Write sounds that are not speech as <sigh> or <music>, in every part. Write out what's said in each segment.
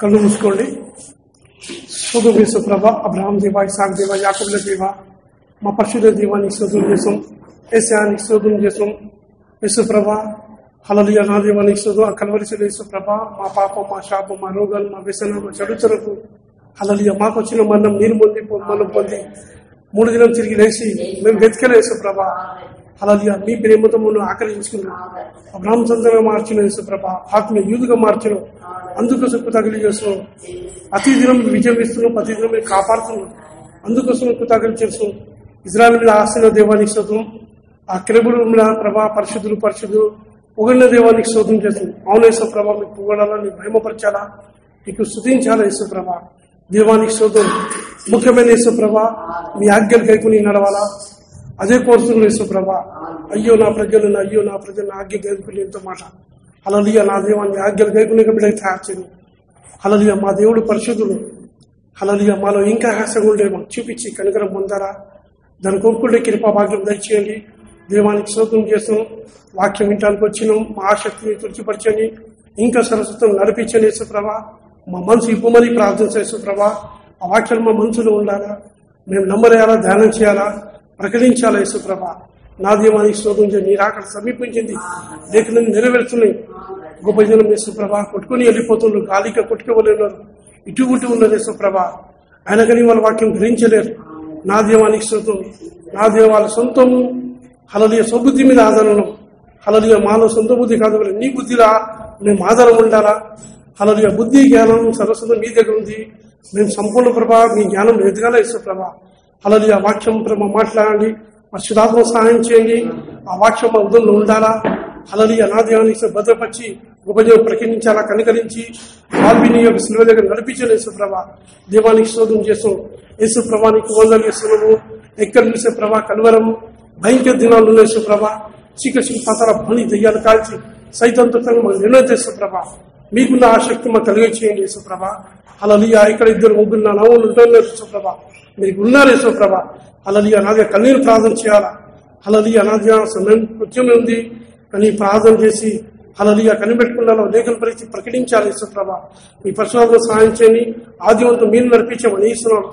కళ్ళు మూసుకోండి. శోధం చేసే ప్రభ అబ్రహాం దేవ ఇసాక్ దేవ యాకబుల దేవ మా పరిశుద్ధ దీవానికి శోధం చేసాం ఏసానికి శోధం చేసాం యేసు ప్రభ హలలియ నా దేవానికి శోధం కలవరిసిన యేసు మా పాపం మా శాపం మా రోగాలు మా వ్యసనం మా చెడు చెరకు హలలియ మాకు వచ్చిన మరణం మీరు పొంది మనం పొంది మూడు దినం తిరిగి లేచి మేము వెతికలే యేసు అలా మీ ప్రేమతో మనం ఆకలించుకున్నాం అబ్రాహ్మంతంగా మార్చిన యేసుప్రభ ఆత్మీయ యూదుగా మార్చడం అందుకోసం కృతజ్ఞతలు చేస్తున్నాం ప్రతి దినం విజయం ఇస్తున్నాం ప్రతి దినం మేము కాపాడుతున్నాం. అందుకోసం కృతజ్ఞతలు చేస్తున్నాం ఇజ్రాయల్ మీద ఆస్తున్న దేవానికి శోధం ఆ కిరబుడు మీద ప్రభా పరిశుద్ధులు పరిశుద్ధులు పొగిడిన దేవానికి శోధం చేస్తుంది అవునేశ్వ ప్రభా మీకు పొగడాలా నీకు భయమపరచాలా? నీకు స్థుతించాలా యేసుప్రభ దేవానికి శోధం ముఖ్యమైన యేసుప్రభ మీ ఆజ్ఞలు కైకుని నడవాలా? అదే కోరుతున్నాను యేసు అయ్యో నా ప్రజలు అయ్యో నా ప్రజలు ఆజ్ఞ కైకుని ఎంతో మాట. అలలియ నా దేవాన్ని ఆజ్ఞలు కైకునే బిడ్డకి తయారు చేయను. అలలియ మా దేవుడు పరిశుద్ధుడు. అలలియ మాలో ఇంకా హాస్యంగా ఉండే మాకు చూపించి కనుగరం పొందారా? దాని కొనుక్కుంటే కృపాభాగ్యం దయచేయండి. దేవానికి శోధం చేస్తాం వాక్యం వింటానికి వచ్చినాం. మా ఆసక్తిని తృప్తిపరచండి. ఇంకా సరస్వతం నడిపించండి యేసుప్రభ మా మనసు ఇవ్వమని ప్రార్థన యేసుప్రభ ఆ వాక్యాలు మా మనసులో ఉండాలా? మేము నమ్మరేయాలా ధ్యానం చేయాలా? ప్రకటించాలా యేసుప్రభ. నా దేవానికి శోధం చేయండి. మీరు అక్కడ సమీపించింది. లేఖనం నెరవేరుతున్నాయి గొప్ప జనం యేసుప్రభ కొట్టుకుని వెళ్ళిపోతున్నారు గాలిగా కొట్టుకోవలేన్నారు ఇటు ఇటు ఉన్నది యేసుప్రభ. ఆయన కానీ వాళ్ళ వాక్యం గ్రహించలేరు. నా దేవానికి శోతం నా దేవాల సొంతము. హలలియ స్వబుద్ధి మీద ఆధారం హలలియ మానవ సొంత బుద్ధి కాదు నీ బుద్ధిలా మేము ఆధారం ఉండాలా? హలలియ బుద్ధి జ్ఞానం సరస్వతం మీ దగ్గర ఉంది. మేము సంపూర్ణ ప్రభా మీ జ్ఞానం ఎదగాల ఇసు ప్రభా హలలియ వాక్యం ప్రభ మాట్లాడండి. మా శుధాత్మ సహాయం చేయండి. ఆ వాక్యం మా ఉదంలో ఉండాలా? అలాది నా భద్రపరిచి ఉపజయం ప్రకటించాలా? కనికరించి వాల్మీని యొక్క శిల్వ దగ్గర నడిపించాలి యేసుప్రభ దీవానికి దేవానికి శోధం చేస్తాం యేసుప్రభానికి వందలు చేస్తున్నాము ఎక్కడ నిలిసే ప్రభా కలవరము భయంకర దినాలు యేసుప్రభ చీకటి పతర భూమి దెయ్యాలు కాల్చి సైతంతో మాకు నిర్ణయం చేస్తూ మీకున్న ఆసక్తి మాకు కలిగే చేయండి యేసు అలలియా ఇక్కడ ఇద్దరు ముగ్గురు నా నవ్వులు ఉంటున్నారు యేసుప్రభ మీరు ఉన్నారు యేసు ప్రభా? అలలియా నాదే కన్నీరు ప్రార్థన చేయాలా? నాదే సమయం కృత్యమే ఉంది. కానీ ప్రార్థన చేసి అలలియా కనిపెట్టుకున్నాలో లేఖన పరిస్థితి ప్రకటించాలి యేసు ప్రభా. మీ పరిశోధన సహాయం చేయండి. ఆదివంతం మీరు నడిపించమని ఇస్తున్నాం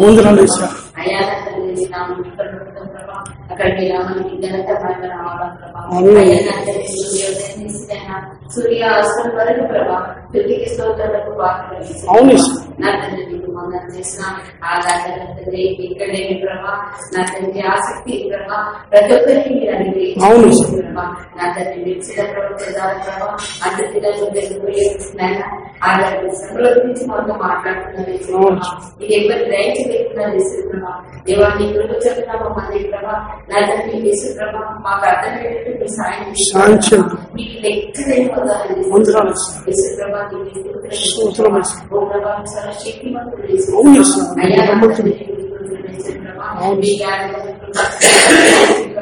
వందనాలు స్తోత్రాలకు అవును ఆసక్తి ప్రతి ఒక్కరికి మీరు అవును. నా తండ్రి నిశ్చిత ప్రవర్తన ప్రభా అందరిలో తెలుగుపోయే నాయన ఆధార సంఘాల గురించి మాతో మాట్లాడుతున్నారు. ఇది ఎవరు దయచేస్తున్నారు ప్రభా దేవాన్ని కృప చెప్తున్నా మమ్మల్ని ప్రభా నా తండ్రి యేసు ప్రభా మాకు అర్థమయ్యేటట్టు మీ సాయం సాయం చేయండి. మీకు లెక్కలేని వందనాలు వందనాలు. యేసు ప్రభా నీకు స్తోత్రం. స్తోత్రం యేసు. ఓ ప్రభా చాలా శక్తిమంతుడు యేసు. అవును యేసు. అయ్యా నా నమ్మకం. తండ్రి, నీకు స్తోత్రం యేసు ప్రభా. అవును. మీ జ్ఞానం, యేసు ప్రభా. అయ్యా మీకు తెలుసుకున్న అనేకులకు ప్రకటించగలిగిన మీ శక్తి బలం మాకు అనుగ్రహించండి. అవును. యేసు ప్రభా ఆకాశానికి భూమికి అయ్యా నువ్వు కర్తవ్యంగా అవును. దేవుడు యేసు. అవును యేసు. మీ ఆత్మలను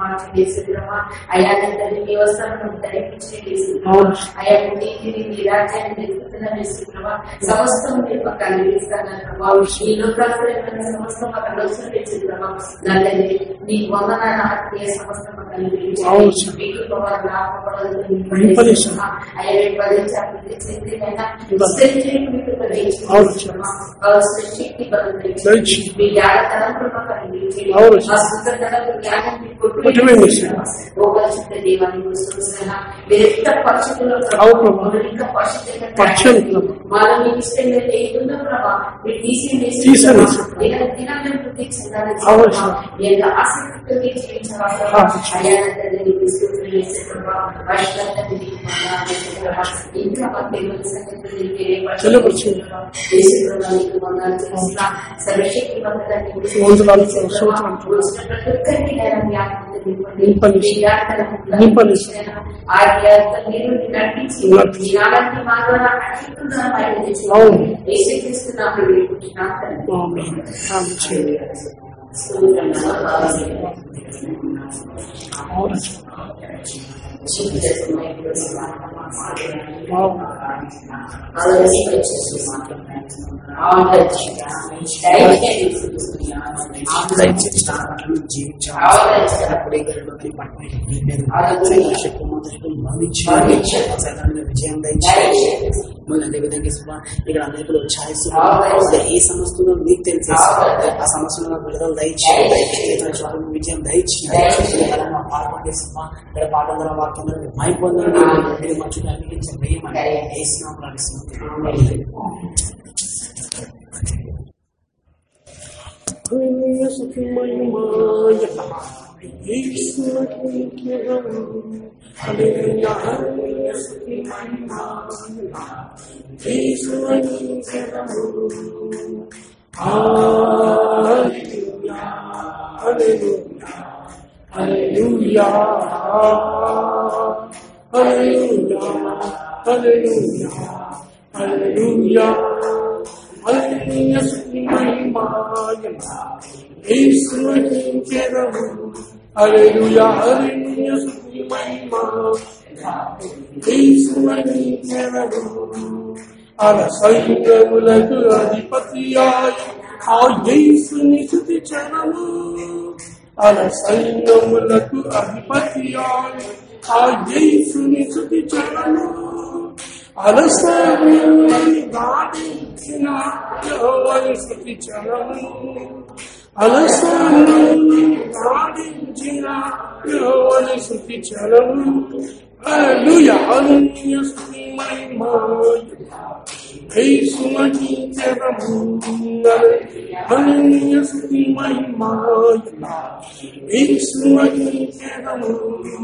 మార్చి ప్రభా. అయ్యా తండ్రి మీ యేసు ప్రభా. అవును. అయ్యా నీతిని మీ రాజ్యాన్ని వెతుకుతున్న ప్రభా. సమస్తం మీరు మాకు అనుగ్రహిస్తాను ప్రభా ఈ లోకాశ్రయమైన సమస్తం మాకు అనవసరం యేసు ప్రభా. నా తండ్రి నీ వందనాలు ఆత్మీయ సమస్తం మాకు అవును అనుగ్రహించండి సార్. మీకు ప్రభా రాకపోవడం నింపని సార్. అయ్యా రేపు పదించి అభివృద్ధి చెందినైనా విస్తరించడానికి మీకు ప్రవేశం అవును సార్. కావాల్సిన శక్తి బలం దయచేయండి. మీ జ్ఞాన అనుగ్రహించండి అవును సార్. ఆ సుందర తలంపు జ్ఞానం మీకు కొట్టివేయండి. పరిశుద్ధ దేవాన్ని గుర్తున్నా మీరు ఎంత పరిశుద్ధులో అవు ప్రభా. మమ్మల్ని ఇంకా పరిశుద్ధంగా పరిశుద్ధం ప్రభా. మాలో మీకు ఇష్టంగా ఏదుందో ప్రభా మీరు తీసి వేసి తీసేయండి. దిన దినాలను వృద్ధి చెందాలని అవును ప్రభా. సార్. మీ యొక్క ఆసక్తితో జీవించవా ఆ, ప్రభా సార్. అయ్యా తండ్రి మీకు స్తుతులు చేసే ప్రభా పరిశుద్ధంగా మీకు వందనాలు చేసే ప్రభా ఇంకా మా దేవుని సంగతులు మీకు తెలియపరచండి. తెలియపరచండి. యేసు ప్రభా మీకు వందనాలు చేస్తున్నా సర్వశక్తి వందనాలు మీకు వందనాలు చేసే స్తోత్రం ప్రభా. ప్రభా. వచ్చిన ప్రతి ఒక్కరికి నేను మీ ఆత్మతో నింపండి. నింపండి. మీ ఆత్మను నింపండి. ఆ యొక్క మీరు నడిపించి నడిపించి. మీ నామానికి మా ద్వారా అనేకులుగా బయలుదేరి అవును. యేసుక్రీస్తునామములో వేడుకుంటున్నాను తండ్రి. ఆమేన్. ఆమేన్. చేయండి. స్తోత్రం నామా. అవును. జీసస్ మైట్ అవును. అప్పుడే గర్భవతి పట్టిన నీ మీద శక్తి మొదటి బంధించి విజయం దయచేసి మళ్ళీ అదే విధంగా సుమా ఇక్కడ అనేకులు వచ్చాయి సుమా ఏ సమస్యలో మీకు తెలిసి ఆ సమస్యలో విడుదల దయచేసి విజయం దయచేసి మా పాల్పడే సుమా ఇక్కడ పాటల ద్వారా వాక్యం ద్వారా మై పొందండి మీరు మంచి అనిపించే వేయమని వేసిన ప్రాణిస్తున్నాం Hallelujah, Suki Maya. Yesu Hallelujah, Hallelujah, Hallelujah, Suki Maya. Yesu Hallelujah, Hallelujah, Hallelujah, Hallelujah, Hallelujah, Hallelujah. Hallelujah, Suki Maya. Yesu Hallelujah, Hallelujah, Suki Maya. ఈశ్వరీకరణము అల సైన్యములకు అధిపతియాయ ఆ యేసుని స్తుతి చరము అల సైన్యములకు అధిపతియాయ ఆ యేసుని స్తుతి చరము అలసముని గాడించిన యెహోవాని స్తుతి చరము అలసముని గాడించిన యెహోవాని స్తుతి చరము Hallelujah. Hallelujah. Sumai Maya. Hey, Sumaki Teramunda. Hallelujah. Sumai Maya. Hey, Sumaki Teramunda.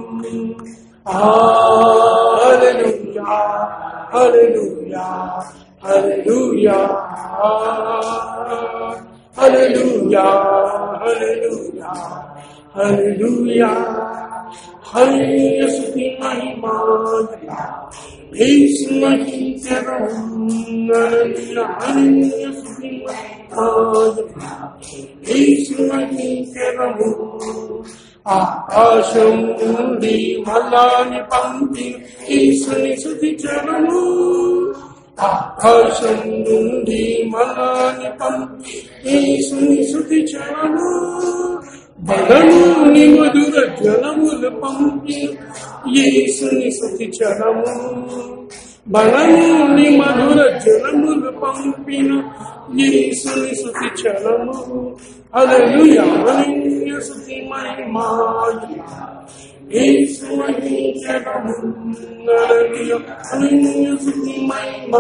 Hallelujah. Hallelujah. Hallelujah. Hallelujah. Hallelujah. Hallelujah. స్తుతి మహిమ యేసుమని చరము హల్లెలూయా హల్లెలూయా స్తుతి మహిమ యేసుమని చరము ఆకాశం నుండి మలాని పంపి ఈశ్వరి శుద్ధి చరము ఆకాశం నుండి మలాని పంపి ఈశ్వరి శుద్ధి చరము బలముని మధుర జలములు పంపి యేసుని శుద్ధి చరము బలముని మధుర జలములు పంపిన యేసుని శుద్ధి చరము హల్లెలూయా హల్లెలూయా స్తుతి మహిమ యేసుని చరము హల్లెలూయా హల్లెలూయా స్తుతి మహిమ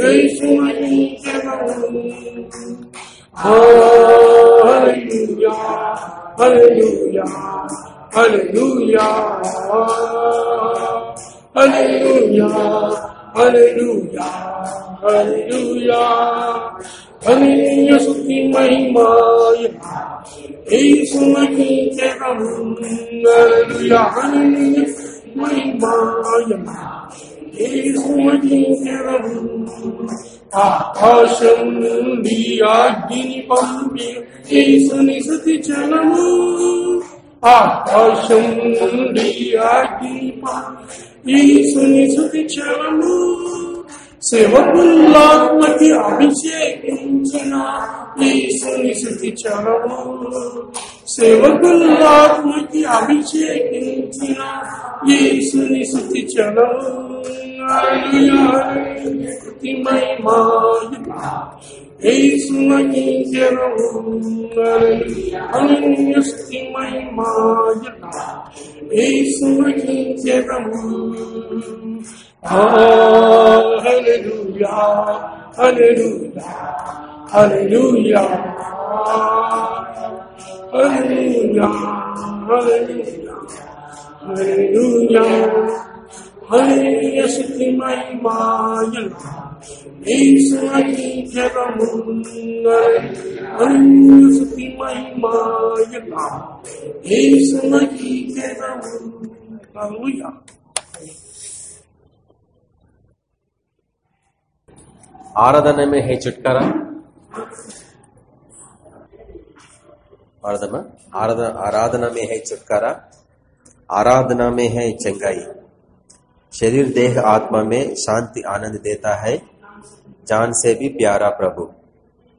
యేసుని చరము Hallelujah! hallelujah, hallelujah. Hallelujah. Hallelujah. Hallelujah. Hallelujah. Hallelujah. சுத்தி மகிமாய் மகிமாயம் ఆకాశం నుండి అగ్ని పంపి యేసుని స్తుతి చలము ఆకాశం నుండి అగ్ని పంపి యేసుని స్తుతి చలము సేవకుల్లాత్మకి అభిషేకించిన యేసుని స్తుతి చరణము సేవకుల్లాత్మకి అభిషేకించిన యేసుని స్తుతి చరము స్తుతి మహిమ యేసు అంగీకరము హల్లెలూయా స్తుతి Oh, hallelujah, hallelujah, hallelujah. Hallelujah, hallelujah, hallelujah. Hallelujah, Sikhimai Mayan. Hallelujah. आराधना में है छुटकारा। आराधना? आराधना आराधना में है छुटकारा। आराधना में है चंगाई। शरीर, देह, आत्मा में शांति, आनंद देता है। जान से भी प्यारा प्रभु।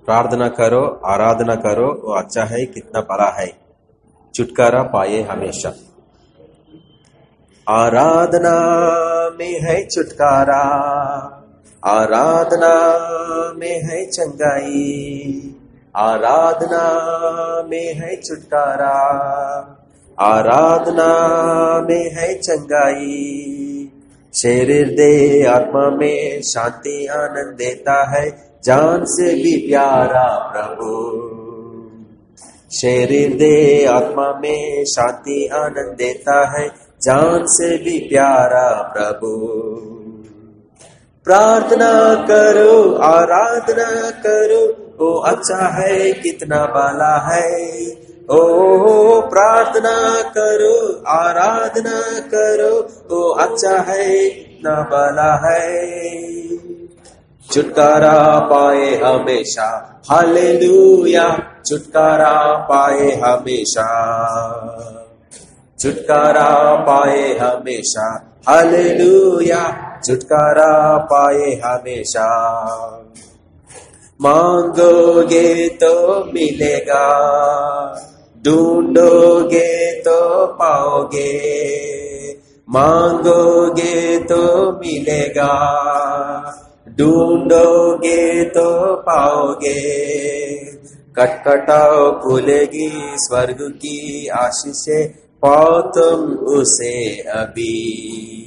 प्रार्थना करो, आराधना करो, वो अच्छा है, कितना बड़ा है। छुटकारा पाए हमेशा। आराधना में है छुटकारा। आराधना में है चंगाई, आराधना में है छुटकारा, आराधना में है चंगाई। शरीर दे, आत्मा में शांति, आनंद देता है, जान से भी प्यारा प्रभु। शरीर दे, आत्मा में शांति, आनंद देता है, जान से भी प्यारा प्रभु। प्रार्थना करो, आराधना करो। ओ अच्छा है, कितना बाला है। ओ, प्रार्थना करो, आराधना करो। ओ अच्छा है, कितना बाला है। छुटकारा पाए हमेशा, हालेलुया। छुटकारा पाए हमेशा। छुटकारा पाए हमेशा, हालेलुया। छुटकारा पाए हमेशा। मांगोगे तो मिलेगा, ढूंढोगे तो पाओगे, मांगोगे तो मिलेगा, ढूंढोगे तो पाओगे। कटकटाओ खुलेगी स्वर्ग की आशीषें, पाओ तुम उसे अभी।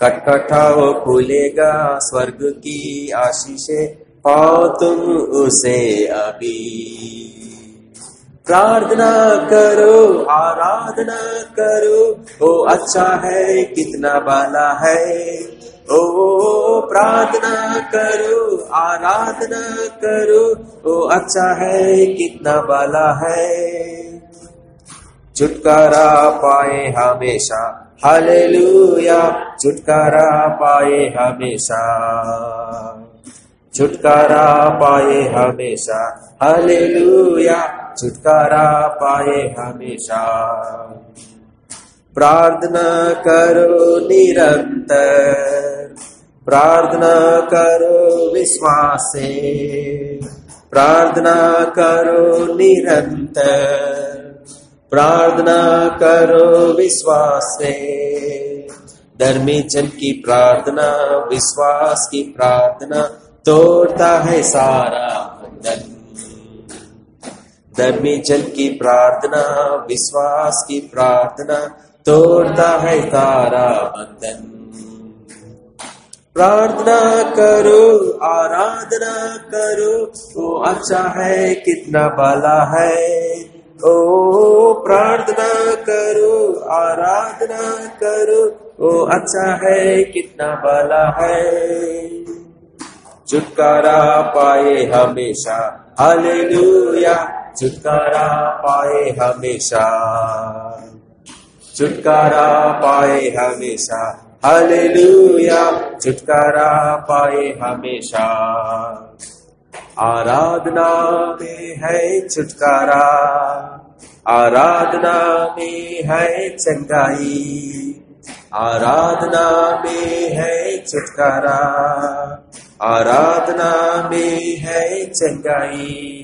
खटखटाओ खुलेगा स्वर्ग की आशीषे, पाओ तुम उसे अभी। प्रार्थना करो, आराधना करो, ओ अच्छा है कितना बाला है। ओ, प्रार्थना करो, आराधना करो, ओ अच्छा है कितना बाला है। छुटकारा पाए हमेशा। हालेलुया। छुटकारा पाए हमेशा। छुटकारा पाए हमेशा। हालेलुया। छुटकारा पाए हमेशा। प्रार्थना करो निरंतर। प्रार्थना करो विश्वास से। प्रार्थना करो निरंतर। प्रार्थना करो विश्वास से। धर्मी जन की प्रार्थना, विश्वास की प्रार्थना तोड़ता है सारा बंधन। धर्मी जन की प्रार्थना, विश्वास की प्रार्थना तोड़ता है सारा बंधन। प्रार्थना करो, आराधना करो, वो अच्छा है, कितना भला है। ओ प्रार्थना करो, आराधना करो। ओ अच्छा है, कितना भला है। छुटकारा पाए हमेशा, हालेलुया। छुटकारा पाए हमेशा। छुटकारा पाए हमेशा, हालेलुया। छुटकारा पाए हमेशा। आराधना में है छुटकारा। आराधना में है चंगाई। आराधना में है छुटकारा। आराधना में है चंगाई।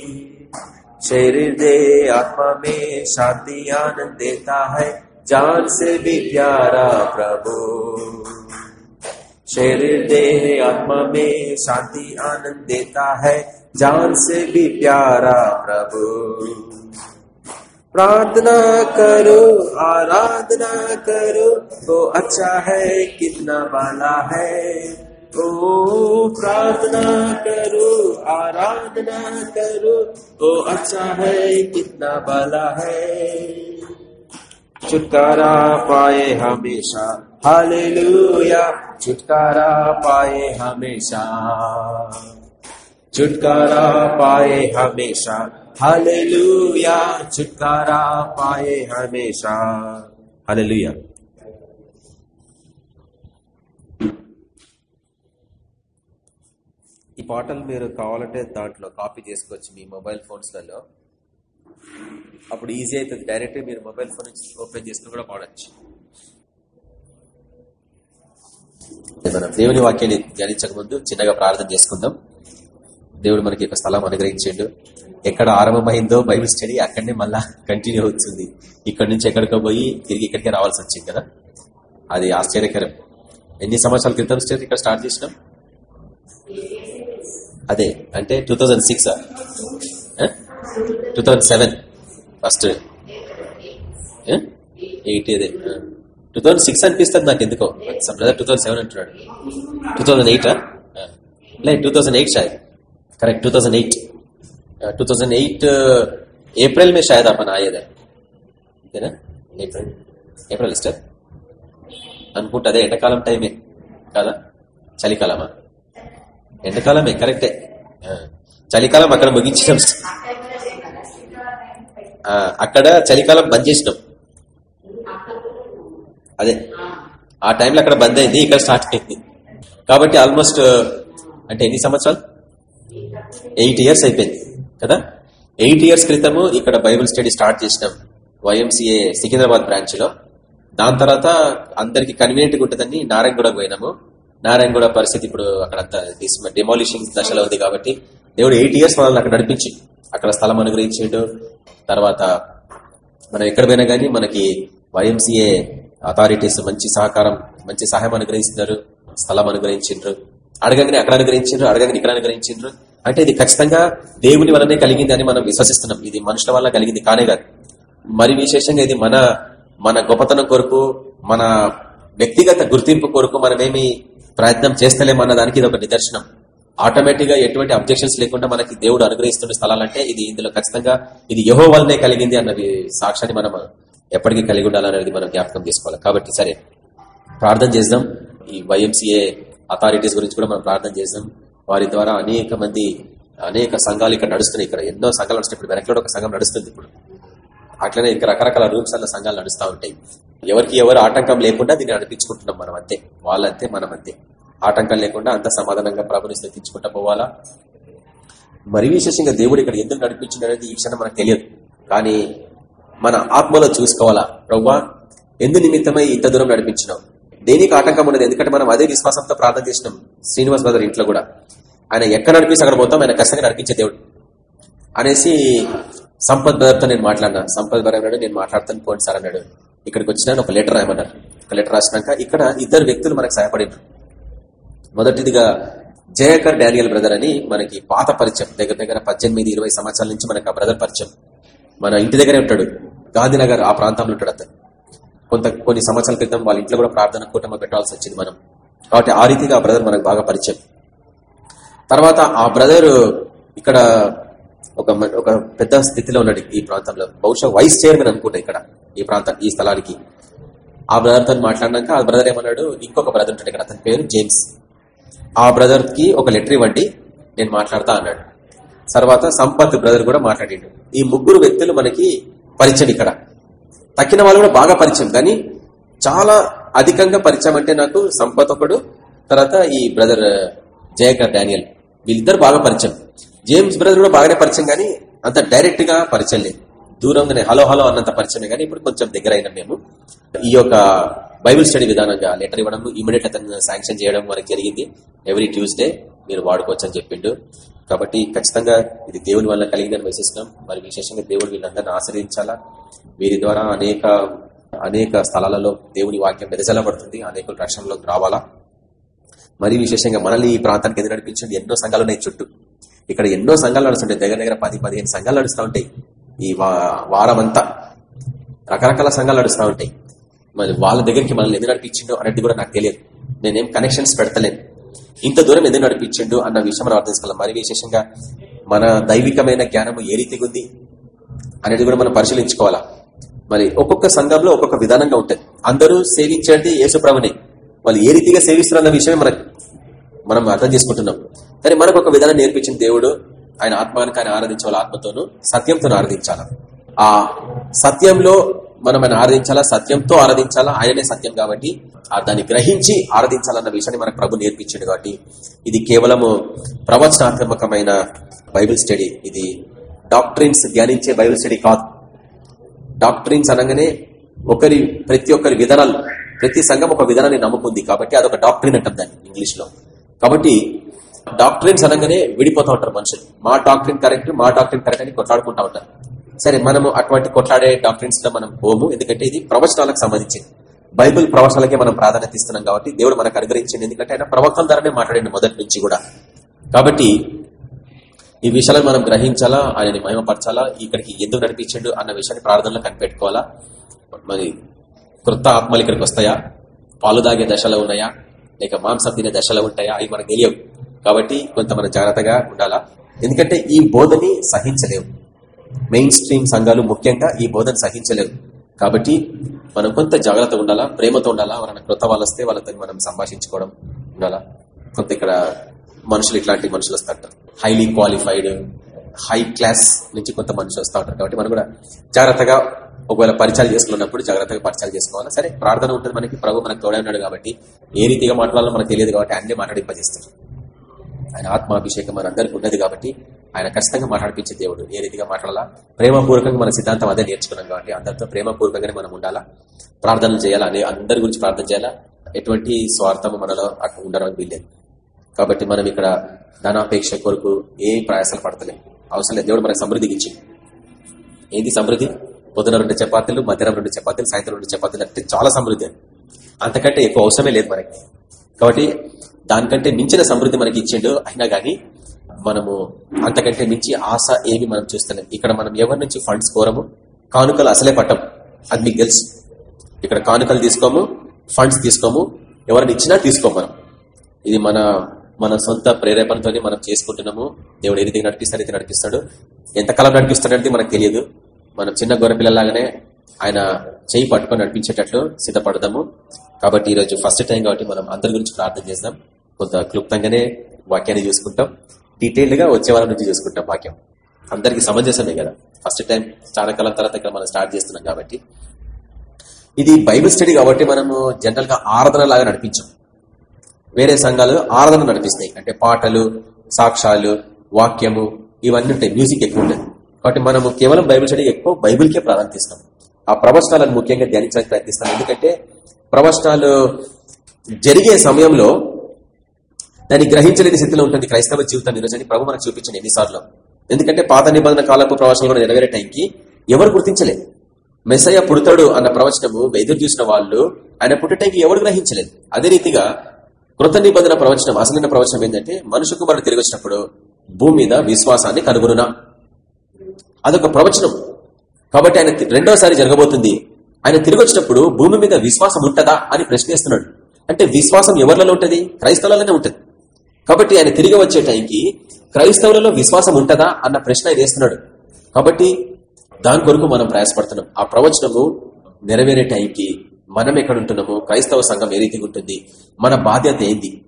शरीर दे आत्मा में शांति आनंद देता है, जान से भी प्यारा प्रभु। शरीर देह आत्मा में शांति आनंद देता है जान से भी प्यारा प्रभु। प्रार्थना करो, आराधना करो, वो अच्छा है, कितना बाला है। ओ, प्रार्थना करो, आराधना करो, वो अच्छा है, कितना बाला है। छुटकारा पाए हमेशा, हालेलुया, छुटकारा पाए हमेशा। छुटकारा पाए हमेशा हालेलुया छुटकारा पाए हमेशा हालेलुया ఈ పాటలు మీరు కావాలంటే దాంట్లో కాపీ చేసుకోవచ్చు మీ మొబైల్ ఫోన్స్లలో అప్పుడు ఈజీ అవుతుంది డైరెక్ట్ మీరు మొబైల్ ఫోన్ నుంచి ఓపెన్ చేసుకుని కూడా పాడచ్చు మనం దేవుని వాక్యాన్ని ధ్యానించక ముందు చిన్నగా ప్రార్థన చేసుకుందాం దేవుడు మనకి ఒక స్థలం అనుగ్రహించిండు. ఎక్కడ ఆరంభమైందో బైబిల్ స్టడీ అక్కడనే మళ్ళా కంటిన్యూ అవుతుంది. ఇక్కడ నుంచి ఎక్కడికో పోయి తిరిగి ఇక్కడికే రావాల్సి వచ్చింది కదా? అది ఆశ్చర్యకరం. ఎన్ని సంవత్సరాల క్రితం స్టేట్ ఇక్కడ స్టార్ట్ చేసినాం? అదే అంటే two thousand six two thousand seven first. Eight అదే. టూ థౌజండ్ సిక్స్ అనిపిస్తుంది నాకు ఎందుకో. బ్రదర్ టూ థౌజండ్ సెవెన్ అంటున్నాడు. టూ థౌజండ్ ఎయిటా లేదు two thousand eight షాయద్ correct 2008 uh, 2008 अप्रैल में शायद अपन आए थे అంతేనా ఏప్రిల్ ఏప్రిల్ ఇస్టర్ అనుకుంటే అదే ఎండాకాలం టైమే కదా చలికాలమా ఎండాకాలమే కరెక్టే ఆ, చలికాలం అక్కడ ముగించినాం ఆ, అక్కడ చలికాలం బంద్ చేసినాం అదే ఆ టైంలో అక్కడ బంద్ అయింది ఇక్కడ స్టార్ట్ అయింది కాబట్టి ఆల్మోస్ట్ అంటే ఎన్ని సంవత్సరాలు ఎయిట్ ఇయర్స్ అయిపోయింది కదా? ఎయిట్ ఇయర్స్ క్రితము ఇక్కడ బైబిల్ స్టడీ స్టార్ట్ చేసినాం వైఎంసీఏ సికింద్రాబాద్ బ్రాంచ్లో దాని తర్వాత అందరికి కన్వీనియంట్గా ఉంటుందని నారాయణగూడ పోయినాము. నారాయణగూడ పరిస్థితి ఇప్పుడు అక్కడ డిమాలిషింగ్ దశలో ఉంది కాబట్టి దేవుడు ఎయిట్ ఇయర్స్ మనల్ని అక్కడ నడిపించి అక్కడ స్థలం అనుగ్రహించిండు. తర్వాత మనం ఎక్కడ పోయినా కానీ మనకి వైఎంసీఏ అథారిటీస్ మంచి సహకారం మంచి సహాయం అనుగ్రహిస్తున్నారు. స్థలం అనుగ్రహించిండ్రు. అడగంగానే అక్కడ అనుగ్రహించిండ్రు అడగంగానే ఇక్కడ అనుగ్రహించిండ్రు. అంటే ఇది ఖచ్చితంగా దేవుని వలనే కలిగింది అని మనం విశ్వసిస్తున్నాం. ఇది మనుషుల వల్ల కలిగింది కానే కాదు. మరి విశేషంగా ఇది మన మన గొప్పతనం కొరకు మన వ్యక్తిగత గుర్తింపు కొరకు మనమేమి ప్రయత్నం చేస్తలేమన్న దానికి ఇది ఒక నిదర్శనం. ఆటోమేటిక్గా ఎటువంటి అబ్జెక్షన్స్ లేకుండా మనకి దేవుడు అనుగ్రహిస్తున్న స్థలాలంటే ఇది ఇందులో ఖచ్చితంగా ఇది యహో వల్లనే కలిగింది అన్నది సాక్ష్యాన్ని మనం ఎప్పటికీ కలిగి ఉండాలనేది మనం జ్ఞాపకం చేసుకోవాలి. కాబట్టి సరే ప్రార్థన చేద్దాం. ఈ వైఎంసీఏ అథారిటీస్ గురించి కూడా మనం ప్రార్థన చేద్దాం. వారి ద్వారా అనేక మంది అనేక సంఘాలు ఇక్కడ నడుస్తున్నాయి. ఇక్కడ ఎన్నో సంఘాలు నడుస్తున్నాయి. ఇప్పుడు వెనకలో ఒక సంఘం నడుస్తుంది ఇప్పుడు. అట్లనే ఇంకా రకరకాల రూమ్స్ అన్న సంఘాలు నడుస్తూ ఉంటాయి. ఎవరికి ఎవరు ఆటంకం లేకుండా దీన్ని నడిపించుకుంటున్నాం మనం అంతే వాళ్ళంతే మనం అంతే ఆటంకం లేకుండా అంత సమాధానంగా ప్రభుని స్థితించుకుంటా పోవాలా? మరి విశేషంగా దేవుడు ఇక్కడ ఎందుకు నడిపించింది అనేది ఈ క్షణం మనకు తెలియదు. కానీ మన ఆత్మలో చూసుకోవాలా? ప్రవ్వా ఎందు నిమిత్తమై ఇంత దూరం నడిపించినాం దేనికి ఆటంకం ఉండదు ఎందుకంటే మనం అదే విశ్వాసంతో ప్రార్థన చేసినాం. శ్రీనివాస్ బ్రదర్ ఇంట్లో కూడా. ఆయన ఎక్కడ నడిపిస్తే అక్కడ పోతాం ఆయన కష్టంగా నడిపించే దేవుడు. అనేసి సంపత్ బ్రదర్తో నేను మాట్లాడినా. సంపత్ బ్రదర్ అన్నాడు నేను మాట్లాడతాను పోండి సార్ అన్నాడు. ఇక్కడికి వచ్చిన ఒక లెటర్ రాయమన్నారు. ఒక లెటర్ రాసినాక ఇక్కడ ఇద్దరు వ్యక్తులు మనకు సహాయపడినారు మొదటిదిగా జయకర్ డానియల్ బ్రదర్ అని మనకి పాత పరిచయం దగ్గర దగ్గర పద్దెనిమిది ఇరవై సంవత్సరాల నుంచి మనకు ఆ బ్రదర్ పరిచయం. మన ఇంటి దగ్గరే ఉంటాడు. గాంధీనగర్ ఆ ప్రాంతంలో ఉంటాడు అతను. కొంత కొన్ని సంవత్సరాల క్రితం వాళ్ళ ఇంట్లో కూడా ప్రార్థన కూటమి పెట్టాల్సి వచ్చింది మనం. కాబట్టి ఆ రీతిగా ఆ బ్రదర్ మనకు బాగా పరిచయం. తర్వాత ఆ బ్రదర్ ఇక్కడ ఒక ఒక పెద్ద స్థితిలో ఉన్నాడు ఈ ప్రాంతంలో. బహుశా వైస్ చైర్మన్ అనుకుంటా ఇక్కడ ఈ ప్రాంతం ఈ స్థలానికి. ఆ బ్రదర్తో మాట్లాడినాక ఆ బ్రదర్ ఏమన్నాడు ఇంకొక బ్రదర్ ఉంటాడు ఇక్కడ అతని పేరు జేమ్స్. ఆ బ్రదర్కి ఒక లెటర్ ఇవ్వండి నేను మాట్లాడతా అన్నాడు. తర్వాత సంపత్ బ్రదర్ కూడా మాట్లాడిండు. ఈ ముగ్గురు వ్యక్తులు మనకి పరిచయం ఇక్కడ. తక్కిన వాళ్ళు కూడా బాగా పరిచయం కానీ చాలా అధికంగా పరిచయం అంటే నాకు సంపత్ ఒకడు తర్వాత ఈ బ్రదర్ జయకర్ డానియల్. వీళ్ళిద్దరు బాగా పరిచయం. జేమ్స్ బ్రదర్ కూడా బాగానే పరిచయం కానీ అంత డైరెక్ట్గా పరిచయం లేదు. దూరంగానే హలో హలో అన్నంత పరిచయమే కానీ ఇప్పుడు కొంచెం దగ్గర అయినా మేము. ఈ యొక్క బైబిల్ స్టడీ విధానంగా లెటర్ ఇవ్వడం ఇమీడియట్ అతను శాంక్షన్ చేయడం మనకి జరిగింది. ఎవ్రీ ట్యూస్డే మీరు వాడుకోవచ్చు అని చెప్పిండు. కాబట్టి ఖచ్చితంగా ఇది దేవుని వల్ల కలిగిందని విశేషం మరి విశేషంగా దేవుడు వీళ్ళందరినీ ఆశ్రయించాలా? వీరి ద్వారా అనేక అనేక స్థలాలలో దేవుని వాక్యం వెదజల్లబడుతుంది. అనేక రక్షణలోకి రావాలా? మరి విశేషంగా మనల్ని ఈ ప్రాంతానికి ఎందుకు నడిపించండి ఎన్నో సంఘాలు ఉన్నాయి చుట్టూ. ఇక్కడ ఎన్నో సంఘాలు నడుస్తుంటాయి. దగ్గర దగ్గర పది పదిహేను సంఘాలు నడుస్తూ ఉంటాయి. ఈ వా- వారం అంతా రకరకాల సంఘాలు నడుస్తూ ఉంటాయి. మరి వాళ్ళ దగ్గరికి మనల్ని ఎందుకు నడిపించిండో అనేది కూడా నాకు తెలియదు. నేనేం కనెక్షన్స్ పెడతలేను. ఇంత దూరం ఎందుకు నడిపించిండు అన్న విషయం మనం అర్థం చేసుకోవాలి. మరి విశేషంగా మన దైవికమైన జ్ఞానము ఏ రీతిగా ఉంది అనేది కూడా మనం పరిశీలించుకోవాలా? మరి ఒక్కొక్క సంఘంలో ఒక్కొక్క విధానంగా ఉంటుంది. అందరూ సేవించేది యేసుప్రభుని. వాళ్ళు ఏ రీతిగా సేవిస్తున్న విషయమే మనకు మనం అర్థం చేసుకుంటున్నాం. కానీ మనకు ఒక విధానం నేర్పించిన దేవుడు ఆయన ఆత్మానికి ఆయన ఆరాధించాలి ఆత్మతోనూ సత్యంతో ఆరాధించాలా? ఆ సత్యంలో మనం ఆయన ఆరాధించాలా? సత్యంతో ఆరాధించాలా? ఆయననే సత్యం కాబట్టి ఆ దాన్ని గ్రహించి ఆరాధించాలన్న విషయాన్ని మనకు ప్రభు నేర్పించాడు కాబట్టి ఇది కేవలము ప్రవచనాత్మకమైన బైబిల్ స్టడీ. ఇది డాక్టరీన్స్ ధ్యానించే బైబిల్ స్టడీ కాదు. డాక్టరీన్స్ అనగానే ఒకరి ప్రతి ఒక్కరి విధానాలు ప్రతి సంఘం ఒక విధానాన్ని నమ్ముకుంది కాబట్టి అదొక డాక్టరీన్ అంటాం దాన్ని ఇంగ్లీష్లో. కాబట్టి డాక్టరీన్స్ అనగానే విడిపోతూ ఉంటారు మనుషులు. మా డాక్టరీన్ కరెక్ట్ మా డాక్టరీన్ కరెక్ట్ అని కొట్లాడుకుంటా ఉంటారు. సరే మనము అటువంటి కొట్లాడే డాక్టరీన్స్లో మనం పోము. ఎందుకంటే ఇది ప్రవచనాలకు సంబంధించింది. బైబిల్ ప్రవచనాలకే మనం ప్రాధాన్యత ఇస్తున్నాం కాబట్టి దేవుడు మనకు అనుగ్రహించింది. ఎందుకంటే ఆయన ప్రవక్తల ద్వారానే మాట్లాడండి మొదటి నుంచి కూడా. కాబట్టి ఈ విషయాలను మనం గ్రహించాలా? ఆయనని మహిమపరచాలా? ఇక్కడికి ఎందుకు నడిపించండు అన్న విషయాన్ని ప్రార్థనలో కనిపెట్టుకోవాలా? మరి కృత ఆత్మలు ఇక్కడికి వస్తాయా? పాలు దాగే దశలో ఉన్నాయా? లేక మాంసం తినే దశలో ఉంటాయా? అవి మనకు తెలియవు. కాబట్టి కొంత మనం జాగ్రత్తగా ఉండాలా? ఎందుకంటే ఈ బోధని సహించలేవు. మెయిన్ స్ట్రీమ్ సంఘాలు ముఖ్యంగా ఈ బోధన సహించలేవు. కాబట్టి మనం కొంత జాగ్రత్త ఉండాలా? ప్రేమతో ఉండాలా? వాళ్ళని కృత వాళ్ళు వస్తే వాళ్ళతో మనం సంభాషించుకోవడం ఉండాలా? కొంత ఇక్కడ మనుషులు ఇట్లాంటి మనుషులు వస్తుంటారు హైలీ క్వాలిఫైడ్ హై క్లాస్ నుంచి కొంత మనుషులు వస్తూ ఉంటారు. కాబట్టి మనం కూడా జాగ్రత్తగా ఒకవేళ పరిచయాలు చేసుకున్నప్పుడు జాగ్రత్తగా పరిచయాలు చేసుకోవాలి? సరే ప్రార్థన ఉంటుంది మనకి ప్రభు మనకు తోడే ఉన్నాడు కాబట్టి ఏ రీతిగా మాట్లాడాలో మనకు తెలియదు కాబట్టి ఆయనే మాట్లాడింపజేస్తారు. ఆయన ఆత్మాభిషేకం మన అందరికి ఉన్నది కాబట్టి ఆయన ఖచ్చితంగా మాట్లాడిపించే దేవుడు. ఏ రీతిగా మాట్లాడాలా? ప్రేమపూర్వకంగా మన సిద్ధాంతం అదే నేర్చుకున్నాం కాబట్టి అందరితో ప్రేమపూర్వకంగానే మనం ఉండాలా? ప్రార్థనలు చేయాలా? అనే అందరి గురించి ప్రార్థన చేయాలా? ఎటువంటి స్వార్థము మనలో అట్లా ఉండడానికి వీల్లేదు. కాబట్టి మనం ఇక్కడ ధనాపేక్ష కొరకు ఏ ప్రయాసాలు పడతలేం. అవసరం లేదు. దేవుడు మనకు సమృద్ధికి ఇచ్చింది ఏంది సమృద్ధి? పొద్దున రెండు చపాతీలు మధ్యాహ్నం రెండు చపాతీలు సాయంత్రం రెండు చపాతీలు అంటే చాలా సమృద్ధి అంతకంటే ఎక్కువ అవసరమే లేదు మనకి. కాబట్టి దానికంటే మించిన సమృద్ధి మనకి ఇచ్చిండు అయినా కానీ మనము అంతకంటే మించి ఆశ ఏమి మనం చూస్తలేం. ఇక్కడ మనం ఎవరి నుంచి ఫండ్స్ కోరము? కానుకలు అసలే పట్టం. అది మీకు తెలుసు. ఇక్కడ కానుకలు తీసుకోము ఫండ్స్ తీసుకోము ఎవరిని ఇచ్చినా తీసుకోము మనం. ఇది మన మన సొంత ప్రేరేపణతోనే మనం చేసుకుంటున్నాము. దేవుడు ఏదైతే రీతిగా అయితే నడిపిస్తాడు ఎంతకాలం నడిపిస్తాడంటే మనకు తెలియదు. మనం చిన్న గొర్రెపిల్లలాగానే ఆయన చేయి పట్టుకొని నడిపించేటట్లు సిద్ధపడదాము. కాబట్టి ఈరోజు ఫస్ట్ టైం కాబట్టి మనం అందరి గురించి ప్రార్థన చేద్దాం. కొంత క్లుప్తంగానే వాక్యాన్ని చూసుకుంటాం. డీటెయిల్డ్గా వచ్చే వాళ్ళ నుంచి చూసుకుంటాం వాక్యం. అందరికి సమంజసమే కదా. ఫస్ట్ టైం చాలా కాలం తర్వాత ఇక్కడ మనం స్టార్ట్ చేస్తున్నాం కాబట్టి. ఇది బైబిల్ స్టడీ కాబట్టి మనము జనరల్గా ఆరాధన లాగా నడిపించాం. వేరే సంఘాలు ఆరాధన నడిపిస్తాయి. అంటే పాటలు సాక్ష్యాలు వాక్యము ఇవన్నీ ఉంటాయి. మ్యూజిక్ ఎక్కువ ఉంటుంది. కాబట్టి మనము కేవలం బైబిల్ స్టడీ ఎక్కువ బైబిల్కే ప్రాధాన్యత ఇస్తాం ఆ ప్రవచనాలను ముఖ్యంగా ధ్యానించడానికి ప్రయత్నిస్తాం. ఎందుకంటే ప్రవచనాలు జరిగే సమయంలో దాన్ని గ్రహించలేని స్థితిలో ఉంటుంది క్రైస్తవ జీవితం ఈరోజు ప్రభు మనకు చూపించండి ఎన్నిసార్లు. ఎందుకంటే పాత నిబంధన కాలపు ప్రవచనాలు కూడా నెరవేరే టైంకి ఎవరు గుర్తించలేదు మెస్సయ్య పుడతాడు అన్న ప్రవచనము ఎదురు చూసిన వాళ్ళు ఆయన పుట్టటైంకి ఎవరు గ్రహించలేదు. అదే రీతిగా కృత నిబంధన ప్రవచనం అసలైన ప్రవచనం ఏంటంటే మనుషు కుమారుడు తిరిగి వచ్చినప్పుడు భూమి మీద విశ్వాసాన్ని కనుగొనునా. అదొక ప్రవచనం. కాబట్టి ఆయన రెండవసారి రెండోసారి జరగబోతుంది. ఆయన తిరిగి వచ్చినప్పుడు భూమి మీద విశ్వాసం ఉంటుందా అని ప్రశ్నిస్తున్నాడు. అంటే విశ్వాసం ఎవరిలో ఉంటుంది? క్రైస్తవులలోనే ఉంటుంది. కాబట్టి ఆయన తిరిగి వచ్చే టైంకి క్రైస్తవులలో విశ్వాసం ఉంటుందా అన్న ప్రశ్న ఆయన వేస్తున్నాడు. కాబట్టి దాని కొరకు మనం ప్రయాసపడుతున్నాం. ఆ ప్రవచనము నెరవేరే టైంకి మనం ఎక్కడ ఉంటున్నాము క్రైస్తవ సంఘం ఏ రీతిగా ఉంటుంది? మన బాధ్యత ఏంది?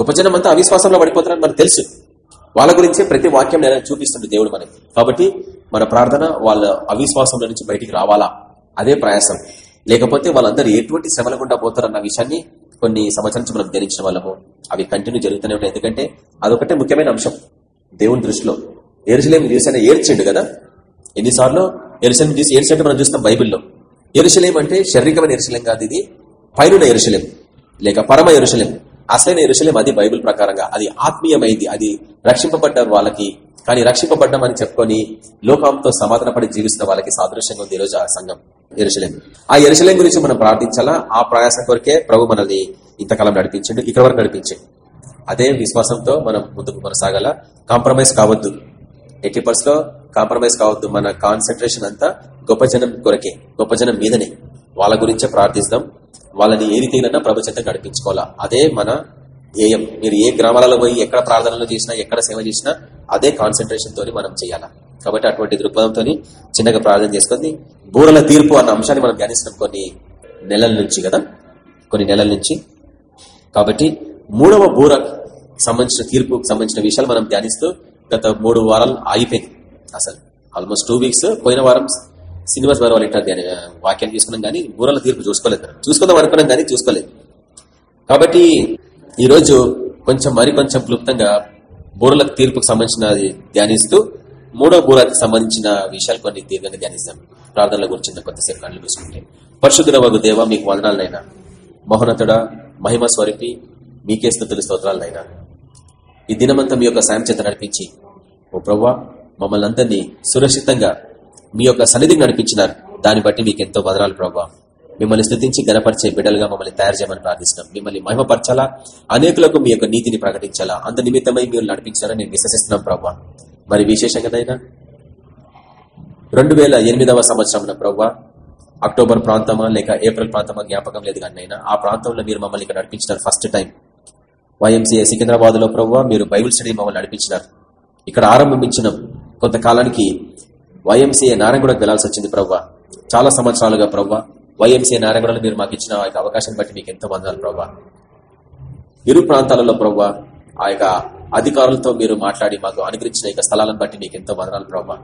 గొప్ప జనం అంతా అవిశ్వాసంలో పడిపోతారని మనకు తెలుసు. వాళ్ళ గురించే ప్రతి వాక్యం చూపిస్తుంది దేవుడు మనకి. కాబట్టి మన ప్రార్థన వాళ్ళ అవిశ్వాసంలో నుంచి బయటికి రావాలా? అదే ప్రయాసం. లేకపోతే వాళ్ళందరూ ఎటువంటి శ్రమల గుండా పోతారన్న విషయాన్ని కొన్ని సంవత్సరాల నుంచి మనం ధ్యానించిన వాళ్ళము. అవి కంటిన్యూ జరుగుతూనే ఉంటాయి ఎందుకంటే అదొకటే ముఖ్యమైన అంశం దేవుని దృష్టిలో. ఎరుసలేం చూసైనా ఆయన ఏడ్చిండు కదా? ఎన్నిసార్లు? ఎరుసలేం చూసి ఏడ్చినట్టు మనం చూస్తాం బైబిల్లో. ఎరుసలేం అంటే శారీరకమైన ఎరుసలేం కాదు ఇది. పైన ఎరుసలేం లేక పరమ ఎరుసలేం అసలైన ఎరుసలేం అది బైబిల్ ప్రకారంగా. అది ఆత్మీయమైంది. అది రక్షింపబడ్డ వాళ్ళకి కానీ రక్షింపబడ్డామని చెప్పుకొని లోకంతో సమాధానపడి జీవిస్తున్న వాళ్ళకి సాదృశ్యంగా ఉంది ఈరోజు ఆ సంఘం ఎరుసలేం ఆ ఎరుసలేం గురించి మనం ప్రార్థించాలా? ఆ ప్రయాసం కొరకే ప్రభు మనల్ని ఇంతకాలం నడిపించండు ఇక్కడ వరకు నడిపించండు. అదే విశ్వాసంతో మనం ముందుకు కొనసాగాల? కాంప్రమైజ్ కావద్దు. ఎయిటీ పర్స్లో కాంప్రమైజ్ కావద్దు. మన కాన్సన్ట్రేషన్ అంతా గొప్ప జనం కొరకే గొప్ప జనం మీదనే. వాళ్ళ గురించే ప్రార్థిస్తాం. వాళ్ళని ఏ రీతిగా ప్రభు నడిపించుకోవాలా? అదే మన ధ్యేయం. మీరు ఏ గ్రామాలలో పోయి ఎక్కడ ప్రార్థనలు చేసినా ఎక్కడ సేవ చేసినా అదే కాన్సన్ట్రేషన్ తోని మనం చేయాలా? కాబట్టి అటువంటి దృక్పథంతో చిన్నగా ప్రార్థన చేసుకుంది బూరల తీర్పు అన్న అంశాన్ని మనం ధ్యానిస్తున్నాం కొన్ని నెలల నుంచి కదా? కొన్ని నెలల నుంచి. కాబట్టి మూడవ బూర సంబంధించిన తీర్పుకు సంబంధించిన విషయాలు మనం ధ్యానిస్తూ గత మూడు వారాలు ఆగిపోయింది. అసలు ఆల్మోస్ట్ టూ వీక్స్ పోయిన వారం శ్రీనివాస్ గారు వాళ్ళ ఇంటర్ వాక్యాన్ని తీసుకున్నాం కానీ బూరల తీర్పు చూసుకోలేదు. చూసుకుందాం అనుకున్నాం కానీ చూసుకోలేదు. కాబట్టి ఈరోజు కొంచెం మరి కొంచెం క్లుప్తంగా బూరలకు తీర్పుకు సంబంధించినది ధ్యానిస్తూ మూడో బూరకు సంబంధించిన విషయాలు కొన్ని దీర్ఘంగా ధ్యానిస్తాం. ప్రార్థనల గురించి కొంతసేపు కళ్ళు చూసుకుంటే పరిశుద్ధుల వగు దేవ మీకు వదనాలనైనా. మహోన్నతుడ మహిమ స్వరూపి మీకే స్థుతులు స్తోత్రాలనైనా. ఈ దినమంతా మీ యొక్క సాయం చేత నడిపించి ఓ ప్రవ్వా మమ్మల్ని అందరినీ సురక్షితంగా మీ యొక్క సన్నిధిని నడిపించినారు. దాన్ని బట్టి మీకు ఎంతో వదనాలు ప్రభావ మిమ్మల్ని స్థుతించి గనపరిచే బిడ్డలుగా మమ్మల్ని తయారు చేయమని ప్రార్థిస్తున్నాం. మిమ్మల్ని మహిమపరచాలా? అనేకులకు మీ యొక్క నీతిని ప్రకటించాలా? అంత నిమిత్తమై మీరు నడిపించాలని నేను విశ్వసిస్తున్నాం ప్రవ్వా. మరి విశేషంగానైనా రెండు వేల ఎనిమిదవ సంవత్సరం ప్రవ్వా అక్టోబర్ ప్రాంతమా లేక ఏప్రిల్ ప్రాంతమా జ్ఞాపకం లేదు కానీ అయినా ఆ ప్రాంతంలో మీరు మమ్మల్ని ఇక్కడ నడిపించినారు ఫస్ట్ టైం. వైఎంసీఏ సికింద్రాబాద్లో ప్రవ్వా మీరు బైబిల్ స్టడీ మమ్మల్ని నడిపించినారు. ఇక్కడ ఆరంభించిన కొంతకాలానికి వైఎంసీఏ నారాయణగూడకు వెళ్ళాల్సి వచ్చింది ప్రవ్వా. చాలా సంవత్సరాలుగా ప్రవ్వా వైఎంసీ నారాయణగూడలో మీరు మాకు ఇచ్చిన ఆ యొక్క అవకాశం బట్టి మీకు ఎంతో వందనాలు ప్రభా. ఇరు ప్రాంతాలలో ప్రభా ఆ యొక్క అధికారులతో మీరు మాట్లాడి మాకు అనుగ్రహించిన యొక్క స్థలాలను బట్టి మీకు ఎంతో వదనాలు ప్రభావ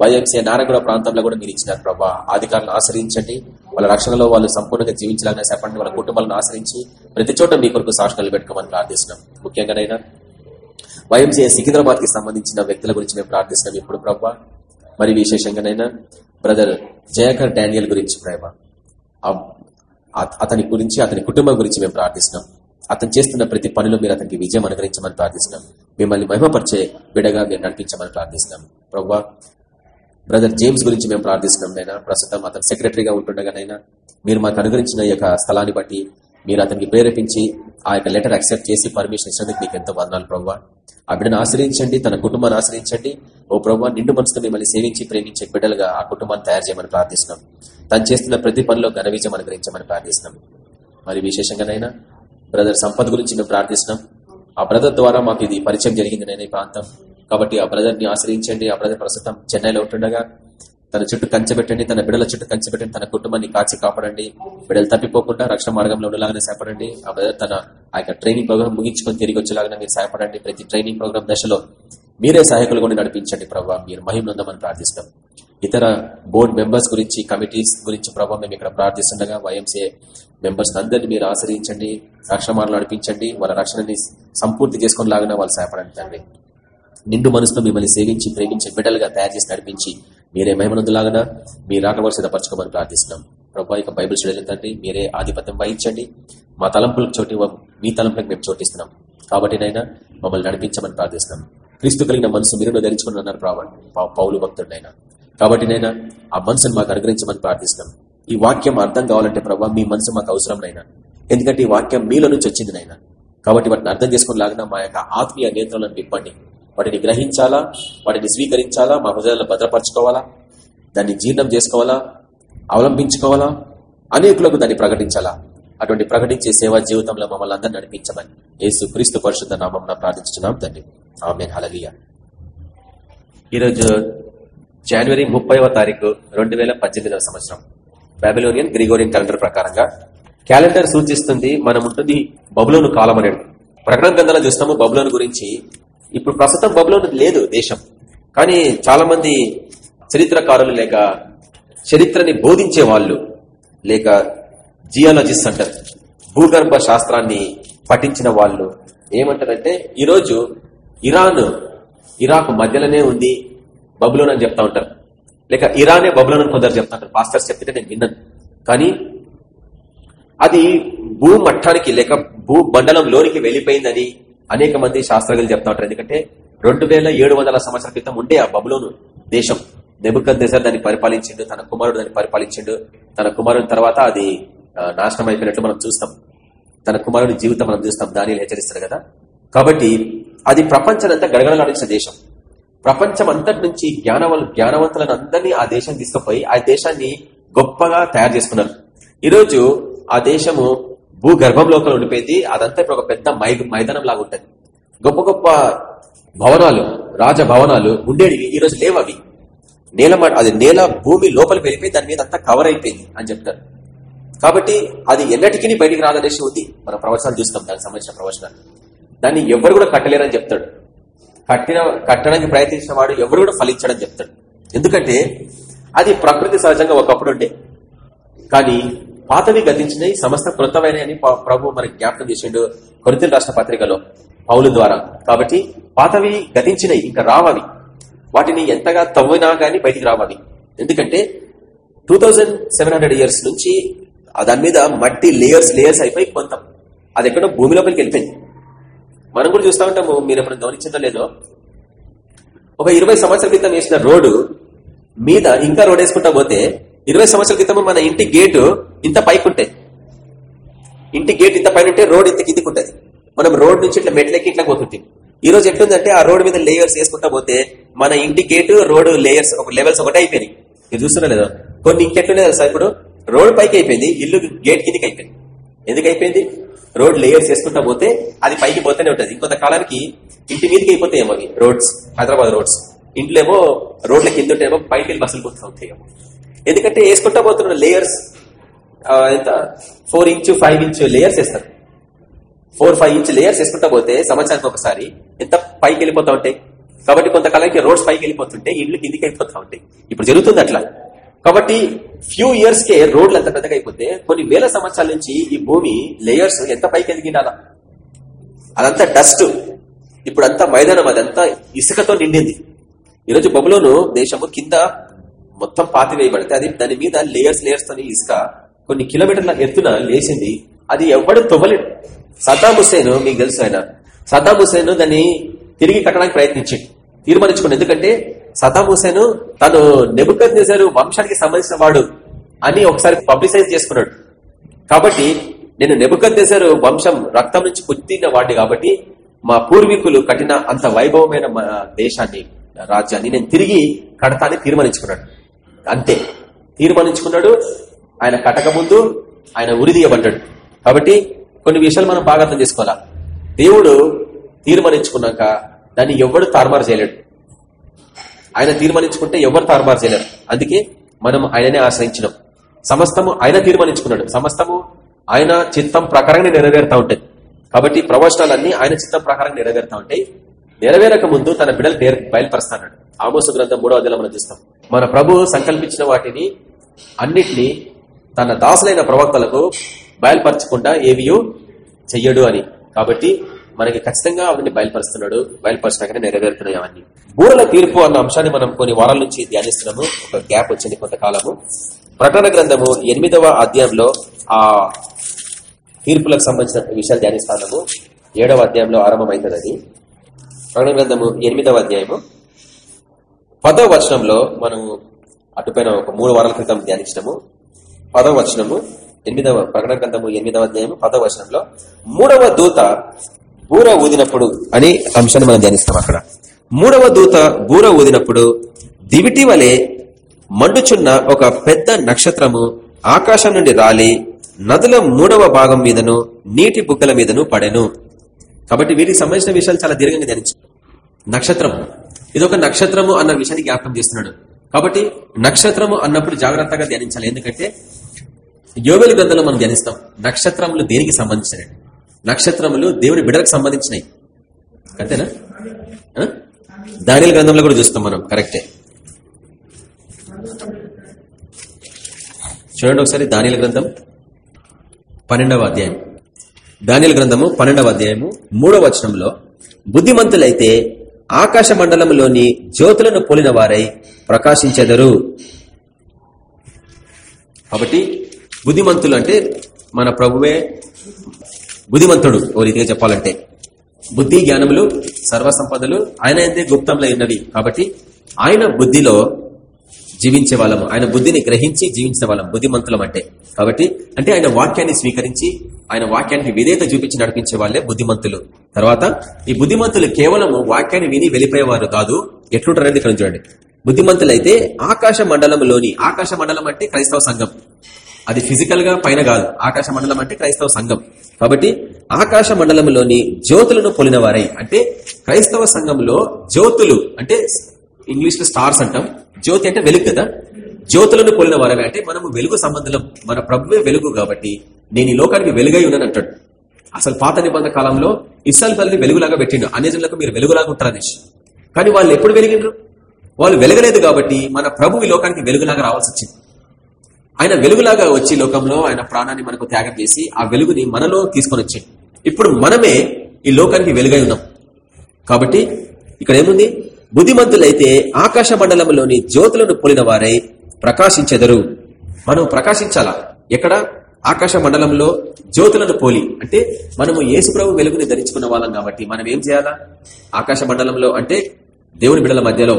వైఎంసీ నారాయణగూడ ప్రాంతంలో కూడా మీరు ఇచ్చినారు ప్రభా. అధికారులను ఆశ్రయించండి. వాళ్ళ రక్షణలో వాళ్ళు సంపూర్ణంగా జీవించాలని చెప్పండి. వాళ్ళ కుటుంబాలను ఆశ్రయించి ప్రతి చోట మీ కొరకు సాక్షులు పెట్టుకోమని ప్రార్థిస్తున్నాం. ముఖ్యంగానైనా వైఎంసీ సికింద్రాబాద్కి సంబంధించిన వ్యక్తుల గురించి మేము ప్రార్థిస్తున్నాం ఇప్పుడు ప్రభా. మరి విశేషంగానైనా బ్రదర్ జయకర్ డానియల్ గురించి ప్రేమ. అతని గురించి అతని కుటుంబం గురించి మేము ప్రార్థిస్తున్నాం. అతను చేస్తున్న ప్రతి పనిలో మీరు అతనికి విజయం అనుగ్రహించమని ప్రార్థిస్తున్నాం. మిమ్మల్ని మహిమపరిచే విడగా మీరు నడిపించమని ప్రార్థిస్తున్నాం. ప్రవ్వా బ్రదర్ జేమ్స్ గురించి మేము ప్రార్థిస్తున్నాం నైనా ప్రస్తుతం అతను సెక్రటరీగా ఉంటుండగానైనా మీరు మాకు అనుగ్రహించిన యొక్క స్థలాన్ని బట్టి మీరు అతనికి ప్రేరేపించి ఆ యొక్క లెటర్ అక్సెప్ట్ చేసి పర్మిషన్ ఇచ్చినందుకు మీకు ఎంతో వందనాలు ప్రవ్వా. ఆ బిడ్డను ఆశ్రయించండి తన కుటుంబాన్ని ఆశ్రయించండి. ఓ ప్రవ్వా నిండు మనసుకు మిమ్మల్ని సేవించి ప్రేమించే బిడ్డలుగా ఆ కుటుంబాన్ని తయారు చేయమని ప్రార్థిస్తున్నాం. తను చేస్తున్న ప్రతి పనిలో ఘన విజయం అనుగ్రహించమని ప్రార్థిస్తున్నాం. మరి విశేషంగానైనా బ్రదర్ సంపద గురించి మేము ప్రార్థిస్తున్నాం. ఆ బ్రదర్ ద్వారా మాకు ఇది పరిచయం జరిగింది నేను ఈ ప్రాంతం. కాబట్టి ఆ బ్రదర్ని ఆశ్రయించండి ఆ బ్రదర్ ప్రస్తుతం చెన్నైలో ఉంటుండగా తన చుట్టూ కంచెబెట్టండి తన బిడ్డల చుట్టూ కంచెబెట్టండి తన కుటుంబాన్ని కాచి కాపాడండి బిడ్డలు తప్పిపోకుండా రక్షణ మార్గంలో ఉండేలాగానే సేపడండి ఆ బ్రదర్ తన ఆ యొక్క ట్రైనింగ్ ప్రోగ్రామ్ ముగించుకొని తిరిగి వచ్చేలాగా మీరు సహాయపడండి. ప్రతి ట్రైనింగ్ ప్రోగ్రామ్ దశలో మీరే సహాయకులు కూడా నడిపించండి ప్రభావ మీరు మహిమనుందామని ప్రార్థిస్తాం ఇతర బోర్డ్ మెంబర్స్ గురించి కమిటీస్ గురించి ప్రభావ మేము ఇక్కడ ప్రార్థిస్తుండగా వైఎంసీఏ మెంబర్స్ అందరినీ మీరు ఆశ్రయించండి రక్షణ నడిపించండి వాళ్ళ రక్షణని సంపూర్తి చేసుకుని లాగా వాళ్ళు సహాయపడండి తండ్రి. నిండు మనసుతో మిమ్మల్ని సేవించి ప్రేమించి బిడ్డలుగా తయారు చేసి నడిపించి మీరే మహిమనందులాగా మీ రాకవలసి సిద్ధపరచుకోమని ప్రార్థిస్తున్నాం. ప్రభా ఇక బైబిల్ స్టడీ తండ్రి మీరే ఆధిపత్యం వహించండి. మా తలంపులకు చోటి మీ తలంపులకు మేము చోటిస్తున్నాం కాబట్టి నైనా మమ్మల్ని నడిపించమని ప్రార్థిస్తున్నాం. క్రీస్తు కలిగిన మనసు మీరు ధరించుకుని అన్నారు పౌలు భక్తుడినైనా కాబట్టి నైనా ఆ మనసును మాకు అనుగ్రహించమని ప్రార్థిస్తున్నాం. ఈ వాక్యం అర్థం కావాలంటే ప్రభావ మీ మనసు మాకు అవసరం నైనా ఎందుకంటే ఈ వాక్యం మీలో నుంచి వచ్చింది నైనా కాబట్టి వాటిని అర్థం చేసుకుని మా యొక్క ఆత్మీయ నియంత్రణలను విప్పండి వాటిని గ్రహించాలా వాటిని స్వీకరించాలా? మా హృదయాలను భద్రపరచుకోవాలా? దాన్ని జీర్ణం చేసుకోవాలా? అవలంబించుకోవాలా? అనేకులకు దాన్ని ప్రకటించాలా? అటువంటి ప్రకటించే సేవా జీవితంలో మమ్మల్ని అందరూ నడిపించమని యేసు క్రీస్తు పరిశుద్ధ నామం ప్రార్థించున్నాం తండ్రి. ఆమె హలలియ ఈరోజు జనవరి ముప్పైవ తారీఖు రెండు వేల పద్దెనిమిదవ సంవత్సరం. బాబిలోనియన్ గ్రిగోరియన్ క్యాలెండర్ ప్రకారంగా క్యాలెండర్ సూచిస్తుంది మనం ఉంటుంది బబులోను కాలం అనేది ప్రకటన గ్రంథాలు చూస్తాము బబులోను గురించి ఇప్పుడు ప్రస్తుతం బబులోను లేదు దేశం. కానీ చాలా మంది చరిత్రకారులు లేక చరిత్రని బోధించే వాళ్ళు లేక జియాలజిస్ట్ అంటారు. భూగర్భ శాస్త్రాన్ని పఠించిన వాళ్ళు ఏమంటారంటే ఈరోజు ఇరాన్ ఇరాక్ మధ్యలోనే ఉంది బబులోన్ అని చెప్తా ఉంటారు. లేక ఇరానే బబులోన్ అని కొందరు చెప్తా ఉంటారు. పాస్టర్స్ చెప్తే నేను విన్నాను. కానీ అది భూమట్టానికి లేక భూ మండలంలోనికి వెళ్ళిపోయిందని అనేక మంది శాస్త్రజ్ఞులు చెప్తా ఉంటారు ఎందుకంటే రెండు వేల ఏడు వందల సంవత్సరాల క్రితం ఉండే ఆ బబులోను దేశం. నెబుకద్ దేశం దాన్ని పరిపాలించిండు తన కుమారుడు దాన్ని పరిపాలించిండు. తన కుమారుని తర్వాత అది నాశనం అయిపోయినట్లు మనం చూస్తాం. తన కుమారుడి జీవితం మనం చూస్తాం. దాని హెచ్చరిస్తారు కదా. కాబట్టి అది ప్రపంచానంతా గడగడలాడించిన దేశం. ప్రపంచం అంతటి నుంచి జ్ఞానవ జ్ఞానవంతులను అందరినీ ఆ దేశం తీసుకుపోయి ఆ దేశాన్ని గొప్పగా తయారు చేసుకున్నారు. ఈరోజు ఆ దేశము భూగర్భం లోపల ఉండిపోయింది. అదంతా ఇప్పుడు ఒక పెద్ద మై మైదానం లాగా ఉంటుంది. గొప్ప గొప్ప భవనాలు రాజ భవనాలు ఉండేవి ఈ రోజు లేవు అవి నేల అది నేల భూమి లోపలికి వెళ్ళిపోయి దాని మీద అంతా కవర్ అయిపోయింది అని చెప్తారు. కాబట్టి అది ఎన్నటికీ బయటికి రాదనేసి ఉంది. మన ప్రవచనాలు చూస్తాం దానికి సంబంధించిన ప్రవచనాలు. దాన్ని ఎవరు కూడా కట్టలేరని చెప్తాడు. కట్టిన కట్టడానికి ప్రయత్నించిన వాడు ఎవరు కూడా ఫలించడని చెప్తాడు. ఎందుకంటే అది ప్రకృతి సహజంగా ఒకప్పుడు ఉండే. కానీ పాతవి గతించినవి సమస్త కృతమైన అని ప్రభు మనకి జ్ఞాపకం చేసిండు కొరితలు రాష్ట్ర పత్రికలో పౌలు ద్వారా. కాబట్టి పాతవి గతించినవి ఇంకా రావవి. వాటిని ఎంతగా తవ్వినా గానీ బయటికి రావవి. ఎందుకంటే టూ ఇయర్స్ నుంచి దాని మీద మట్టి లేయర్స్ లేయర్స్ అయిపోయి కొంత అది ఎక్కడో భూమి లోపలికి వెళ్ళిపోయింది. మనం కూడా చూస్తా ఉంటాము మీరు ఎప్పుడు గమనించిందో లేదో. ఒక ఇరవై సంవత్సరాల క్రితం వేసిన రోడ్డు మీద ఇంకా రోడ్ వేసుకుంటా పోతే ఇరవై సంవత్సరాల క్రితం మన ఇంటి గేటు ఇంత పైకి ఉంటాయి ఇంటి గేట్ ఇంత పైన ఉంటే రోడ్ ఇంత కిందికి ఉంటుంది మనం రోడ్ నుంచి ఇట్లా మెట్లెక్కి ఇట్లా పోతుంటాం. ఈ రోజు ఎట్లుందంటే ఆ రోడ్ మీద లేయర్స్ వేసుకుంటా పోతే మన ఇంటి గేటు రోడ్ లేయర్స్ ఒక లెవెల్స్ ఒకటే అయిపోయినాయి. మీరు చూస్తున్నా లేదా? కొన్ని ఇంకెట్లున్నాయి సార్ ఇప్పుడు? రోడ్ పైకి అయిపోయింది ఇల్లు గేట్ కిందికి అయిపోయింది. ఎందుకు అయిపోయింది? రోడ్ లేయర్స్ వేసుకుంటా పోతే అది పైకి పోతేనే ఉంటుంది. ఇంకొంత కాలానికి ఇంటి మీదకి అయిపోతాయి ఏమో రోడ్స్ హైదరాబాద్ రోడ్స్. ఇంట్లో ఏమో రోడ్ల కింద ఉంటేమో పైకి వెళ్ళి బస్సులు పోతూ ఉంటాయి ఎందుకంటే వేసుకుంటా పోతున్న లేయర్స్ ఎంత? Four inch five inch layers వేస్తారు. ఫోర్ ఫైవ్ ఇంచ్ లేయర్స్ వేసుకుంటా పోతే సంవత్సరానికి ఒకసారి ఎంత పైకి వెళ్ళిపోతా ఉంటాయి కాబట్టి కొంతకాలానికి రోడ్స్ పైకి వెళ్ళిపోతుంటే ఇండ్లు కిందికి వెళ్ళిపోతా ఉంటాయి ఇప్పుడు జరుగుతుంది అట్లా. కాబట్టి ఫ్యూ ఇయర్స్ కే రోడ్లు ఎంత పెద్దగా అయిపోతే కొన్ని వేల సంవత్సరాల నుంచి ఈ భూమి లేయర్స్ ఎంత పైకి ఎదిగినాలా అదంతా డస్ట్ ఇప్పుడు అంతా మైదానం అదంతా ఇసుకతో నిండింది. ఈరోజు బబులోను దేశము కింద మొత్తం పాతి వేయబడితే అది దాని మీద లేయర్స్ లేయర్స్ తోని ఇసుక కొన్ని కిలోమీటర్ల ఎత్తున లేచింది. అది ఎవడు తొవ్వలేడు. సద్దాం హుసేన్ మీకు తెలుసు ఆయన. సద్దాం హుసేన్ దాన్ని తిరిగి కట్టడానికి ప్రయత్నించింది తీర్మానించుకోండి ఎందుకంటే సద్దాం హుసేన్ తను నెబుకద్ వంశానికి సంబంధించిన వాడు అని ఒకసారి పబ్లిసైజ్ చేసుకున్నాడు. కాబట్టి నేను నెబుకద్ వంశం రక్తం నుంచి పుట్టిన వాడిని కాబట్టి మా పూర్వీకులు కట్టిన అంత వైభవమైన మా దేశాన్ని రాజ్యాన్ని నేను తిరిగి కడతానని తీర్మానించుకున్నాడు. అంతే. తీర్మానించుకున్నాడు. ఆయన కట్టక ముందు ఆయన ఉరిదీయబడ్డాడు కాబట్టి కొన్ని విషయాలు మనం బాగా అర్థం చేసుకోవాలా? దేవుడు తీర్మానించుకున్నాక దాన్ని ఎవడు తారుమారు చేయలేడు. ఆయన తీర్మానించుకుంటే ఎవరు తారుమారు చేయలేరు. అందుకే మనం ఆయననే ఆశ్రయించినాం. సమస్తము ఆయన తీర్మానించుకున్నాడు. సమస్తము ఆయన చిత్తం ప్రకారంగా నెరవేరుతా ఉంటాయి. కాబట్టి ప్రవచనాలన్నీ ఆయన చిత్తం ప్రకారంగా నెరవేరుతా ఉంటాయి. నెరవేరక ముందు తన బిడ్డలు బయలుపరుస్తాడు. ఆమోస గ్రంథం మూడో అధ్యాయంలో మనం చూస్తాం. మన ప్రభు సంకల్పించిన వాటిని అన్నిటినీ తన దాసులైన ప్రవక్తలకు బయలుపరచకుండా ఏవియో చెయ్యడు అని. కాబట్టి మనకి ఖచ్చితంగా అవన్నీ బయలుపరుస్తున్నాడు బయలుపరిచినాకనే నెరవేరుతున్నాయి అవన్నీ. బూరల తీర్పు అన్న అంశాన్ని మనం కొన్ని వారాల నుంచి ధ్యానిస్తున్నాము. ఒక గ్యాప్ వచ్చింది కొంతకాలము. ప్రకటన గ్రంథము ఎనిమిదవ అధ్యాయంలో ఆ తీర్పులకు సంబంధించిన విషయాలు ధ్యానిస్తాము. ఏడవ అధ్యాయంలో ఆరంభమైతుంది అది ప్రకటన గ్రంథము ఎనిమిదవ అధ్యాయము. పదవ వచనంలో మనము అటుపైన ఒక మూడు వారాల క్రితం ధ్యానించినము. పదవ వచనము ఎనిమిదవ ప్రకటన గ్రంథము ఎనిమిదవ అధ్యాయము పదవ వచనంలో మూడవ దూత బూర ఊదినప్పుడు అని అంశాన్ని మనం ధ్యానిస్తాం అక్కడ. మూడవ దూత బూర ఊదినప్పుడు దివిటి వలె మండుచున్న ఒక పెద్ద నక్షత్రము ఆకాశం నుండి రాలి నదుల మూడవ భాగం మీదను నీటి బుగ్గల మీదను పడెను. కాబట్టి వీటికి సంబంధించిన విషయాలు చాలా దీర్ఘంగా ధ్యానించారు నక్షత్రం ఇది ఒక నక్షత్రము అన్న విషయాన్ని జ్ఞాపకం చేస్తున్నాడు. కాబట్టి నక్షత్రము అన్నప్పుడు జాగ్రత్తగా ధ్యానించాలి. ఎందుకంటే యోగలి గ్రంథంలో మనం ధ్యానిస్తాం నక్షత్రములు దేనికి సంబంధించినవి? నక్షత్రములు దేవుని బిడలకు సంబంధించినవి. అంతేనా దానిల గ్రంథంలో కూడా చూస్తాం మనం కరెక్టే. చూడండి ఒకసారి దానిల గ్రంథం పన్నెండవ అధ్యాయం. దానిల గ్రంథము పన్నెండవ అధ్యాయము మూడవ వచనంలో బుద్ధిమంతులైతే ఆకాశ మండలంలోని జ్యోతులను పోలిన వారై ప్రకాశించెదరు. కాబట్టి బుద్ధిమంతులు అంటే మన ప్రభువే బుద్ధిమంతుడు. ఓ రీతిగా చెప్పాలంటే బుద్ధి జ్ఞానములు సర్వసంపదలు ఆయన అయితే గుప్తంలో ఉన్నవి. కాబట్టి ఆయన బుద్ధిలో జీవించే వాళ్ళము. ఆయన బుద్ధిని గ్రహించి జీవించే వాళ్ళం. బుద్ధిమంతులం అంటే. కాబట్టి అంటే ఆయన వాక్యాన్ని స్వీకరించి ఆయన వాక్యానికి విధేయత చూపించి నడిపించే వాళ్ళే బుద్ధిమంతులు. తర్వాత ఈ బుద్ధిమంతులు కేవలము వాక్యాన్ని విని వెళ్ళిపోయేవారు కాదు. ఎట్లుంటారనేది ఇక్కడ చూడండి. బుద్ధిమంతులైతే ఆకాశ మండలంలోని ఆకాశ మండలం అంటే క్రైస్తవ సంఘం. అది ఫిజికల్గా పైన కాదు. ఆకాశ మండలం అంటే క్రైస్తవ సంఘం. కాబట్టి ఆకాశ మండలంలోని జ్యోతులను పోలినవారై. అంటే క్రైస్తవ సంఘంలో జ్యోతులు అంటే ఇంగ్లీష్లో స్టార్స్ అంటాం. జ్యోతి అంటే వెలుగు కదా? జ్యోతులను పోలిన వారమే. అంటే మనము వెలుగు సంబంధం మన ప్రభువే వెలుగు కాబట్టి నేను ఈ లోకానికి వెలుగై ఉన్నాను అంటాడు. అసలు పాత నిబంధన కాలంలో ఇస్సాల్ తల్లిని వెలుగులాగా పెట్టిండు. అన్యజనులకు మీరు వెలుగులాగా ఉంటారనేసి కానీ వాళ్ళు ఎప్పుడు వెలిగిండ్రు? వాళ్ళు వెలగలేదు కాబట్టి మన ప్రభు ఈ లోకానికి వెలుగులాగా రావాల్సి వచ్చింది. ఆయన వెలుగులాగా వచ్చి లోకంలో ఆయన ప్రాణాన్ని మనకు త్యాగం చేసి ఆ వెలుగుని మనలో తీసుకొని వచ్చింది ఇప్పుడు మనమే ఈ లోకానికి వెలుగై ఉన్నాం. కాబట్టి ఇక్కడ ఏముంది? బుద్ధిమంతులైతే ఆకాశ మండలంలోని జ్యోతులను పోలిన వారై ప్రకాశించెదరు. మనం ప్రకాశించాలా? ఎక్కడ? ఆకాశ మండలంలో జ్యోతులను పోలి. అంటే మనము యేసుప్రభు వెలుగుని ధరించుకున్న వాళ్ళం కాబట్టి మనం ఏం చేయాలా? ఆకాశ మండలంలో అంటే దేవుని బిడల మధ్యలో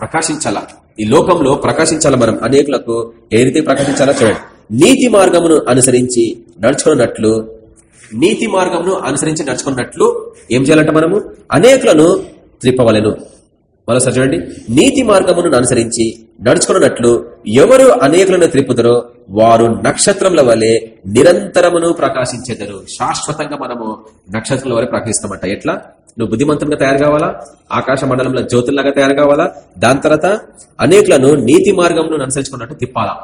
ప్రకాశించాలా? ఈ లోకంలో ప్రకాశించాలా మనం? అనేకులకు ఏ రీతి ప్రకాశించాలా చూడండి. నీతి మార్గమును అనుసరించి నడుచుకున్నట్లు నీతి మార్గమును అనుసరించి నడుచుకున్నట్లు ఏం చేయాలంటే మనము? అనేకులను త్రిప్పవలను. మరోసారి చూడండి. నీతి మార్గమును అనుసరించి నడుచుకున్నట్లు ఎవరు అనేకులను త్రిప్పుదరో వారు నక్షత్రముల వలె నిరంతరమును ప్రకాశించెదరు. శాశ్వతంగా మనము నక్షత్రముల వలె ప్రకాశిస్తామంట. ఎట్లా? నువ్వు బుద్ధిమంతంగా తయారు కావాలా? ఆకాశ మండలంలో జ్యోతుల్లాగా తయారు కావాలా? దాని తర్వాత అనేకులను నీతి మార్గమును అనుసరించుకున్నట్టు తిప్పాలా?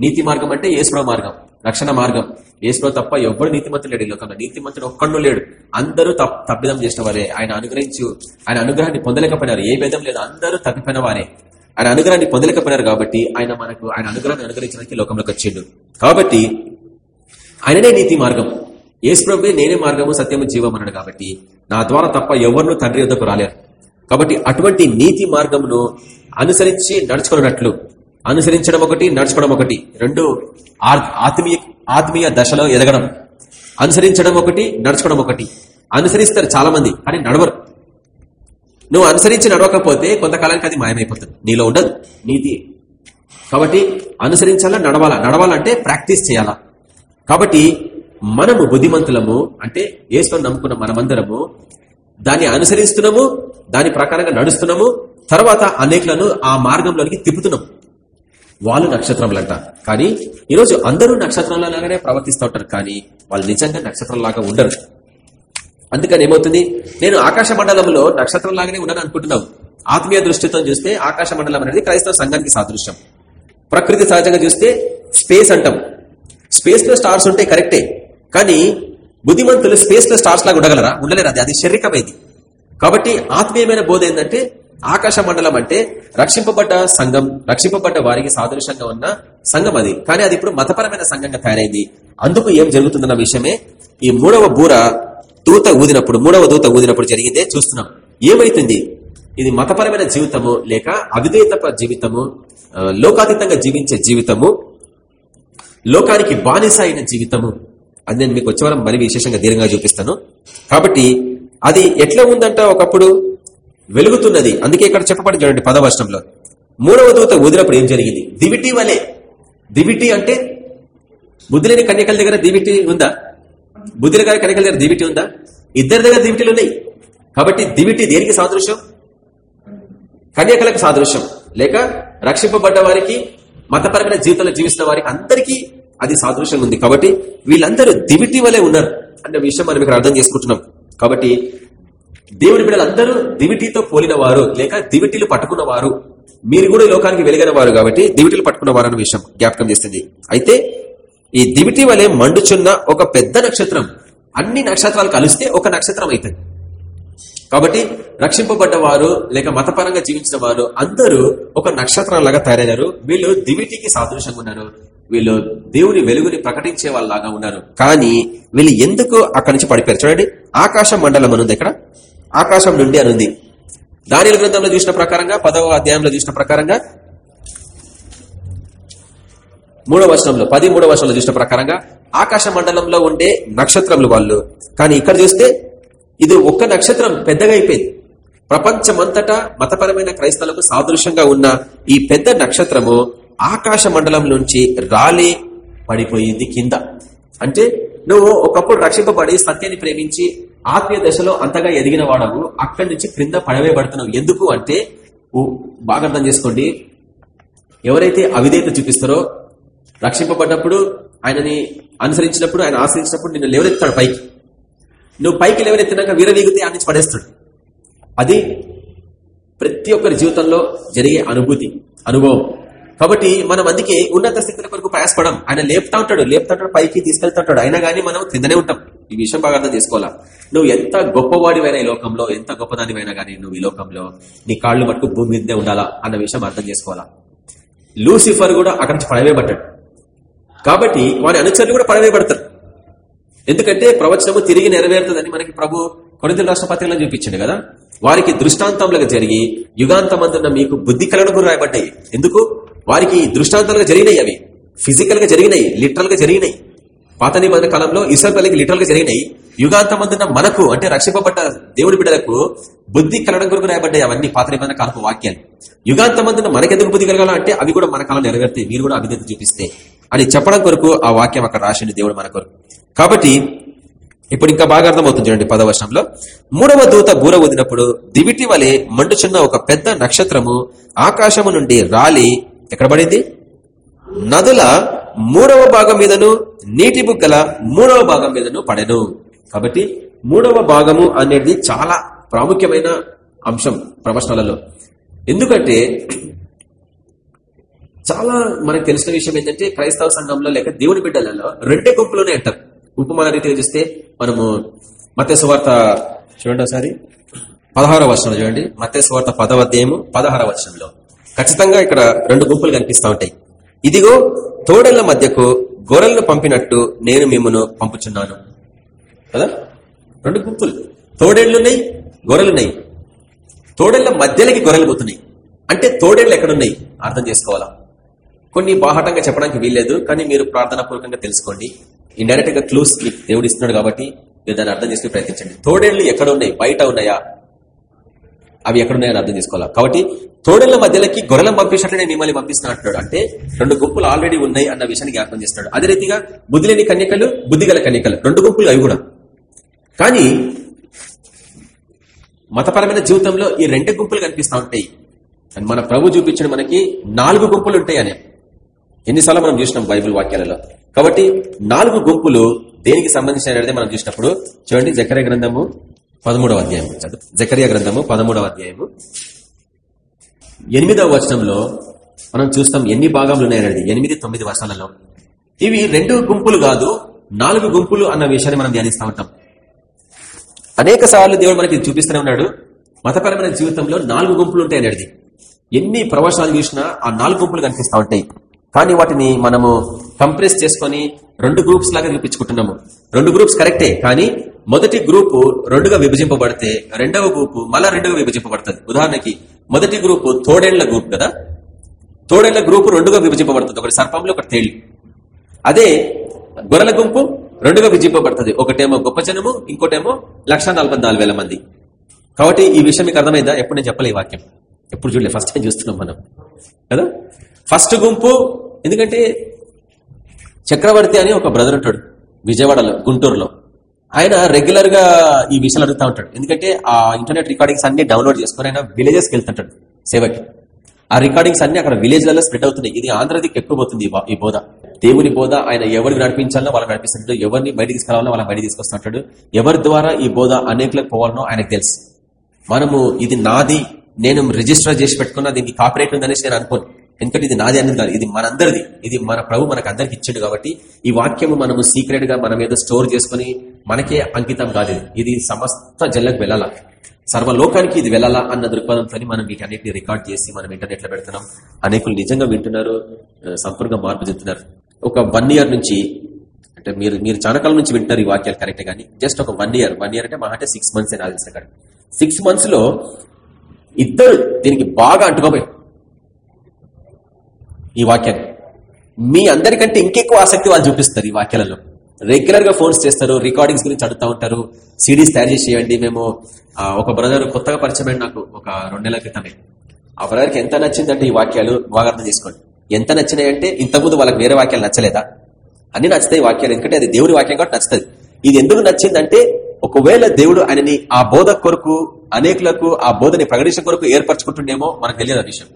నీతి మార్గం అంటే ఏసుప్రభు మార్గం. రక్షణ మార్గం. ఏసులో తప్ప ఎవ్వరు నీతిమంతులు లేడు. ఈ లోకంలో నీతిమంతుడు ఒక్కడు లేడు. అందరూ తప్పిదం చేసిన వారే. ఆయన అనుగ్రహించు ఆయన అనుగ్రహాన్ని పొందలేకపోయినారు. ఏ భేదం లేదు. అందరూ తప్పిపోయిన వారే. ఆయన అనుగ్రహాన్ని పొందలేకపోయినారు కాబట్టి ఆయన మనకు ఆయన అనుగ్రహాన్ని అనుగ్రహించడానికి లోకంలోకి వచ్చిండు. కాబట్టి ఆయననే నీతి మార్గం. ఏసుప్రభే నేనే మార్గము సత్యము జీవం అన్నాడు కాబట్టి నా ద్వారా తప్ప ఎవరినూ తండ్రి వద్దకు రాలేరు. కాబట్టి అటువంటి నీతి మార్గమును అనుసరించి నడుచుకున్నట్లు అనుసరించడం ఒకటి నడుచుకోవడం ఒకటి. రెండు ఆ- ఆత్మీయ ఆత్మీయ దశలో ఎదగడం. అనుసరించడం ఒకటి నడుచుకోవడం ఒకటి. అనుసరిస్తారు చాలా మంది కానీ నడవరు. నువ్వు అనుసరించి నడవకపోతే కొంతకాలానికి అది మాయమైపోతుంది. నీలో ఉండదు నీతి. కాబట్టి అనుసరించాలా నడవాలా? నడవాలంటే ప్రాక్టీస్ చేయాలా? కాబట్టి మనము బుద్ధిమంతులము అంటే ఏసుకొని నమ్ముకున్న మనమందరము దాన్ని అనుసరిస్తున్నాము దాని ప్రకారంగా నడుస్తున్నాము తర్వాత అనేకులను ఆ మార్గంలోనికి తిప్పుతున్నాం వాళ్ళు నక్షత్రంలంట కానీ ఈరోజు అందరూ నక్షత్రంలాగానే ప్రవర్తిస్తూ ఉంటారు కానీ వాళ్ళు నిజంగా నక్షత్రంలాగా ఉండరు. అందుకని ఏమవుతుంది? నేను ఆకాశ మండలంలో నక్షత్రం లాగానే ఉన్నాను అనుకుంటున్నావు ఆత్మీయ దృష్టితో చూస్తే ఆకాశ మండలం అనేది క్రైస్తవ సంఘానికి సాదృశ్యం. ప్రకృతి సహజంగా చూస్తే స్పేస్ అంటాం. స్పేస్లో స్టార్స్ ఉంటే కరెక్టే. కానీ బుద్ధిమంతులు స్పేస్లో స్టార్స్ లాగా ఉండగలరా? ఉండలేరు అది. అది శారీరకమైంది కాబట్టి ఆత్మీయమైన బోధ ఏంటంటే ఆకాశ మండలం అంటే రక్షింపబడ్డ సంఘం రక్షింపబడ్డ వారికి సాదృశ్యంగా ఉన్న సంఘం అది. కానీ అది ఇప్పుడు మతపరమైన సంఘంగా తయారైంది. అందుకు ఏం జరుగుతుందన్న విషయమే ఈ మూడవ బూర దూత ఊదినప్పుడు మూడవ దూత ఊదినప్పుడు జరిగిందే చూస్తున్నాం. ఏమైతుంది? ఇది మతపరమైన జీవితము లేక అవిధేయత జీవితము లోకాతీతంగా జీవించే జీవితము లోకానికి బానిస అయిన జీవితము. అది నేను మీకు వచ్చేవారం మరి విశేషంగా దీర్ఘంగా చూపిస్తాను. కాబట్టి అది ఎట్లా ఉందంట ఒకప్పుడు? వెలుగుతున్నది. అందుకే ఇక్కడ చెప్పబడి చూడండి పదవర్షంలో మూడవ దూత ఊదినప్పుడు ఏం జరిగింది? దివిటి వలె. దివిటి అంటే బుద్ధిలేని కన్యకల దగ్గర దివిటి ఉందా? బుద్ధి గారి కన్యకల దగ్గర దివిటి ఉందా? ఇద్దరి దగ్గర దివిటీలు ఉన్నాయి. కాబట్టి దివిటి దేనికి సాదృశ్యం? కన్యకలకు సాదృశ్యం. లేక రక్షింపబడ్డ వారికి మతపరమైన జీవితంలో జీవిస్తున్న వారికి అందరికీ అది సాదృశ్యంగా ఉంది. కాబట్టి వీళ్ళందరూ దివిటి వలె ఉన్నారు అనే విషయం మనం ఇక్కడ అర్థం చేసుకుంటున్నాం. కాబట్టి దేవుడి బిడ్డలందరూ దివిటీతో పోలిన వారు లేక దివిటీలు పట్టుకున్న వారు మీరు కూడా ఈ లోకానికి వెలిగిన వారు కాబట్టి దివిటీలు పట్టుకున్న వారు అన్న విషయం జ్ఞాపకం చేస్తుంది. అయితే ఈ దివిటి వలె మండుచున్న ఒక పెద్ద నక్షత్రం అన్ని నక్షత్రాలు కలిస్తే ఒక నక్షత్రం అవుతుంది. కాబట్టి రక్షింపబడ్డ వారు లేక మతపరంగా జీవించిన వారు అందరూ ఒక నక్షత్రంలాగా తయారయ్యారు. వీళ్ళు దివిటికి సాదృశ్యంగా ఉన్నారు. వీళ్ళు దేవుని వెలుగుని ప్రకటించే వాళ్ళలాగా ఉన్నారు. కానీ వీళ్ళు ఎందుకు అక్కడి నుంచి పడిపోయారు? చూడండి ఆకాశ మండలం అనుంది ఇక్కడ ఆకాశం నుండి అనుంది దానిల గ్రంథంలో చూసిన ప్రకారంగా పదవ అధ్యాయంలో చూసిన ప్రకారంగా మూడవ వర్షంలో పది మూడవ వర్షంలో చూసిన ప్రకారంగా ఆకాశ మండలంలో ఉండే నక్షత్రములు వాళ్ళు. కానీ ఇక్కడ చూస్తే ఇది ఒక్క నక్షత్రం పెద్దగా అయిపోయింది. ప్రపంచమంతటా మతపరమైన క్రైస్తవులకు సాదృశ్యంగా ఉన్న ఈ పెద్ద నక్షత్రము ఆకాశ మండలం నుంచి రాలి పడిపోయింది కింద. అంటే నువ్వు ఒకప్పుడు రక్షింపబడి సత్యాన్ని ప్రేమించి ఆత్మీయ దశలో అంతగా ఎదిగిన వాడవు అక్కడి నుంచి క్రింద పడవేయబడుతున్నావు ఎందుకు అంటే బాగా అర్థం చేసుకోండి. ఎవరైతే అవిధేత చూపిస్తారో రక్షింపబడ్డప్పుడు ఆయనని అనుసరించినప్పుడు ఆయన ఆశ్రయించినప్పుడు నిన్ను లేవనెత్తాడు పైకి. నువ్వు పైకి లేవనెత్తినాక వీరవీగితే ఆ నుంచి పడేస్తాడు. అది ప్రతి ఒక్కరి జీవితంలో జరిగే అనుభూతి అనుభవం. కాబట్టి మనం అందుకే ఉన్నత స్థితుల కొరకు ప్రయాసపడం. ఆయన లేపుతా ఉంటాడు లేపుతా ఉంటాడు పైకి తీసుకెళ్తా ఉంటాడు అయినా కానీ మనం కిందనే ఉంటాం. ఈ విషయం బాగా అర్థం చేసుకోవాలా? నువ్వు ఎంత గొప్పవాడివైనా ఈ లోకంలో ఎంత గొప్పదానివైనా కానీ నువ్వు ఈ లోకంలో నీ కాళ్ళు మట్టుకు భూమి మీదనే ఉండాలా అన్న విషయం అర్థం చేసుకోవాలా? లూసిఫర్ కూడా అక్కడి నుంచి పడవేయబడ్డాడు. కాబట్టి వారి అనుచరులు కూడా పడవేయబడతారు. ఎందుకంటే ప్రవచనము తిరిగి నెరవేరుతుందని మనకి ప్రభు కొరింతల రాష్ట్ర పత్రికలో కదా. వారికి దృష్టాంతంలో జరిగి యుగాంతమందున్న మీకు బుద్ధి కలగడం రాయబడ్డాయి. ఎందుకు? వారికి దృష్టాంతాలుగా జరిగినాయి అవి. ఫిజికల్గా జరిగినాయి లిటరల్గా జరిగినాయి. పాత నిబంధన కాలంలో ఇసల్పల్లికి లిటరల్గా జరిగినాయి. యుగాంతమందున్న మనకు అంటే రక్షింపబడ్డ దేవుడి బిడ్డలకు బుద్ధి కలగడం కొరకు రాయబడ్డాయి అవన్నీ పాత నిబంధన కాలపు వాక్యాలు. యుగాంతమందున మనకెందుకు బుద్ధి కలగాల అంటే అవి కూడా మన కాలం నెరవేర్తాయి. మీరు కూడా అభివృద్ధి చూపిస్తే అని చెప్పడం కొరకు ఆ వాక్యం అక్కడ రాసింది దేవుడు మన కొరకు. కాబట్టి ఇప్పుడు ఇంకా బాగా అర్థమవుతుంది చూడండి పదవర్షంలో మూడవ దూత బూర వదినప్పుడు దివిటి వలె మండుచున్న ఒక పెద్ద నక్షత్రము ఆకాశము నుండి రాలి ఎక్కడ పడింది? నదుల మూడవ భాగం మీదను నీటి బుగ్గల మూడవ భాగం మీదను పడెను. కాబట్టి మూడవ భాగము అనేది చాలా ప్రాముఖ్యమైన అంశం ప్రవచనాలలో. ఎందుకంటే చాలా మనకు తెలిసిన విషయం ఏంటంటే క్రైస్తవ సంఘంలో లేక దేవుని బిడ్డలలో రెండే గుంపులోనే అంటారు ఉపమాన రీతిగా చూస్తే మనము మత్స్యవార్త చూడండి ఒకసారి. పదహార వర్షంలో చూడండి. మత్స్యవార్త పదవ అధ్యాయము పదహార వర్షంలో ఖచ్చితంగా ఇక్కడ రెండు గుంపులు కనిపిస్తా ఉంటాయి. ఇదిగో తోడళ్ళ మధ్యకు గొర్రెలను పంపినట్టు నేను మిమ్మను పంపుచున్నాను. కదా? రెండు గుంపులు. తోడేళ్ళున్నాయి గొర్రెలున్నాయి. తోడేళ్ళ మధ్యలోకి గొర్రెలు పోతున్నాయి. అంటే తోడేళ్ళు ఎక్కడున్నాయి? అర్థం చేసుకోవాలా? కొన్ని బాహటంగా చెప్పడానికి వీల్లేదు కానీ మీరు ప్రార్థనా పూర్వకంగా తెలుసుకోండి. ఇండైరెక్ట్గా క్లూస్ మీకు దేవుడు ఇస్తున్నాడు కాబట్టి మీరు దాన్ని అర్థం చేసుకుని ప్రయత్నించండి. తోడేళ్ళు ఎక్కడ ఉన్నాయి బయట ఉన్నాయా? అవి ఎక్కడున్నాయని అర్థం చేసుకోవాలి? కాబట్టి తోడల మధ్యలోకి గొర్రెలను పంపించినట్లే మిమ్మల్ని పంపిస్తున్నా అంటున్నాడు. అంటే రెండు గుంపులు ఆల్రెడీ ఉన్నాయి అన్న విషయాన్ని జ్ఞాపకం చేస్తున్నాడు. అదే రీతిగా బుద్ధి లేని కన్యకలు బుద్ధిగల కన్యకలు రెండు గుంపులు అవి కూడా. కానీ మతపరమైన జీవితంలో ఈ రెండు గుంపులు కనిపిస్తూ ఉంటాయి. మన ప్రభు చూపించిన మనకి నాలుగు గుంపులు ఉంటాయి అని ఎన్నిసార్లు మనం చూసినాం బైబిల్ వాక్యాలలో. కాబట్టి నాలుగు గుంపులు దేనికి సంబంధించినది మనం చూసినప్పుడు చూడండి జకర గ్రంథము పదమూడవ అధ్యాయము. చదువు. జకర్య గ్రంథము పదమూడవ అధ్యాయము. ఎనిమిదవ వచనంలో మనం చూస్తాం ఎన్ని భాగములు ఉన్నాయనేది ఎనిమిది తొమ్మిది వర్షాలలో ఇవి రెండు గుంపులు కాదు నాలుగు గుంపులు అన్న విషయాన్ని మనం ధ్యానిస్తూ ఉంటాం. అనేక సార్లు దేవుడు మనకి చూపిస్తూనే ఉన్నాడు. మతపరమైన జీవితంలో నాలుగు గుంపులు ఉంటాయి అనేది. ఎన్ని ప్రవచనాలు చూసినా ఆ నాలుగు గుంపులు కనిపిస్తూ ఉంటాయి. కానీ వాటిని మనము కంప్రెస్ చేసుకొని రెండు గ్రూప్స్ లాగా వినిపించుకుంటున్నాము రెండు గ్రూప్స్ కరెక్టే కానీ మొదటి గ్రూపు రెండుగా విభజింపబడితే రెండవ గ్రూపు మళ్ళా రెండుగా విభజింపబడుతుంది. ఉదాహరణకి మొదటి గ్రూపు తోడేళ్ళ గ్రూప్ కదా? తోడేళ్ళ గ్రూపు రెండుగా విభజింపబడుతుంది. ఒకటి సర్పంలో ఒకటి తేలి అదే గొర్రెల గుంపు రెండుగా విభజింపబడుతుంది. ఒకటేమో గొప్ప జనము ఇంకోటేమో లక్ష మంది. కాబట్టి ఈ విషయం మీకు అర్థమైందా? ఎప్పుడు నేను చెప్పలే వాక్యం. ఎప్పుడు చూడలే ఫస్ట్ టైం చూస్తున్నాం మనం. కదా? ఫస్ట్ గుంపు ఎందుకంటే చక్రవర్తి అని ఒక బ్రదర్ ఉంటాడు విజయవాడలో గుంటూరులో. ఆయన రెగ్యులర్గా ఈ విషయాలు అడుగుతూ ఉంటాడు. ఎందుకంటే ఆ ఇంటర్నెట్ రికార్డింగ్స్ అన్ని డౌన్లోడ్ చేసుకుని ఆయన విలేజెస్కి వెళ్తుంటాడు సేవకి. ఆ రికార్డింగ్స్ అన్ని అక్కడ విలేజ్లలో స్ప్రెడ్ అవుతున్నాయి. ఇది ఆంధ్రదికి ఎక్కువ పోతుంది ఈ బోధ. దేవుని బోధ ఆయన ఎవరికి నడిపించాలో వాళ్ళకి నడిపిస్తుంటాడు. ఎవరిని బయట తీసుకురావాలో వాళ్ళని బయట తీసుకొస్తుంటాడు. ఎవరి ద్వారా ఈ బోధ అనేకులకు పోవాలనో ఆయనకు తెలుసు. మనము ఇది నాది నేను రిజిస్టర్ చేసి పెట్టుకున్న దీనికి కాపరేట్ ఉందనేసి నేను అనుకోను. ఎందుకంటే ఇది నాది అనేది కాదు ఇది మనందరిది. ఇది మన ప్రభు మనకు అందరికి ఇచ్చాడు కాబట్టి ఈ వాక్యము మనము సీక్రెట్గా మనం ఏదో స్టోర్ చేసుకుని మనకే అంకితం కాదు ఇది. సమస్త జల్లకు వెళ్ళాలా? సర్వలోకానికి ఇది వెళ్ళాలా అన్న దృక్పథంతో మనం వీటన్నిటిని రికార్డ్ చేసి మనం ఇంటర్నెట్లో పెడుతున్నాం. అనేకులు నిజంగా వింటున్నారు సంపూర్ణంగా మార్పు చెందుతున్నారు. ఒక వన్ ఇయర్ నుంచి అంటే మీరు మీరు చాలా కాలం నుంచి వింటారు ఈ వాక్యాలు కరెక్ట్ కానీ జస్ట్ ఒక వన్ ఇయర్. వన్ ఇయర్ అంటే మా అంటే సిక్స్ మంత్స్ అని తెలిసిన సిక్స్ మంత్స్లో ఇద్దరు దీనికి బాగా అంటుకోపోయారు ఈ వాక్యాన్ని. మీ అందరికంటే ఇంకెక్కువ ఆసక్తి వాళ్ళు చూపిస్తారు ఈ వాక్యాలలో. రెగ్యులర్గా ఫోన్స్ చేస్తారు రికార్డింగ్స్ గురించి అడుగుతా ఉంటారు సిడీస్ తయారు చేసి మేము. ఒక బ్రదర్ కొత్తగా పరిచయమైంది నాకు ఒక రెండు నెలల క్రితమే. ఆ బ్రదర్కి ఎంత నచ్చిందంటే ఈ వాక్యాలు బాగా అర్థం చేసుకోండి. ఎంత నచ్చినాయంటే ఇంతకుముందు వాళ్ళకి వేరే వాక్యాలు నచ్చలేదా? అన్ని నచ్చుతాయి వాక్యాలు ఎందుకంటే అది దేవుడి వాక్యం కాబట్టి నచ్చుతుంది. ఇది ఎందుకు నచ్చిందంటే ఒకవేళ దేవుడు ఆయనని ఆ బోధ కొరకు అనేకులకు ఆ బోధని ప్రకటించే కొరకు ఏర్పరచుకుంటుండేమో మనకు తెలియదు ఆ విషయం.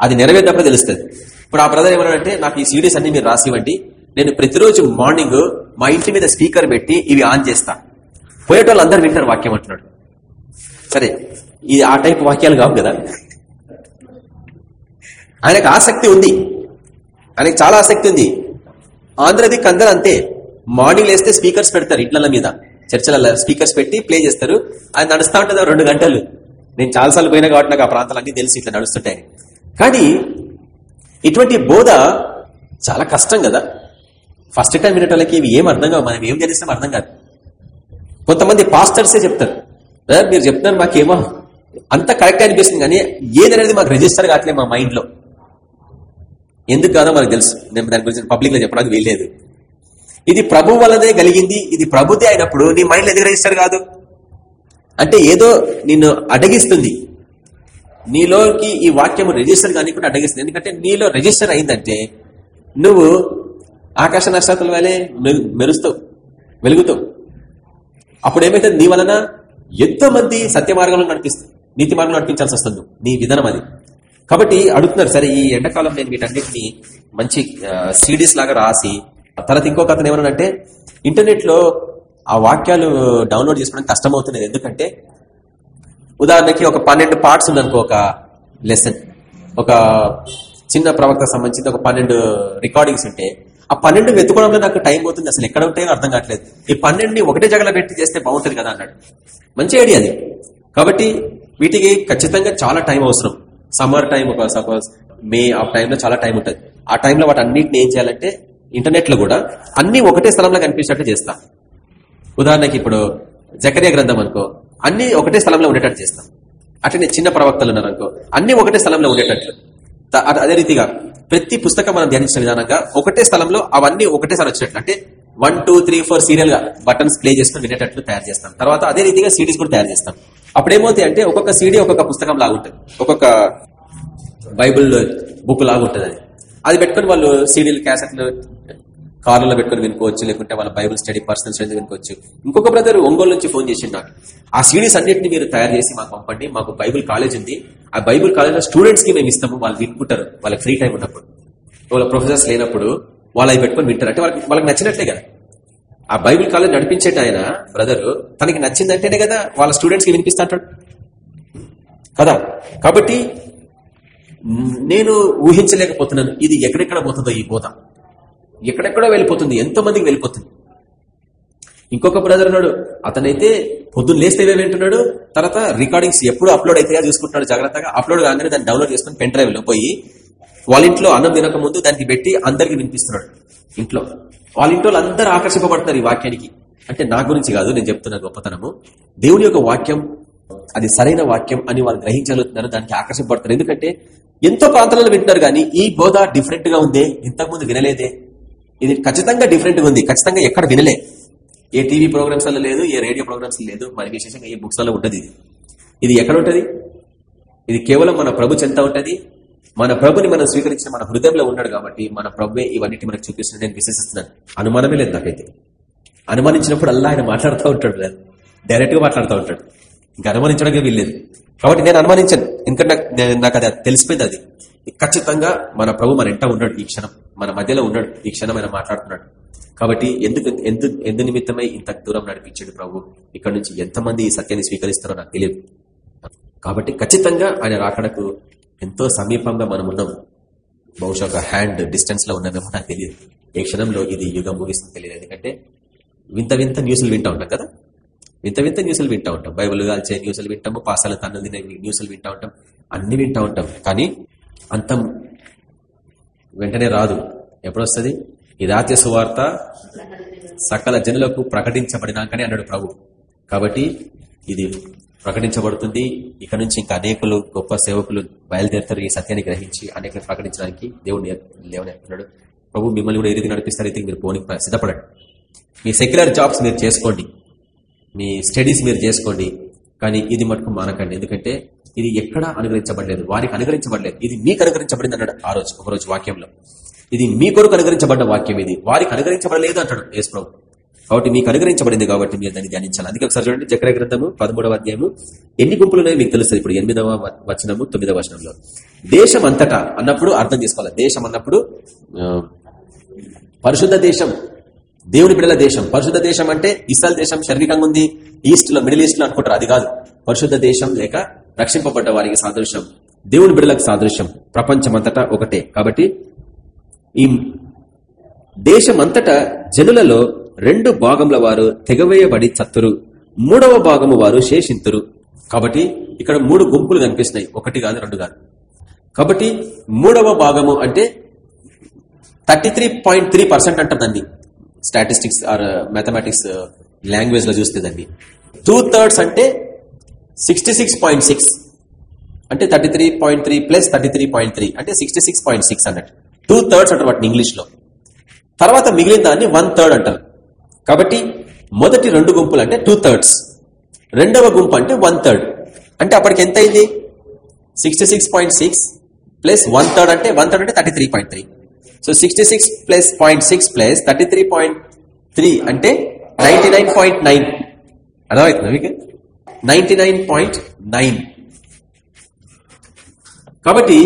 అది నెరవేరినప్పుడు తెలుస్తుంది. ఇప్పుడు ఆ బ్రదర్ ఏమన్నాడంటే నాకు ఈ సీడీస్ అన్ని మీరు రాసివ్వండి. నేను ప్రతిరోజు మార్నింగ్ మా ఇంటి మీద స్పీకర్ పెట్టి ఇవి ఆన్ చేస్తా. పోయేటోళ్ళు అందరు వింటారు వాక్యం అంటున్నాడు. సరే ఇది ఆ టైప్ వాక్యాలు కావు కదా. ఆయనకు ఆసక్తి ఉంది. ఆయనకు చాలా ఆసక్తి ఉంది. ఆంధ్రది కందరు అంతే. మార్నింగ్ లేస్తే స్పీకర్స్ పెడతారు ఇంట్ల మీద. చర్చల స్పీకర్స్ పెట్టి ప్లే చేస్తారు. ఆయన నడుస్తూ ఉంటుంది రెండు గంటలు. నేను చాలాసార్లు పోయినా కాబట్టి నాకు ఆ ప్రాంతాలన్నీ తెలిసి ఇట్లా నడుస్తుంటాయి కానీ ఇటువంటి బోధ చాలా కష్టం కదా. ఫస్ట్ టైం వినటాలకి ఇవి ఏం అర్థం కావు మనం ఏం చేస్తాం అర్థం కాదు. కొంతమంది పాస్టర్సే చెప్తారు మీరు చెప్తున్నారు మాకేమో అంత కరెక్ట్ అనిపిస్తుంది కానీ ఏదనేది మాకు రిజిస్టర్ కావట్లేదు మా మైండ్లో. ఎందుకు కాదో మనకు తెలుసు నేను దాని గురించి పబ్లిక్లో చెప్పడానికి వీల్లేదు. ఇది ప్రభు వల్లనే కలిగింది ఇది ప్రభుదే అయినప్పుడు నీ మైండ్ ఎందుకు రిజిస్టర్ కాదు? అంటే ఏదో నిన్ను అడగిస్తుంది నీలోకి ఈ వాక్యం రిజిస్టర్ కానీ కూడా అడగిస్తుంది ఎందుకంటే నీలో రిజిస్టర్ అయిందంటే నువ్వు ఆకాశ నక్షత్రాల వలె మెరుస్తావు వెలుగుతావు. అప్పుడు ఏమైతే నీ వలన ఎంతో మంది సత్య మార్గంలో నడిపిస్తుంది నీతి మార్గంలో నడిపించాల్సి వస్తుంది. నీ విధానం అది. కాబట్టి అడుగుతున్నారు సరే ఈ ఎండాకాలం నేను వీటన్నిటిని మంచి సిడీస్ లాగా రాసి తర్వాత ఇంకొక అతను ఏమన్నాడంటే ఇంటర్నెట్లో ఆ వాక్యాలు డౌన్లోడ్ చేసుకోవడం కష్టమవుతున్నది ఎందుకంటే ఉదాహరణకి ఒక పన్నెండు పార్ట్స్ ఉందనుకో ఒక లెసన్ ఒక చిన్న ప్రవక్త సంబంధించి ఒక పన్నెండు రికార్డింగ్స్ ఉంటే ఆ పన్నెండు వెతుకోవడంలో నాకు టైం పోతుంది అసలు ఎక్కడ ఉంటాయో అర్థం కావట్లేదు. ఈ పన్నెండుని ఒకటే జగల పెట్టి చేస్తే బాగుంటుంది కదా అన్నాడు. మంచి ఐడియా అది. కాబట్టి వీటికి ఖచ్చితంగా చాలా టైం అవసరం. సమ్మర్ టైం ఒక సపోజ్ మే ఆ టైంలో చాలా టైం ఉంటుంది. ఆ టైంలో వాటి అన్నింటిని ఏం చేయాలంటే ఇంటర్నెట్లో కూడా అన్ని ఒకటే స్థలంలో కనిపించినట్టు చేస్తా. ఉదాహరణకి ఇప్పుడు జకరియా గ్రంథం అనుకో అన్ని ఒకటే స్థలంలో ఉండేటట్టు చేస్తాం. అట్లనే చిన్న ప్రవక్తలు ఉన్నారు అనుకో అన్ని ఒకటే స్థలంలో ఉండేటట్లు. అదే రీతిగా ప్రతి పుస్తకం మనం ధ్యానించిన విధానంగా ఒకటే స్థలంలో అవన్నీ ఒకటేసారి వచ్చినట్లు. అంటే వన్ టూ త్రీ ఫోర్ సీరియల్గా బటన్స్ ప్లే చేసుకుని వినేటట్లు తయారు చేస్తాం. తర్వాత అదే రీతిగా సీడీస్ కూడా తయారు చేస్తాం. అప్పుడు ఏమవుతాయి అంటే ఒక్కొక్క సీడీ ఒక్కొక్క పుస్తకం లాగుంటుంది ఒక్కొక్క బైబుల్ బుక్ లాగా ఉంటుంది అది. అది పెట్టుకుని వాళ్ళు సీడీలు క్యాసెట్లు కార్లలో పెట్టుకుని వినుకోవచ్చు లేకుంటే వాళ్ళ బైబుల్ స్టడీ పర్సనల్ స్టడీ వినుకోవచ్చు. ఇంకొక బ్రదర్ ఒంగోలు నుంచి ఫోన్ చేసి నాకు. ఆ సీడీస్ అన్నింటినీ మీరు తయారు చేసి మాకు పంపండి మాకు బైబుల్ కాలేజ్ ఉంది. ఆ బైబుల్ కాలేజ్ స్టూడెంట్స్కి స్టూడెంట్స్కి మేము ఇస్తాము వాళ్ళు వినుకుంటారు వాళ్ళకి ఫ్రీ టైం ఉన్నప్పుడు. వాళ్ళ ప్రొఫెసర్స్ లేనప్పుడు వాళ్ళు అవి పెట్టుకొని వింటారు. అంటే వాళ్ళకి వాళ్ళకి నచ్చినట్లే కదా. ఆ బైబిల్ కాలేజ్ నడిపించేట ఆయన బ్రదర్ తనకి నచ్చిందంటేనే కదా వాళ్ళ స్టూడెంట్స్కి కదా? కాబట్టి నేను ఊహించలేకపోతున్నాను. ఇది ఎక్కడెక్కడ పోతుందో ఈ బోధ. ఎక్కడెక్కడో వెళ్ళిపోతుంది ఎంతో మందికి వెళ్ళిపోతుంది. ఇంకొక బ్రదర్ ఉన్నాడు అతనైతే పొద్దున్న లేస్తే వింటున్నాడు? తర్వాత రికార్డింగ్స్ ఎప్పుడు అప్లోడ్ అయితే చూసుకుంటున్నాడు జాగ్రత్తగా. అప్లోడ్ కాగానే దాన్ని డౌన్లోడ్ చేసుకుని పెన్ డ్రైవ్లో పోయి వాళ్ళ ఇంట్లో అన్నం తినక ముందు దానికి పెట్టి అందరికి వినిపిస్తున్నాడు. ఇంట్లో వాళ్ళ ఇంట్లో అందరూ ఆకర్షింపబడుతున్నారు ఈ వాక్యానికి. అంటే నా గురించి కాదు నేను చెప్తున్న గొప్పతనము. దేవుని యొక్క వాక్యం అది సరైన వాక్యం అని వాళ్ళు గ్రహించగలుగుతున్నారు దానికి ఆకర్షింపబడుతున్నారు. ఎందుకంటే ఎంతో ప్రాంతాలలో వింటున్నారు కానీ ఈ బోధ డిఫరెంట్గా ఉందే ఇంతకుముందు వినలేదే. ఇది ఖచ్చితంగా డిఫరెంట్గా ఉంది. ఖచ్చితంగా ఎక్కడ వినలే. ఏ టీవీ ప్రోగ్రామ్స్లో లేదు ఏ రేడియో ప్రోగ్రామ్స్ లేదు. మరి విశేషంగా ఏ బుక్స్లో ఉంటుంది. ఇది ఇది ఎక్కడ ఉంటుంది? ఇది కేవలం మన ప్రభు చెంత ఉంటుంది. మన ప్రభుని మనం స్వీకరించిన మన హృదయంలో ఉన్నాడు కాబట్టి మన ప్రభువే ఇవన్నిటి మనకు చూపిస్తుంది. నేను విశ్వసిస్తున్నాను. అనుమానమే లేదు నాకైతే. అనుమానించినప్పుడు అల్లా ఆయన మాట్లాడుతూ ఉంటాడు లేదు డైరెక్ట్గా మాట్లాడుతూ ఉంటాడు. ఇంకా అనుమానించడానికి వీల్లేదు. కాబట్టి నేను అనుమానించాను. ఎందుకంటే నాకు- అది తెలిసిపోయింది అది. ఖచ్చితంగా మన ప్రభు మన ఎంట ఉన్నాడు ఈ క్షణం. మన మధ్యలో ఉన్నాడు ఈ క్షణం ఆయన మాట్లాడుతున్నాడు. కాబట్టి ఎందుకు ఎందు ఎందు నిమిత్తమై ఇంత దూరం నడిపించాడు ప్రభు? ఇక్కడ నుంచి ఎంతమంది ఈ సత్యాన్ని స్వీకరిస్తారో నాకు తెలియదు. కాబట్టి ఖచ్చితంగా ఆయన రాకడకు ఎంతో సమీపంగా మనం ఉన్నాం. బహుశా ఒక హ్యాండ్ డిస్టెన్స్లో ఉన్నామేమో నాకు తెలియదు. ఏ క్షణంలో ఇది యుగం ముగిస్తుంది తెలియదు. ఎందుకంటే వింత వింత న్యూస్లు వింటా ఉంటాం కదా? వింత వింత న్యూస్లు వింటా ఉంటాం. బైబుల్ కాల్చే న్యూస్లు వింటాము పాసాల తన్నులు తినే న్యూస్లు వింటా ఉంటాం. అన్ని వింటా ఉంటాం. కానీ అంతం వెంటనే రాదు. ఎప్పుడొస్తుంది? ఈ రాత్య సువార్త సకల జనులకు ప్రకటించబడినాకనే అన్నాడు ప్రభు. కాబట్టి ఇది ప్రకటించబడుతుంది. ఇక నుంచి ఇంకా అనేకులు గొప్ప సేవకులు బయలుదేరుతారు ఈ సత్యాన్ని గ్రహించి అనేకలు ప్రకటించడానికి దేవుడు లేవనెత్తున్నాడు ప్రభు మిమ్మల్ని కూడా ఏ రీతి నడిపిస్తారు అయితే మీరు పోనీ సిద్ధపడండి. మీ సెక్యులర్ జాబ్స్ మీరు చేసుకోండి. మీ స్టడీస్ మీరు చేసుకోండి. కానీ ఇది మటుకు మానకండి. ఎందుకంటే ఇది ఎక్కడా అనుగ్రహించబడలేదు. వారికి అనుగ్రహించబడలేదు. ఇది మీకు అనుగ్రహించబడింది అన్నాడు ఆ రోజు ఒకరోజు వాక్యంలో. ఇది మీ కొరకు అనుగ్రహించబడ్డ వాక్యం ఇది. వారికి అనుగ్రహించబడలేదు అంటాడు యేసుప్రభు కాబట్టి మీకు అనుగ్రహించబడింది కాబట్టి మీరు దాన్ని ధ్యానించాలి. అందుకే ఒకసారి చూడండి చక్ర గ్రంథము పదమూడవ అధ్యాయము. ఎన్ని గుంపులు ఉన్నాయో మీకు తెలుస్తుంది. ఇప్పుడు ఎనిమిదవ వచనము తొమ్మిదవ వచనంలో. దేశం అంతటా అన్నప్పుడు అర్థం చేసుకోవాలి. దేశం అన్నప్పుడు పరిశుద్ధ దేశం దేవుని పిల్లల దేశం. పరిశుద్ధ దేశం అంటే ఇస్రాయల్ దేశం శారీరకంగా ఉంది. ఈస్ట్లో మిడిల్ ఈస్ట్లో అనుకుంటారు. అది కాదు. పరిశుద్ధ దేశం లేక రక్షింపబడ్డ వారికి సాదృశ్యం. దేవుని బిడలకు సాదృశ్యం. ప్రపంచమంతటా ఒకటే. కాబట్టి ఈ దేశమంతటా జనులలో రెండు భాగముల వారు తెగవేయబడి చత్తురు. మూడవ భాగము వారు శేషింతురు. కాబట్టి ఇక్కడ మూడు గుంపులు కనిపిస్తున్నాయి. ఒకటి కాదు రెండు కాదు. కాబట్టి మూడవ భాగము అంటే thirty three point three percent అంటారు దాన్ని. స్టాటిస్టిక్స్ ఆర్ మ్యాథమెటిక్స్ లాంగ్వేజ్లో చూస్తే దాన్ని టూ థర్డ్స్ అంటే సిక్స్టీ సిక్స్ పాయింట్ సిక్స్ అంటే thirty three point three plus thirty three point three అంటే సిక్స్టీ సిక్స్ పాయింట్ సిక్స్ అన్నట్టు. టూ థర్డ్స్ అంటారు వాటిని ఇంగ్లీష్లో తర్వాత మిగిలిన దాన్ని వన్ థర్డ్ అంటారు. కాబట్టి మొదటి రెండు గుంపులు అంటే టూ థర్డ్స్ రెండవ గుంపు అంటే వన్ థర్డ్ అంటే అప్పటికి ఎంత అయింది? Sixty six point six plus one third అంటే వన్ థర్డ్ అంటే thirty three point three so sixty six plus point six plus thirty three point three అంటే నైన్టీ నైన్ పాయింట్ నైన్. అర్థమవుతుంది మీకు? Ninety nine point nine. కాబట్టి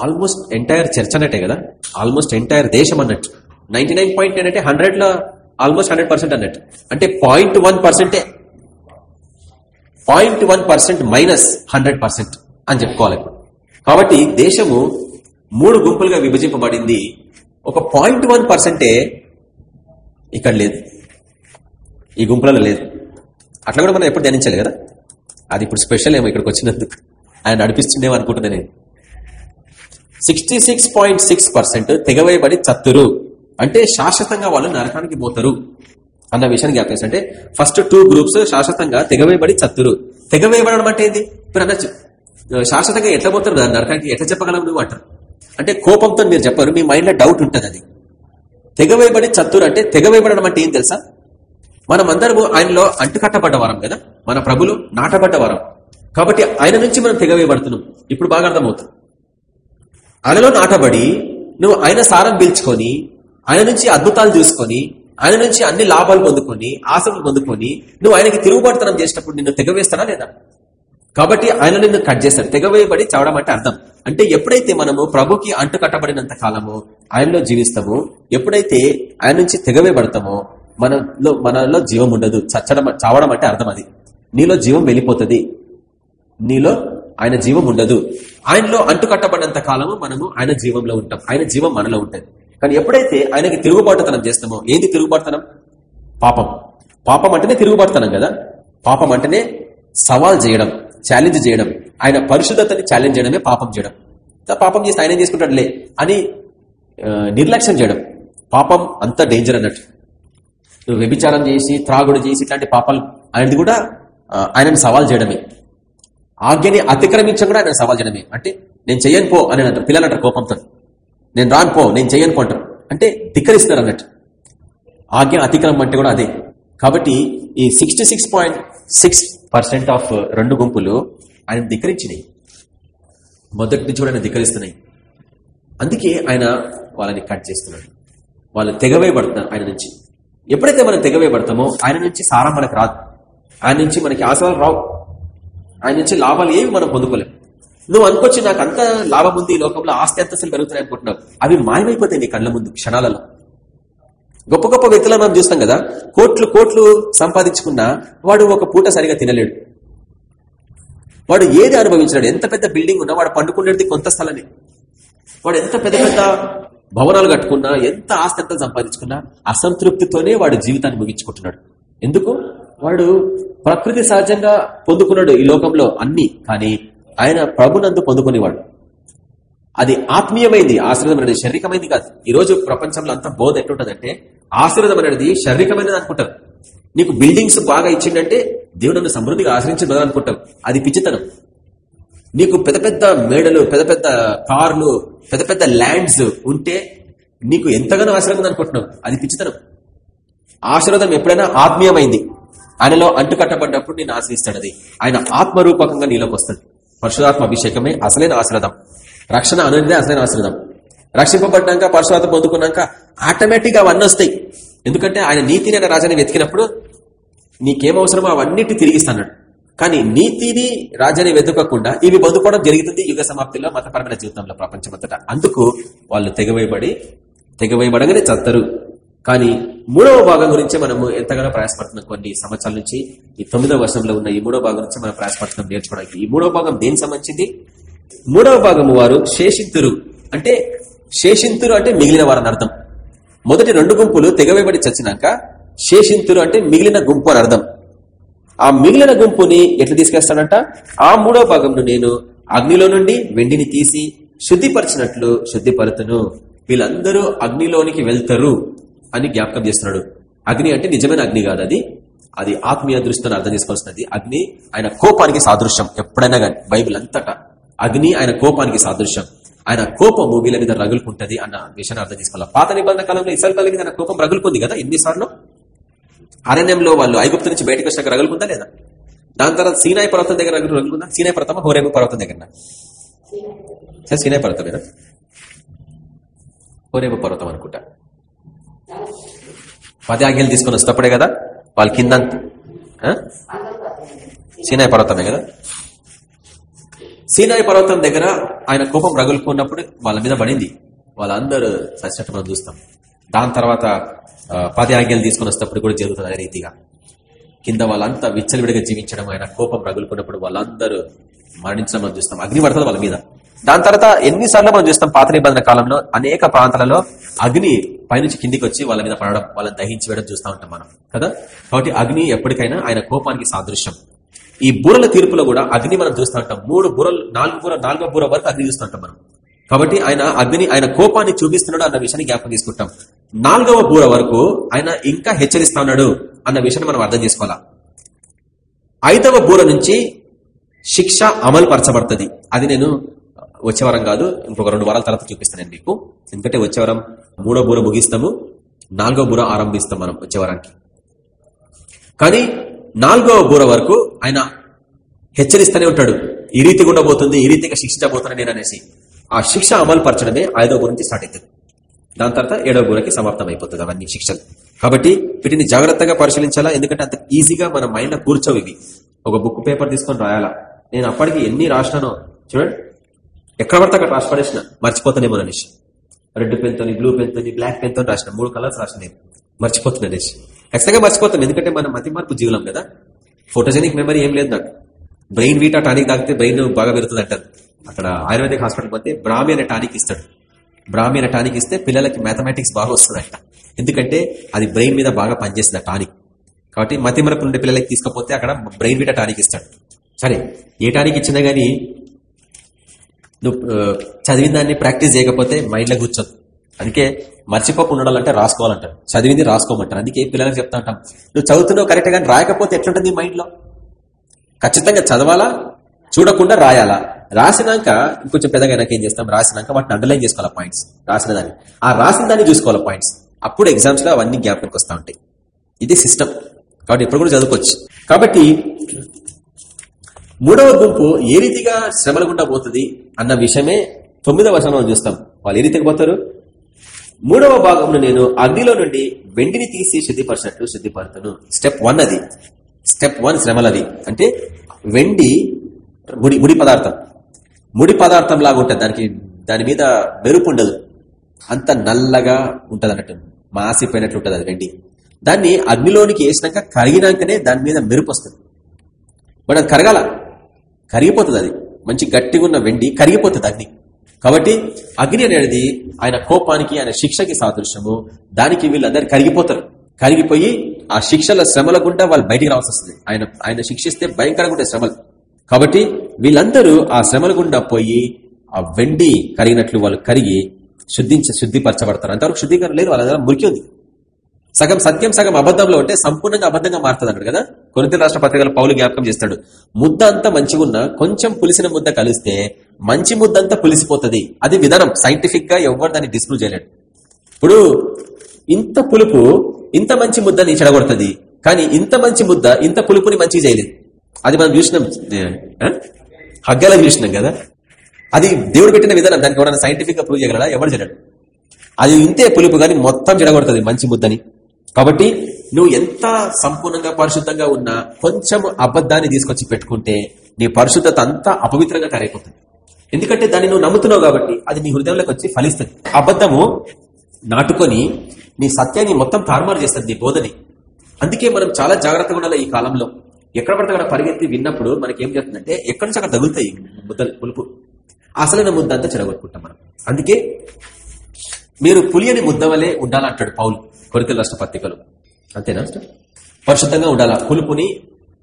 almost entire church అన్నట్టే కదా? Almost entire దేశం అన్నట్టు. నైన్టీ నైన్ పాయింట్ నైన్ అంటే హండ్రెడ్లో ఆల్మోస్ట్ హండ్రెడ్ పర్సెంట్ అన్నట్టు. అంటే పాయింట్ వన్ పర్సెంటే. Point one percent minus hundred percent అని చెప్పుకోవాలి కాబట్టి దేశము మూడు గుంపులుగా విభజింపబడింది. ఒక పాయింట్ వన్ పర్సెంటే ఇక్కడ లేదు. ఈ గుంపులలో లేదు. అట్లా కూడా మనం ఎప్పుడు ధ్యానించాలి కదా? అది ఇప్పుడు స్పెషల్ ఏమో ఇక్కడికి వచ్చినందుకు. ఆయన నడిపిస్తుండేమో అనుకుంటున్నా నేను sixty six point six percent తెగవేయబడి చత్తురు. అంటే శాశ్వతంగా వాళ్ళు నరకానికి పోతారు అన్న విషయాన్ని జ్ఞాపకం అంటే ఫస్ట్ టూ గ్రూప్స్ శాశ్వతంగా తెగవేయబడి చత్తురు. తెగవేయబడడం అంటే ఏంది? ఇప్పుడు అనొచ్చు శాశ్వతంగా ఎట్లా పోతారు? నరకానికి ఎట్లా చెప్పగలవు నువ్వు అంటారు. అంటే కోపంతో మీరు చెప్పారు. మీ మైండ్లో డౌట్ ఉంటుంది అది. తెగవేయబడి చత్తురు అంటే తెగవేయబడడం అంటే ఏం తెలుసా? మనం ఆయనలో అంటుకట్టబడ్డ వరం కదా? మన ప్రభులు నాటబడ్డ వరం. కాబట్టి ఆయన నుంచి మనం తెగవేయబడుతున్నాం. ఇప్పుడు బాగా అర్థమవుతుంది. ఆయనలో నాటబడి నువ్వు ఆయన సారం పీల్చుకొని ఆయన నుంచి అద్భుతాలు చూసుకొని ఆయన నుంచి అన్ని లాభాలు పొందుకొని ఆశలు పొందుకొని నువ్వు ఆయనకి తిరుగుబడతనం చేసినప్పుడు నిన్ను తెగవేస్తానా లేదా? కాబట్టి ఆయన నిన్ను కట్ చేస్తాడు తెగవేయబడి చవడం అంటే అర్థం. అంటే ఎప్పుడైతే మనము ప్రభుకి అంటు కట్టబడినంత కాలము ఆయనలో జీవిస్తామో ఎప్పుడైతే ఆయన నుంచి తెగవేయబడతామో మనలో మనలో జీవం ఉండదు. చచ్చడం చావడం అంటే అర్థం అది. నీలో జీవం వెళ్ళిపోతుంది. నీలో ఆయన జీవం ఉండదు. ఆయనలో అంటుకట్టబడినంత కాలము మనము ఆయన జీవంలో ఉంటాం. ఆయన జీవం మనలో ఉంటుంది. కానీ ఎప్పుడైతే ఆయనకి తిరుగుబాటుతనం చేస్తామో ఏంది తిరుగుబాటుతనం? పాపం. పాపం అంటేనే తిరుగుబాటుతనం కదా? పాపం అంటేనే సవాల్ చేయడం ఛాలెంజ్ చేయడం. ఆయన పరిశుద్ధతని ఛాలెంజ్ చేయడమే పాపం చేయడం. పాపం చేస్తే ఆయన ఏం చేసుకుంటాడులే అని నిర్లక్ష్యం చేయడం. పాపం అంత డేంజర్ అన్నట్టు. వ్యభిచారం చేసి త్రాగుడు చేసి ఇట్లాంటి పాపాలు ఆయనది కూడా ఆయనను సవాల్ చేయడమే. ఆజ్ఞని అతిక్రమించడం కూడా ఆయన సవాల్ చేయడమే. అంటే నేను చెయ్యను పో అని అంటారు. పిల్లలు అంటారు కోపంతో. నేను రాను పో నేను చెయ్యను పో అంటారు. అంటే ధిక్కరిస్తారు అన్నట్టు. ఆజ్ఞ అతిక్రమం అంటే కూడా అదే. కాబట్టి ఈ sixty six point six percent of రెండు గుంపులు ఆయన ధిక్కరించినాయి. మొదటి నుంచి కూడా ఆయన ధిక్కరిస్తున్నాయి. అందుకే ఆయన వాళ్ళని కట్ చేస్తున్నాడు. వాళ్ళు తెగవేయబడుతున్నారు ఆయన నుంచి. ఎప్పుడైతే మనం తెగవేయబడతామో ఆయన నుంచి సారం మనకు రాదు. ఆయన నుంచి మనకి ఆశలు రావు. ఆయన నుంచి లాభాలు ఏవి మనం పొందుకోలేం. నువ్వు అనుకోవచ్చు నాకు అంత లాభం ఉంది ఈ లోకంలో ఆస్తి అంతస్తులు పెరుగుతున్నాయి అనుకుంటున్నావు. అవి మాయమైపోతాయి నీ కళ్ళ ముందు క్షణాలలో. గొప్ప గొప్ప వ్యక్తులను మనం చూస్తాం కదా కోట్లు కోట్లు సంపాదించుకున్నా వాడు ఒక పూట సరిగా తినలేడు. వాడు ఏది అనుభవించాడు ఎంత పెద్ద బిల్డింగ్ ఉన్నా వాడు పండుకునేది కొంత స్థలమే. వాడు ఎంత పెద్ద పెద్ద భవనాలు కట్టుకున్నా ఎంత ఆస్తి ఎంత సంపాదించుకున్నా అసంతృప్తితోనే వాడు జీవితాన్ని ముగించుకుంటున్నాడు. ఎందుకు? వాడు ప్రకృతి సహజంగా పొందుకున్నాడు ఈ లోకంలో అన్ని కానీ ఆయన ప్రభునందు పొందుకునేవాడు. అది ఆత్మీయమైంది ఆశీర్వదం అనేది శారీరకమైంది కాదు. ఈ రోజు ప్రపంచంలో అంత బోధ ఎట్లుంటదంటే ఆశీర్వదం అనేది శారీరకమైనది అనుకుంటారు నీకు బిల్డింగ్స్ బాగా ఇచ్చిండంటే దేవుడు నన్ను సమృద్ధిగా ఆశ్రయించదు అనుకుంటావు అది పిచ్చితనం. నీకు పెద్ద పెద్ద మేడలు పెద్ద పెద్ద కార్లు పెద్ద పెద్ద ల్యాండ్స్ ఉంటే నీకు ఎంతగానో ఆశ్రయం అనుకుంటున్నావు అది పిచ్చితనం. ఆశీర్వాదం ఎప్పుడైనా ఆత్మీయమైంది. ఆయనలో అంటుకట్టబడ్డప్పుడు నేను ఆశ్రయిస్తాడు అది. ఆయన ఆత్మరూపకంగా నీలోకి వస్తుంది. పరశురాత్మ అభిషేకమే అసలైన ఆశీర్వాదం. రక్షణ అనేది అసలైన ఆశీర్వాదం. రక్షింపబడ్డాక పరశురాత్మ పొందుకున్నాక ఆటోమేటిక్గా అవన్నీ వస్తాయి. ఎందుకంటే ఆయన నీతిని అనే రాజాని వెతికినప్పుడు నీకేం అవసరమో అవన్నిటి తిరిగిస్తాడు కానీ నీతిని రాజాని వెతుకకుండా ఇవి పొందుకోవడం జరుగుతుంది యుగ సమాప్తిలో మతపరమైన జీవితంలో ప్రపంచమంతట. అందుకు వాళ్ళు తెగవేయబడి తెగవేయబడగానే చత్తరు కానీ మూడవ భాగం గురించి మనము ఎంతగానో ప్రయాసపడుతున్నాం కొన్ని సంవత్సరాల నుంచి. ఈ తొమ్మిదవ వర్షంలో ఉన్న ఈ మూడవ భాగం నుంచి మనం ప్రయాసపడుతున్నాం నేర్చుకోవడానికి. ఈ మూడవ భాగం దేనికి సంబంధించింది? మూడవ భాగము వారు శేషింతురు. అంటే శేషింతురు అంటే మిగిలిన వారని అర్థం. మొదటి రెండు గుంపులు తెగవేయబడి చచ్చినాక శేషింతురు అంటే మిగిలిన గుంపు అని అర్థం. ఆ మిగిలిన గుంపుని ఎట్లా తీసుకొస్తాడంట? ఆ మూడో భాగంను నేను అగ్నిలో నుండి వెండిని తీసి శుద్ధిపరిచినట్లు శుద్ధిపరుతును. వీళ్ళందరూ అగ్నిలోనికి వెళ్తారు అని జ్ఞాపకం చేస్తున్నాడు. అగ్ని అంటే నిజమైన అగ్ని కాదు అది. అది ఆత్మీయ దృష్టితో అర్థం చేసుకోవాల్సినది. అగ్ని ఆయన కోపానికి సాదృశ్యం ఎప్పుడైనా కానీ బైబిల్ అంతటా. అగ్ని ఆయన కోపానికి సాదృశ్యం. ఆయన కోపము వీళ్ళ మీద రగులుకుంటది అన్న విషయాన్ని అర్థం చేసుకోవాలి. పాత నిబంధన కాలంలో ఇసల్ కలిగి ఆయన కోపం రగులుకుంది కదా ఎన్నిసార్లు? అరణ్యంలో వాళ్ళు ఐగుప్తు నుంచి బయటకు వచ్చినాక రగులుకుందా లేదా? దాని తర్వాత సీనాయి పర్వతం దగ్గర రగులు రగులుకుందా సీనాయి పర్వతమా? హోరేబు పర్వతం దగ్గర సరే సీనాయి పర్వతమేనా హోరేబు పర్వతం అనుకుంటా. పది ఆజ్ఞలు తీసుకొని వస్తప్పుడే కదా వాళ్ళ కింద సీనాయి పర్వతమే కదా? సీనాయి పర్వతం దగ్గర ఆయన కోపం రగులుకున్నప్పుడు వాళ్ళ మీద పడింది. వాళ్ళందరూ చచ్చినట్టు మనం చూస్తాం. దాని తర్వాత పదయాజ్ఞలు తీసుకుని వస్తేప్పుడు తీసుకొని కూడా జరుగుతుంది అదే రీతిగా. కింద వాళ్ళంతా విచ్చలవిడిగా జీవించడం ఆయన కోపం రగులుకున్నప్పుడు వాళ్ళందరూ మరణించడం మనం చూస్తాం. అగ్ని పడుతుంది వాళ్ళ మీద. దాని తర్వాత ఎన్నిసార్లు మనం చూస్తాం పాత నిబంధన కాలంలో అనేక ప్రాంతాలలో అగ్ని పైనుంచి కిందికి వచ్చి వాళ్ళ మీద పడడం వాళ్ళని దహించి వేయడం చూస్తూ ఉంటాం మనం కదా? కాబట్టి అగ్ని ఎప్పటికైనా ఆయన కోపానికి సాదృశ్యం. ఈ బూరల తీర్పులో కూడా అగ్ని మనం చూస్తూ ఉంటాం. మూడు బూరలు నాలుగు బూర నాలుగో బూర వరకు అగ్ని చూస్తూ ఉంటాం మనం. కాబట్టి ఆయన అగ్ని ఆయన కోపాన్ని చూపిస్తున్నాడు అన్న విషయాన్ని జ్ఞాపకం తీసుకుంటాం. నాలుగవ బూర వరకు ఆయన ఇంకా హెచ్చరిస్తా ఉన్నాడు అన్న విషయాన్ని మనం అర్థం చేసుకోవాలా? ఐదవ బూర నుంచి శిక్ష అమలు పరచబడుతుంది అది నేను వచ్చేవరం కాదు ఇంకొక రెండు వారాల తర్వాత చూపిస్తాను మీకు. ఎందుకంటే వచ్చే మూడో బూర ముగిస్తాము నాలుగో బూర ఆరంభిస్తాం మనం వచ్చేవారానికి కానీ నాలుగవ బూర వరకు ఆయన హెచ్చరిస్తూనే ఉంటాడు. ఈ రీతి ఉండబోతుంది ఈ రీతిగా శిక్షించబోతున్నా నేను అనేసి ఆ శిక్ష అమలు పరచడమే ఐదో బూర నుంచి స్టార్ట్ అవుతుంది. దాని తర్వాత ఏడవ గురకి సమాప్తం అయిపోతుంది అవన్నీ శిక్షలు. కాబట్టి వీటిని జాగ్రత్తగా పరిశీలించాలా? ఎందుకంటే అంత ఈజీగా మన మైండ్ కూర్చోవు ఇవి. ఒక బుక్ పేపర్ తీసుకొని రాయాలా? నేను అప్పటికి ఎన్ని రాసినానో చూడండి. ఎక్కడ పడితే అక్కడ రాసి పడేసిన. మర్చిపోతానేమో అనేసి. రెడ్ పెన్తోని బ్లూ పెన్తోని బ్లాక్ పెన్తో రాసిన. మూడు కలర్స్ రాసిన నేను. మర్చిపోతున్నా అనేసి. ఖచ్చితంగా మర్చిపోతాం. ఎందుకంటే మనం మతి మార్పు జీవులం కదా. ఫోటోజెనిక్ మెమరీ ఏం లేదు నాకు. బ్రెయిన్ వీటా టానిక్ తాగితే బ్రెయిన్ బాగా పెరుగుతుంది అంటారు అక్కడ ఆయుర్వేదిక్ హాస్పిటల్ పోతే బ్రాహ్మి అనే టానిక్ ఇస్తాడు. బ్రాహ్మి అనే టానిక్ ఇస్తే పిల్లలకి మ్యాథమెటిక్స్ బాగా వస్తుందంట. ఎందుకంటే అది బ్రెయిన్ మీద బాగా పనిచేస్తుంది ఆ టానిక్. కాబట్టి మతిమరపు నుండి పిల్లలకి తీసుకపోతే అక్కడ బ్రెయిన్ మీద టానిక్ ఇస్తాడు. సరే ఏ టానిక్ ఇచ్చినా గానీ నువ్వు చదివిన దాన్ని ప్రాక్టీస్ చేయకపోతే మైండ్లో కూర్చోదు. అందుకే మర్చిపోకుండా ఉండాలంటే రాసుకోవాలంటారు. చదివింది రాసుకోమంటారు. అందుకే పిల్లలకు చెప్తా ఉంటాం. నువ్వు చదువుతున్నావు కరెక్ట్ కానీ రాయకపోతే ఎట్లుంటుంది మైండ్లో? ఖచ్చితంగా చదవాలా? చూడకుండా రాయాలా? రాసినాక ఇంకొంచెం పెద్దగా ఏం చేస్తాం? రాసినాక వాటిని అండర్లైన్ చేసుకోవాలి పాయింట్స్ రాసిన దాన్ని. ఆ రాసిన దాన్ని చూసుకోవాలి పాయింట్స్ అప్పుడు ఎగ్జామ్స్లో అవన్నీ జ్ఞాపకంకి వస్తూ ఉంటాయి. ఇది సిస్టమ్ కాబట్టి ఇప్పుడు కూడా చదువుకోవచ్చు. కాబట్టి మూడవ గుంపు ఏ రీతిగా శ్రమల గుండా పోతుంది అన్న విషయమే తొమ్మిదవ వర్షంలో చూస్తాం. వాళ్ళు ఏ రీతికి పోతారు? మూడవ భాగంలో నేను అగ్నిలో నుండి వెండిని తీసి శుద్ధిపరిచినట్టు శుద్ధిపరుతాను. స్టెప్ వన్ అది. స్టెప్ వన్ శ్రమలది అంటే వెండి ముడి ముడి పదార్థం. ముడి పదార్థం లాగా ఉంటుంది. దానికి దాని మీద మెరుపు ఉండదు. అంత నల్లగా ఉంటుంది అన్నట్టు. మాసిపోయినట్లు ఉంటుంది అది వెండి. దాన్ని అగ్నిలోనికి వేసినాక కరిగినాకనే దాని మీద మెరుపు వస్తుంది. బట్ అది కరగాల. కరిగిపోతుంది అది. మంచి గట్టిగా ఉన్న వెండి కరిగిపోతుంది అగ్ని. కాబట్టి అగ్ని అనేది ఆయన కోపానికి ఆయన శిక్షకి సాదృశ్యము. దానికి వీళ్ళందరూ కరిగిపోతారు. కరిగిపోయి ఆ శిక్షల శ్రమల గుండా వాళ్ళు బయటికి రావాల్సి వస్తుంది. ఆయన ఆయన శిక్షిస్తే భయంకరంగా ఉంటాయి శ్రమలు. కాబట్టి వీళ్ళందరూ ఆ శ్రమల గుండా పోయి ఆ వెండి కరిగినట్లు వాళ్ళు కరిగి శుద్ధించ శుద్ధిపరచబడతారు. అంతవరకు శుద్ధీకరణ లేదు వాళ్ళ మురికి ఉంది. సగం సత్యం సగం అబద్ధంలో ఉంటే సంపూర్ణంగా అబద్ధంగా మారుతుంది అన్నాడు కదా? కొరింత రాష్ట్ర పత్రికల పౌలు జ్ఞాపకం చేస్తాడు. ముద్ద అంతా మంచిగా ఉన్నా కొంచెం పులిసిన ముద్ద కలిస్తే మంచి ముద్ద అంతా పులిసిపోతుంది. అది విధానం. సైంటిఫిక్గా ఎవరు దాన్ని డిస్ప్రూవ్ చేయలేడు. ఇప్పుడు ఇంత పులుపు ఇంత మంచి ముద్దని చెడగొడుతుంది. కానీ ఇంత మంచి ముద్ద ఇంత పులుపుని మంచిగా చేయలేదు. అది మనం చూసినాం ఆ? హగ్గల చూసినాం కదా? అది దేవుడు పెట్టిన విధానం దానికి ఎవరైనా సైంటిఫిక్గా ప్రూవ్ చేయగలడా? ఎవరు చేయడు అది ఇంతే పులుపు కానీ మొత్తం చెడగొడుతుంది మంచి ముద్దని. కాబట్టి నువ్వు ఎంత సంపూర్ణంగా పరిశుద్ధంగా ఉన్నా కొంచెం అబద్ధాన్ని తీసుకొచ్చి పెట్టుకుంటే నీ పరిశుద్ధత అంతా అపవిత్రంగా తయారైపోతుంది. ఎందుకంటే దాన్ని నువ్వు నమ్ముతున్నావు కాబట్టి అది నీ హృదయంలోకి వచ్చి ఫలిస్తుంది. అబద్ధము నాటుకొని నీ సత్యాన్ని మొత్తం తారుమారు చేస్తుంది నీ బోధని. అందుకే మనం చాలా జాగ్రత్తగా ఉండాలి ఈ కాలంలో. ఎక్కడ పడితే అక్కడ పరిగెత్తి విన్నప్పుడు మనకి ఏం చేస్తుందంటే ఎక్కడి నుంచి అక్కడ తగులుతాయి ముద్దలు పులుపు. అసలైన ముద్ద అంతా చెడగొట్టుకుంటాం మనం. అందుకే మీరు పులియని ముద్ద వలె ఉండాలంటాడు పౌలు కొరికల రాష్ట్ర పత్రికలు. అంతేనా పరిశుద్ధంగా ఉండాలా? పులుపుని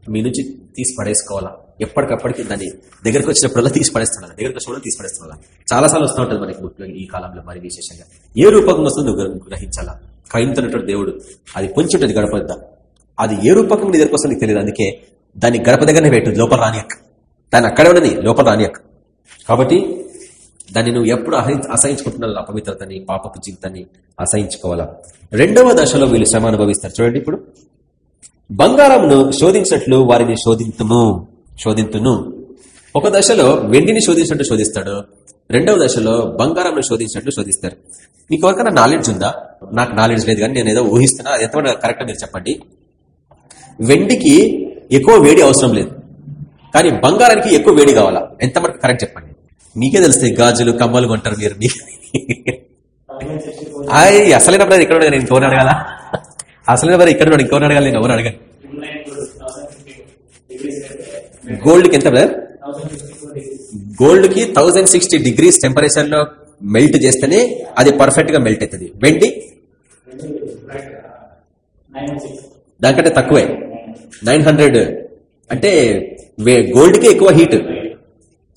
మీ నుంచి తీసి పడేసుకోవాలా? ఎప్పటికప్పటికి దాన్ని దగ్గరకు వచ్చినప్పుడల్లా తీసి పడేస్తున్నా దగ్గరకు వచ్చినప్పుడు తీసి పడేస్తున్నా చాలా సార్లు వస్తూ ఉంటుంది మనకి ముఖ్యంగా ఈ కాలంలో మరి విశేషంగా. ఏ రూపకం వస్తుందో గ్రహించాలా? కైంతున్నటువంటి దేవుడు అది కొంచెం ఉంటుంది అది ఏ రూపకం నీ దగ్గరకు వస్తుంది తెలియదు. అందుకే దాన్ని గడప దగ్గరనే పెట్టు లోపల రానియక్. దాన్ని అక్కడే ఉన్నది లోపల రానియక్. కాబట్టి దాన్ని నువ్వు ఎప్పుడు అసహించ అసహించుకుంటున్నావు. అపవిత్రతని పాపపు జీవితాన్ని అసహించుకోవాలా? రెండవ దశలో వీళ్ళు శ్రమ అనుభవిస్తారు. చూడండి ఇప్పుడు. బంగారంను శోధించినట్లు వారిని శోధింతుము శోధింతును. ఒక దశలో వెండిని శోధించినట్టు శోధిస్తాడు. రెండవ దశలో బంగారంను శోధించినట్లు శోధిస్తారు. మీకు ఎవరికైనా నాలెడ్జ్ ఉందా? నాకు నాలెడ్జ్ లేదు కానీ నేను ఏదో ఊహిస్తున్నా. అది ఎంతవరకు కరెక్ట్ మీరు చెప్పండి. వెండికి ఎక్కువ వేడి అవసరం లేదు. కానీ బంగారానికి ఎక్కువ వేడి కావాలా? ఎంత మటుకు కరెక్ట్ చెప్పండి. మీకే తెలుస్తాయి గాజులు కమ్మలు కొంటారు మీరు. మీ ఆయ్ అసలైన బ్రదర్ ఇక్కడ ఉన్నాడు, నేను ఇంకోని అడగాల? అసలైన బ్రదర్ ఇక్కడ ఉన్నాడు, ఇంకోని అడగాలి? నేను ఎవరు అడగాలి గోల్డ్కి ఎంత బ్రదర్ గోల్డ్కి థౌజండ్ థౌసండ్ సిక్స్టీ డిగ్రీస్ టెంపరేచర్లో మెల్ట్ చేస్తేనే అది పర్ఫెక్ట్గా మెల్ట్ అవుతుంది. వెండి? Uh, దానికంటే తక్కువే. నైన్ హండ్రెడ్ అంటే గోల్డ్కే ఎక్కువ heat.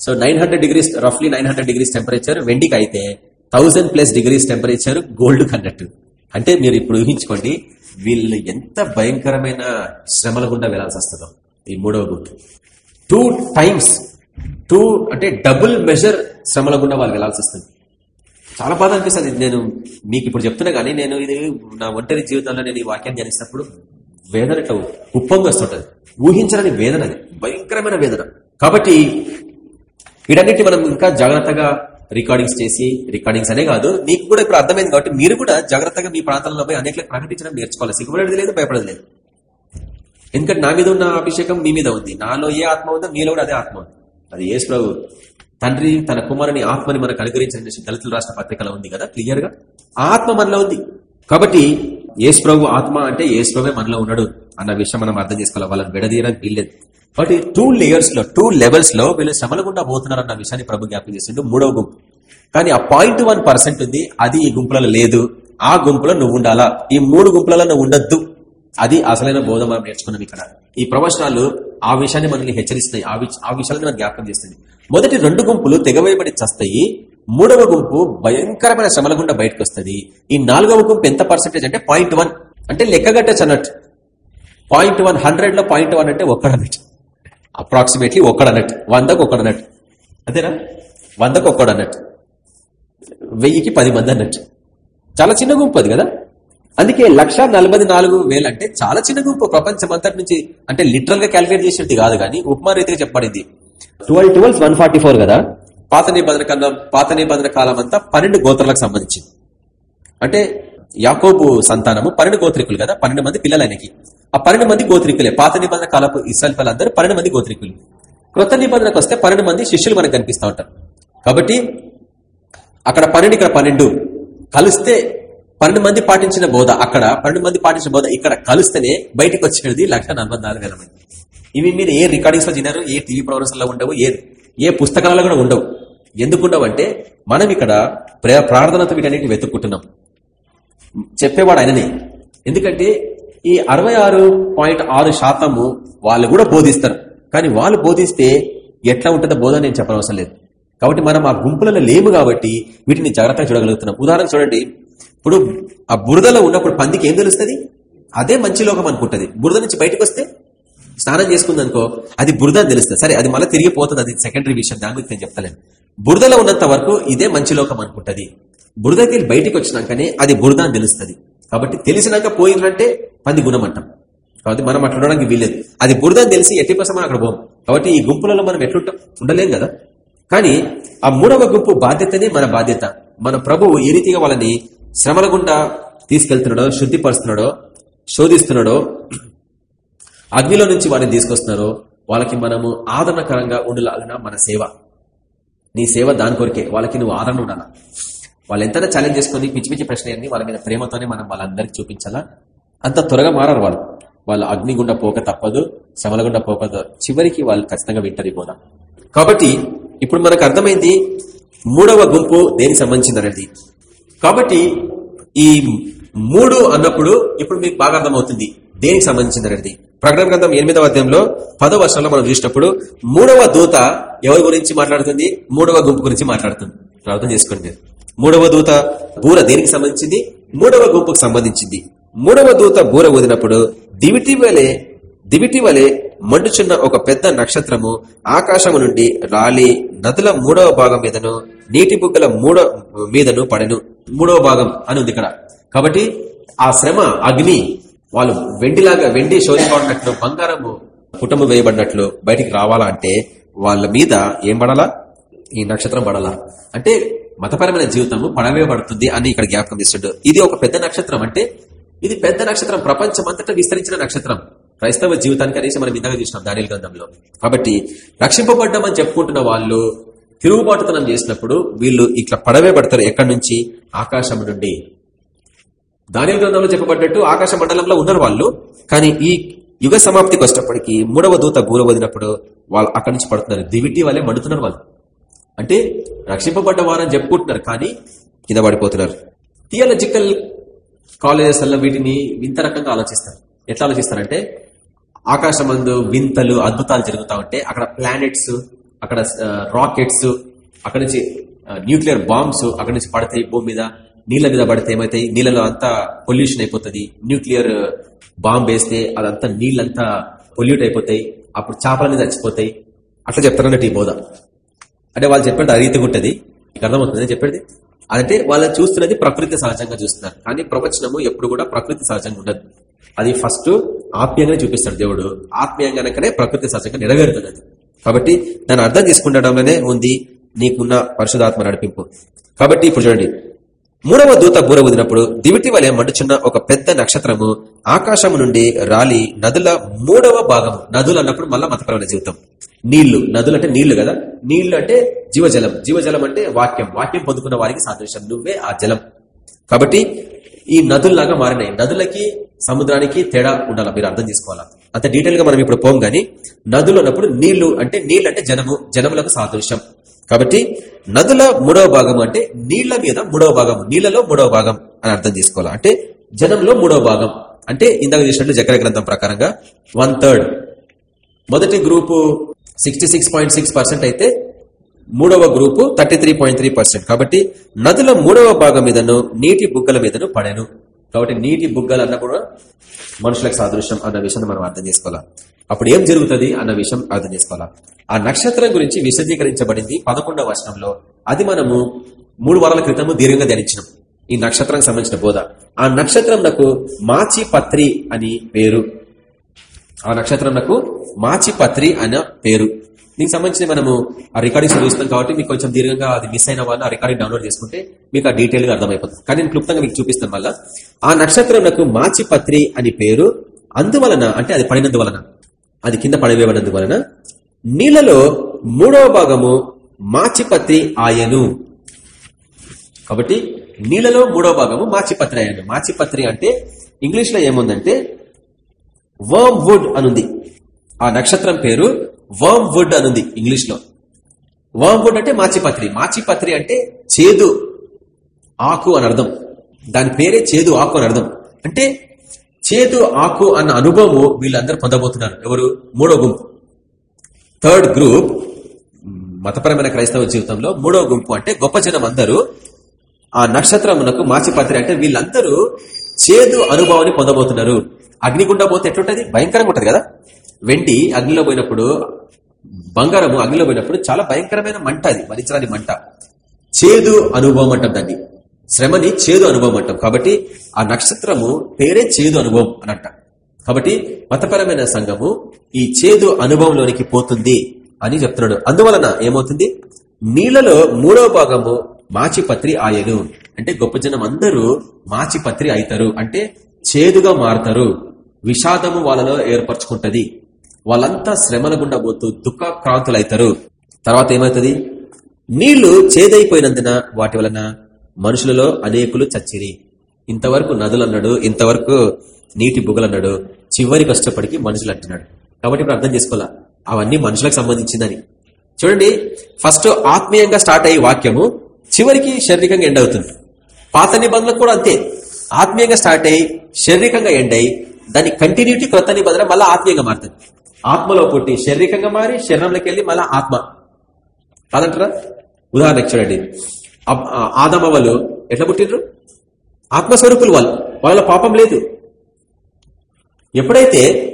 So nine hundred degrees రఫ్లీ nine hundred degrees temperature వెండికి అయితే thousand plus degrees temperature gold అన్నట్టు అంటే మీరు ఇప్పుడు ఊహించుకోండి వీళ్ళు ఎంత భయంకరమైన శ్రమల గుండా వెళ్ళాల్సి వస్తుందో ఈ మూడవ గుర్తు టూ టైమ్స్ టూ అంటే డబుల్ మెజర్ శ్రమల గుండా వాళ్ళు వెళ్ళాల్సి వస్తుంది. చాలా బాధ అనిపిస్తుంది. నేను మీకు ఇప్పుడు చెప్తున్నా కానీ నేను ఇది నా ఒంటరి జీవితంలో నేను ఈ వాక్యాన్ని ధ్యానిస్తున్నప్పుడు వేదన ఇట్లా ఉప్పొంగస్తుంటది ఊహించరని ఊహించడానికి వేదన అది. భయంకరమైన వేదన. కాబట్టి వీటన్నిటి మనం ఇంకా జాగ్రత్తగా రికార్డింగ్స్ చేసి రికార్డింగ్స్ అనే కాదు మీకు కూడా ఇప్పుడు అర్థమైంది కాబట్టి మీరు కూడా జాగ్రత్తగా మీ ప్రాంతంలో పోయి అనేకలకు ప్రకటించడం నేర్చుకోవాలి. సిగ్గుపడేది లేదు భయపడదు లేదు. ఎందుకంటే నా మీద ఉన్న అభిషేకం మీ మీద ఉంది. నాలో ఏ ఆత్మ ఉందో మీలో కూడా అదే ఆత్మ ఉంది. అది యేసు ప్రభు తండ్రి తన కుమారుని ఆత్మని మనకు అనుగ్రహించిన దళితులు రాష్ట్ర పత్రికలో ఉంది కదా క్లియర్గా? ఆత్మ మనలో ఉంది. కాబట్టి యేసు ప్రభు ఆత్మ అంటే యేసు ప్రభు మనలో ఉన్నాడు అన్న విషయం మనం అర్థం చేసుకోవాలి. వాళ్ళని విడదీయడానికి వీల్లేదు. కాబట్టి టూ లేయర్స్లో టూ లెవెల్స్లో వీళ్ళు శ్రమల గుండా పోతున్నారు అన్న విషయాన్ని ప్రభు జ్ఞాపకం చేసిండు మూడవ గుంపు. కానీ ఆ పాయింట్ వన్ పర్సెంట్ ఉంది అది ఈ గుంపులలో లేదు. ఆ గుంపులో నువ్వు ఉండాలా? ఈ మూడు గుంపులలో నువ్వు ఉండొద్దు. అది అసలైన బోధ మనం నేర్చుకున్నాం ఇక్కడ. ఈ ప్రవచనాలు ఆ విషయాన్ని మనల్ని హెచ్చరిస్తాయి ఆ విష- ఆ విషయాలను మనం జ్ఞాపకం చేస్తుంది మొదటి రెండు గుంపులు తెగవేయబడి చస్తాయి. మూడవ గుంపు భయంకరమైన శ్రమల గుండా బయటకు వస్తుంది ఈ నాలుగవ గుంపు ఎంత పర్సెంటేజ్ అంటే పాయింట్ వన్ అంటే లెక్కగట్టచ్చు అన్నట్టు పాయింట్ వన్ హండ్రెడ్లో పాయింట్ వన్ అంటే ఒక్కడన్నట్టు. అప్రాక్సిమేట్లీ ఒక్కడన్నట్టు. వందకు ఒక్కడన్నట్టు. అదేనా వందకు ఒక్కడు అన్నట్టు వెయ్యికి పది మంది అన్నట్టు. చాలా చిన్న గుంపు అది కదా? అందుకే లక్ష నలభై నాలుగు వేలు అంటే చాలా చిన్న గుంపు. ప్రపంచం అంతటి నుంచి అంటే లిటరల్గా క్యాలిక్యులేట్ చేసేది కాదు కానీ ఉపమా రీతిగా చెప్పబడింది. Twelve twelve one forty four కదా? పాత నిబంధన కన్నా పాత నిబంధన కాలం అంతా పన్నెండు గోత్రాలకు సంబంధించింది. అంటే యాకోబు సంతానము పన్నెండు గోత్రికులు కదా పన్నెండు మంది పిల్లలు ఆయనకి ఆ పన్నెండు మంది గోత్రికులే పాత నిబంధన కాలపు ఇస్రాయల్ పిల్లలందరూ పన్నెండు మంది గోత్రికులు. క్రొత్త నిబంధనకు వస్తే పన్నెండు మంది శిష్యులు మనకు కనిపిస్తూ ఉంటారు. కాబట్టి అక్కడ పన్నెండు ఇక్కడ పన్నెండు. కలిస్తే పన్నెండు మంది పాటించిన బోధ అక్కడ పన్నెండు మంది పాటించిన బోధ ఇక్కడ కలిస్తేనే బయటకు వచ్చేది లక్ష నలభై మంది. ఇవి మీరు ఏ రికార్డింగ్స్లో తినారు ఏ టీవీ ప్రోగ్రామ్స్లో ఉండవు ఏ ఏ పుస్తకాలలో కూడా ఉండవు. ఎందుకున్నామంటే మనం ఇక్కడ ప్రార్థనతో వీటన్నిటిని వెతుక్కుంటున్నాం. చెప్పేవాడు ఆయననే. ఎందుకంటే ఈ అరవై ఆరు పాయింట్ ఆరు శాతము వాళ్ళు కూడా బోధిస్తారు. కానీ వాళ్ళు బోధిస్తే ఎట్లా ఉంటుందో బోధ నేను చెప్పనవసరం లేదు. కాబట్టి మనం ఆ గుంపులలో లేము కాబట్టి వీటిని జాగ్రత్తగా చూడగలుగుతున్నాం. ఉదాహరణ చూడండి. ఇప్పుడు ఆ బురదలో ఉన్నప్పుడు పందికి ఏం తెలుస్తుంది? అదే మంచి లోకం అనుకుంటది. బురద నుంచి బయటకు వస్తే స్నానం చేసుకుంది అనుకో అది బురద అని తెలుస్తుంది. సరే అది మళ్ళీ తిరిగి పోతుంది. అది సెకండరీ విషయం. దాని గురించి నేను చెప్తలేను. బురదలో ఉన్నంత వరకు ఇదే మంచి లోకం అనుకుంటుంది. బురదకి బయటికి వచ్చినాకనే అది బురద అని తెలుస్తుంది. కాబట్టి తెలిసినాక పోయిందంటే పంది గుణం అంటాం కాబట్టి మనం అట్లా ఉండడానికి వీల్లేదు. అది బురద అని తెలిసి ఎట్టి కోసం మనం అక్కడ పోం. కాబట్టి ఈ గుంపులలో మనం ఎట్లుంటాం ఉండలేం కదా? కానీ ఆ మూడవ గుంపు బాధ్యతనే మన బాధ్యత. మన ప్రభువు ఏ రీతిగా వాళ్ళని శ్రమల గుండా తీసుకెళ్తున్నాడో శుద్ధిపరుస్తున్నాడో శోధిస్తున్నాడో అగ్నిలో నుంచి వారిని తీసుకొస్తున్నారో వాళ్ళకి మనము ఆదరణకరంగా ఉండలాగిన మన సేవ. నీ సేవ దాని కొరికే. వాళ్ళకి నువ్వు ఆదరణ ఉండాలా? వాళ్ళు ఎంతైనా ఛాలెంజ్ చేసుకుని పిచ్చి పిచ్చి ప్రశ్నలన్నీ వాళ్ళ మీద ప్రేమతోనే మనం వాళ్ళందరికీ చూపించాలా? అంత త్వరగా మారారు వాళ్ళు. వాళ్ళు అగ్ని గుండా పోక తప్పదు శమలగుండా పోక చివరికి వాళ్ళు ఖచ్చితంగా వింటది పోదా కాబట్టి ఇప్పుడు మనకు అర్థమైంది మూడవ గుంపు దేనికి సంబంధించిందనేది కాబట్టి ఈ మూడు అన్నప్పుడు ఇప్పుడు మీకు బాగా అర్థమవుతుంది. దేనికి సంబంధించింది ప్రకటన గ్రంథం ఎనిమిదవ అధ్యాయంలో పదవ వర్షంలో మనం చూసినప్పుడు మూడవ దూత ఎవరి గురించి మాట్లాడుతుంది? మూడవ గుంపు గురించి మాట్లాడుతుంది. అర్థం చేసుకోండి మీరు. మూడవ దూత బూర దేనికి సంబంధించింది? మూడవ గుంపుకు సంబంధించింది. మూడవ దూత బూర ఊదినప్పుడు దివిటి వలె దివిటి వలె మండుచున్న ఒక పెద్ద నక్షత్రము ఆకాశము నుండి రాలి నదుల మూడవ భాగం మీదను నీటి బుగ్గల మూడో మీదను పడెను. మూడవ భాగం అని ఉంది ఇక్కడ. కాబట్టి ఆ శ్రమ అగ్ని వాళ్ళు వెండిలాగా వెండి శోధింపబడినట్లు బంగారము కుటుంబం వేయబడినట్లు బయటికి రావాలా అంటే వాళ్ళ మీద ఏం పడాలా? ఈ నక్షత్రం పడాలా. అంటే మతపరమైన జీవితము పడవేయబడుతుంది అని ఇక్కడ జ్ఞాపకం ఇస్తుండ్రు ఇది ఒక పెద్ద నక్షత్రం. అంటే ఇది పెద్ద నక్షత్రం. ప్రపంచమంతటా విస్తరించిన నక్షత్రం. క్రైస్తవ జీవితానికి అనేసి మనం ఇంతగా చూసినాం దానిల గ్రంథంలో. కాబట్టి రక్షింపబడ్డామని చెప్పుకుంటున్న వాళ్ళు తిరుగుబాటుతనం చేసినప్పుడు వీళ్ళు ఇట్లా పడవే పడతారు ఎక్కడి నుంచి? ఆకాశం నుండి. దానిల గ్రంథంలో చెప్పబడ్డట్టు ఆకాశ మండలంలో ఉన్నారు వాళ్ళు. కానీ ఈ యుగ సమాప్తికి వచ్చేటప్పటికి మూడవ దూత బూర వదినప్పుడు వాళ్ళు అక్కడి నుంచి పడుతున్నారు. దివిటి వాళ్ళే మండుతున్నారు వాళ్ళు. అంటే రక్షింపబడ్డ వారని చెప్పుకుంటున్నారు కానీ కింద పడిపోతున్నారు. థియాలజికల్ కాలేజెస్ వల్ల వీటిని వింత రకంగా ఆలోచిస్తారు. ఎట్లా ఆలోచిస్తారంటే ఆకాశమందు వింతలు అద్భుతాలు జరుగుతా ఉంటే అక్కడ ప్లానెట్స్ అక్కడ uh, రాకెట్స్ అక్కడ నుంచి uh, న్యూక్లియర్ బాంబ్స్ అక్కడ నుంచి పడతాయి భూమి మీద. నీళ్ళ మీద పడితే ఏమైతాయి? నీళ్ళలో అంతా పొల్యూషన్ అయిపోతుంది. న్యూక్లియర్ బాంబ్ వేస్తే అదంతా నీళ్ళంతా పొల్యూట్ అయిపోతాయి. అప్పుడు చేపలన్నీ చచ్చిపోతాయి అట్లా చెప్తారన్నట్టు ఈ బోధ. అంటే వాళ్ళు చెప్పండి ఆ రీతిగా ఉంటుంది మీకు అర్థమవుతుంది చెప్పేది? అంటే వాళ్ళు చూస్తున్నది ప్రకృతి సహజంగా చూస్తున్నారు. కానీ ప్రవచనము ఎప్పుడు కూడా ప్రకృతి సహజంగా ఉండదు. అది ఫస్ట్ ఆత్మీయంగానే చూపిస్తాడు దేవుడు. ఆత్మీయంగానే ప్రకృతి సహజంగా నెరవేరుతున్నది కాబట్టి దాన్ని అర్థం చేసుకుంటడంలోనే ఉంది నీకున్న పరిశుధాత్మ నడిపింపు. కాబట్టి ఇప్పుడు చూడండి. మూడవ దూత బూర దివిటి వలె మండుచున్న ఒక పెద్ద నక్షత్రము ఆకాశము నుండి రాలి నదుల మూడవ భాగము. నదులు అన్నప్పుడు మళ్ళా మతపరమైన జీవితం. నీళ్ళు. నదులు అంటే నీళ్ళు కదా? నీళ్ళు అంటే జీవజలం. జీవజలం అంటే వాక్యం. వాక్యం పొందుకున్న వారికి సాదృశ్యం. నువ్వే ఆ జలం. కాబట్టి ఈ నదుల్లాగా మారినాయి. నదులకి సముద్రానికి తేడా ఉండాలి. మీరు అర్థం చేసుకోవాలా? అంత డీటెయిల్గా మనం ఇప్పుడు పోం గానీ నదులు అన్నప్పుడు నీళ్ళు అంటే నీళ్ళు అంటే జనము. జనములకు సాదృశ్యం. కాబట్టి నదుల మూడవ భాగం అంటే నీళ్ళ మీద మూడవ భాగం నీళ్ళలో మూడవ భాగం అని అర్థం చేసుకోవాలి? అంటే జనంలో మూడవ భాగం. అంటే ఇందాక చూసినట్లు జకర గ్రంథం ప్రకారంగా వన్ థర్డ్ మొదటి గ్రూపు సిక్స్టీ అయితే మూడవ గ్రూపు థర్టీ కాబట్టి నదుల మూడవ భాగం మీదను నీటి బుగ్గల మీదను పడెను. కాబట్టి నీటి బుగ్గలు కూడా మనుషులకు సాదృశ్యం అన్న విషయాన్ని మనం అర్థం చేసుకోవాలి? అప్పుడు ఏం జరుగుతుంది అన్న విషయం అర్థం చేసుకోవాలా? ఆ నక్షత్రం గురించి విశదీకరించబడింది పదకొండవ వర్షంలో అది మనము మూడు వారాల క్రితము దీర్ఘంగా ధ్యానించినాం. ఈ నక్షత్రానికి సంబంధించిన బోధ. ఆ నక్షత్రం నాకు మాచి పత్రి అని పేరు. ఆ నక్షత్రం నాకు మాచి పత్రి అన్న పేరు. దీనికి సంబంధించి మనము ఆ రికార్డింగ్స్ చూస్తున్నాం కాబట్టి మీకు కొంచెం దీర్ఘంగా అది మిస్ అయిన వాళ్ళు ఆ రికార్డింగ్ డౌన్లోడ్ చేసుకుంటే మీకు ఆ డీటెయిల్గా అర్థమైపోతుంది. కానీ నేను క్లుప్తంగా మీకు చూపిస్తాను మళ్ళా. ఆ నక్షత్రం నాకు మాచి పత్రి అని పేరు. అందువలన అంటే అది పడినందువలన. అది కింద పడవేయబడినందువలన నీళ్ళలో మూడవ భాగము మాచిపత్రి ఆయను. కాబట్టి నీళ్ళలో మూడవ భాగము మాచిపత్రి ఆయను. మాచిపత్రి అంటే ఇంగ్లీష్లో ఏముందంటే వర్మ్ వుడ్ అనుంది. ఆ నక్షత్రం పేరు వర్మ్ వుడ్ అనుంది ఇంగ్లీష్లో వర్మ్ వుడ్ అంటే మాచిపత్రి. మాచిపత్రి అంటే చేదు ఆకు అని అర్థం. దాని పేరే చేదు ఆకు అని అర్థం. అంటే చేదు ఆకు అన్న అనుభవము వీళ్ళందరూ పొందబోతున్నారు. ఎవరు? మూడో గుంపు. థర్డ్ గ్రూప్ మతపరమైన క్రైస్తవ జీవితంలో మూడో గుంపు అంటే గొప్ప జనం అందరూ ఆ నక్షత్రమునకు మాచిపత్రి అంటే వీళ్ళందరూ చేదు అనుభవాన్ని పొందబోతున్నారు. అగ్నిగుండా పోతే ఎట్లుంటది? భయంకరంగా ఉంటది కదా? వెండి అగ్నిలో పోయినప్పుడు బంగారము అగ్నిలో పోయినప్పుడు చాలా భయంకరమైన మంట అది భరించరాని మంట. చేదు అనుభవం అంటాం దాన్ని. శ్రమని చేదు అనుభవం అంటాం. కాబట్టి ఆ నక్షత్రము పేరే చేదు అనుభవం అని అంటాం. కాబట్టి మతపరమైన సంఘము ఈ చేదు అనుభవంలోనికి పోతుంది అని చెప్తున్నాడు. అందువలన ఏమవుతుంది? నీళ్ళలో మూడవ భాగము మాచిపత్రి ఆయను అంటే గొప్ప జనం అందరూ మాచిపత్రి అవుతారు అంటే చేదుగా మారుతారు. విషాదము వాళ్ళలో ఏర్పరచుకుంటది. వాళ్ళంతా శ్రమల గుండా పోతూ దుఃఖ క్రాంతులైతారు తర్వాత ఏమవుతుంది? నీళ్ళు చేదైపోయినందున వాటి వలన మనుషులలో అనేకులు చచ్చిరి. ఇంతవరకు నదులు అన్నాడు ఇంతవరకు నీటి బుగలన్నాడు చివరి కష్టపడికి మనుషులు అంటున్నాడు. కాబట్టి ఇప్పుడు అర్థం చేసుకోవాలా? అవన్నీ మనుషులకు సంబంధించిందని. చూడండి ఫస్ట్ ఆత్మీయంగా స్టార్ట్ అయ్యే వాక్యము చివరికి శారీరకంగా ఎండ్ అవుతుంది. పాత నిబంధనలు కూడా అంతే. ఆత్మీయంగా స్టార్ట్ అయ్యి శారీరకంగా ఎండ్ అయ్యి దాని కంటిన్యూటీ క్రొత్త నిబంధన మళ్ళీ ఆత్మీయంగా మారుతుంది. ఆత్మలో పుట్టి శారీరకంగా మారి శరీరంలోకి వెళ్ళి మళ్ళీ ఆత్మ. కాదంటారా? ఉదాహరణకు చూడండి. అబ్- ఆదమ వాళ్ళు ఎట్లా పుట్టిండ్రు? ఆత్మస్వరూపులు వాళ్ళు. వాళ్ళ పాపం లేదు. ఎప్పుడైతే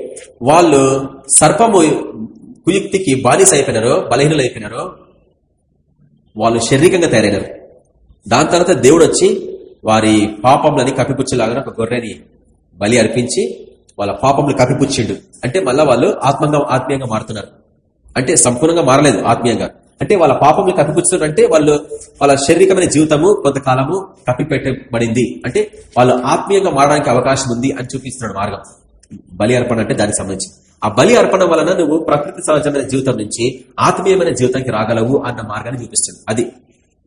వాళ్ళు సర్పము కుయుక్తికి బానిస అయిపోయినారో బలహీనలు అయిపోయినారో వాళ్ళు శారీరకంగా తయారైనారు. దాని తర్వాత దేవుడు వచ్చి వారి పాపంలని కప్పిపుచ్చలాగా ఒక గొర్రెని బలి అర్పించి వాళ్ళ పాపంలు కప్పిపుచ్చిండు. అంటే మళ్ళా వాళ్ళు ఆత్మంగా ఆత్మీయంగా మారుతున్నారు. అంటే సంపూర్ణంగా మారలేదు ఆత్మీయంగా. అంటే వాళ్ళ పాపములు కప్పిపుచ్చుతున్నారు అంటే వాళ్ళు వాళ్ళ శారీరకమైన జీవితము కొంతకాలము కప్పిపెట్టబడింది. అంటే వాళ్ళు ఆత్మీయంగా మారడానికి అవకాశం ఉంది అని చూపిస్తున్నాడు మార్గం. బలి అర్పణ అంటే దానికి సంబంధించి. ఆ బలి అర్పణ వలన నువ్వు ప్రకృతి సహజమైన జీవితం నుంచి ఆత్మీయమైన జీవితానికి రాగలవు అన్న మార్గాన్ని చూపిస్తుంది. అది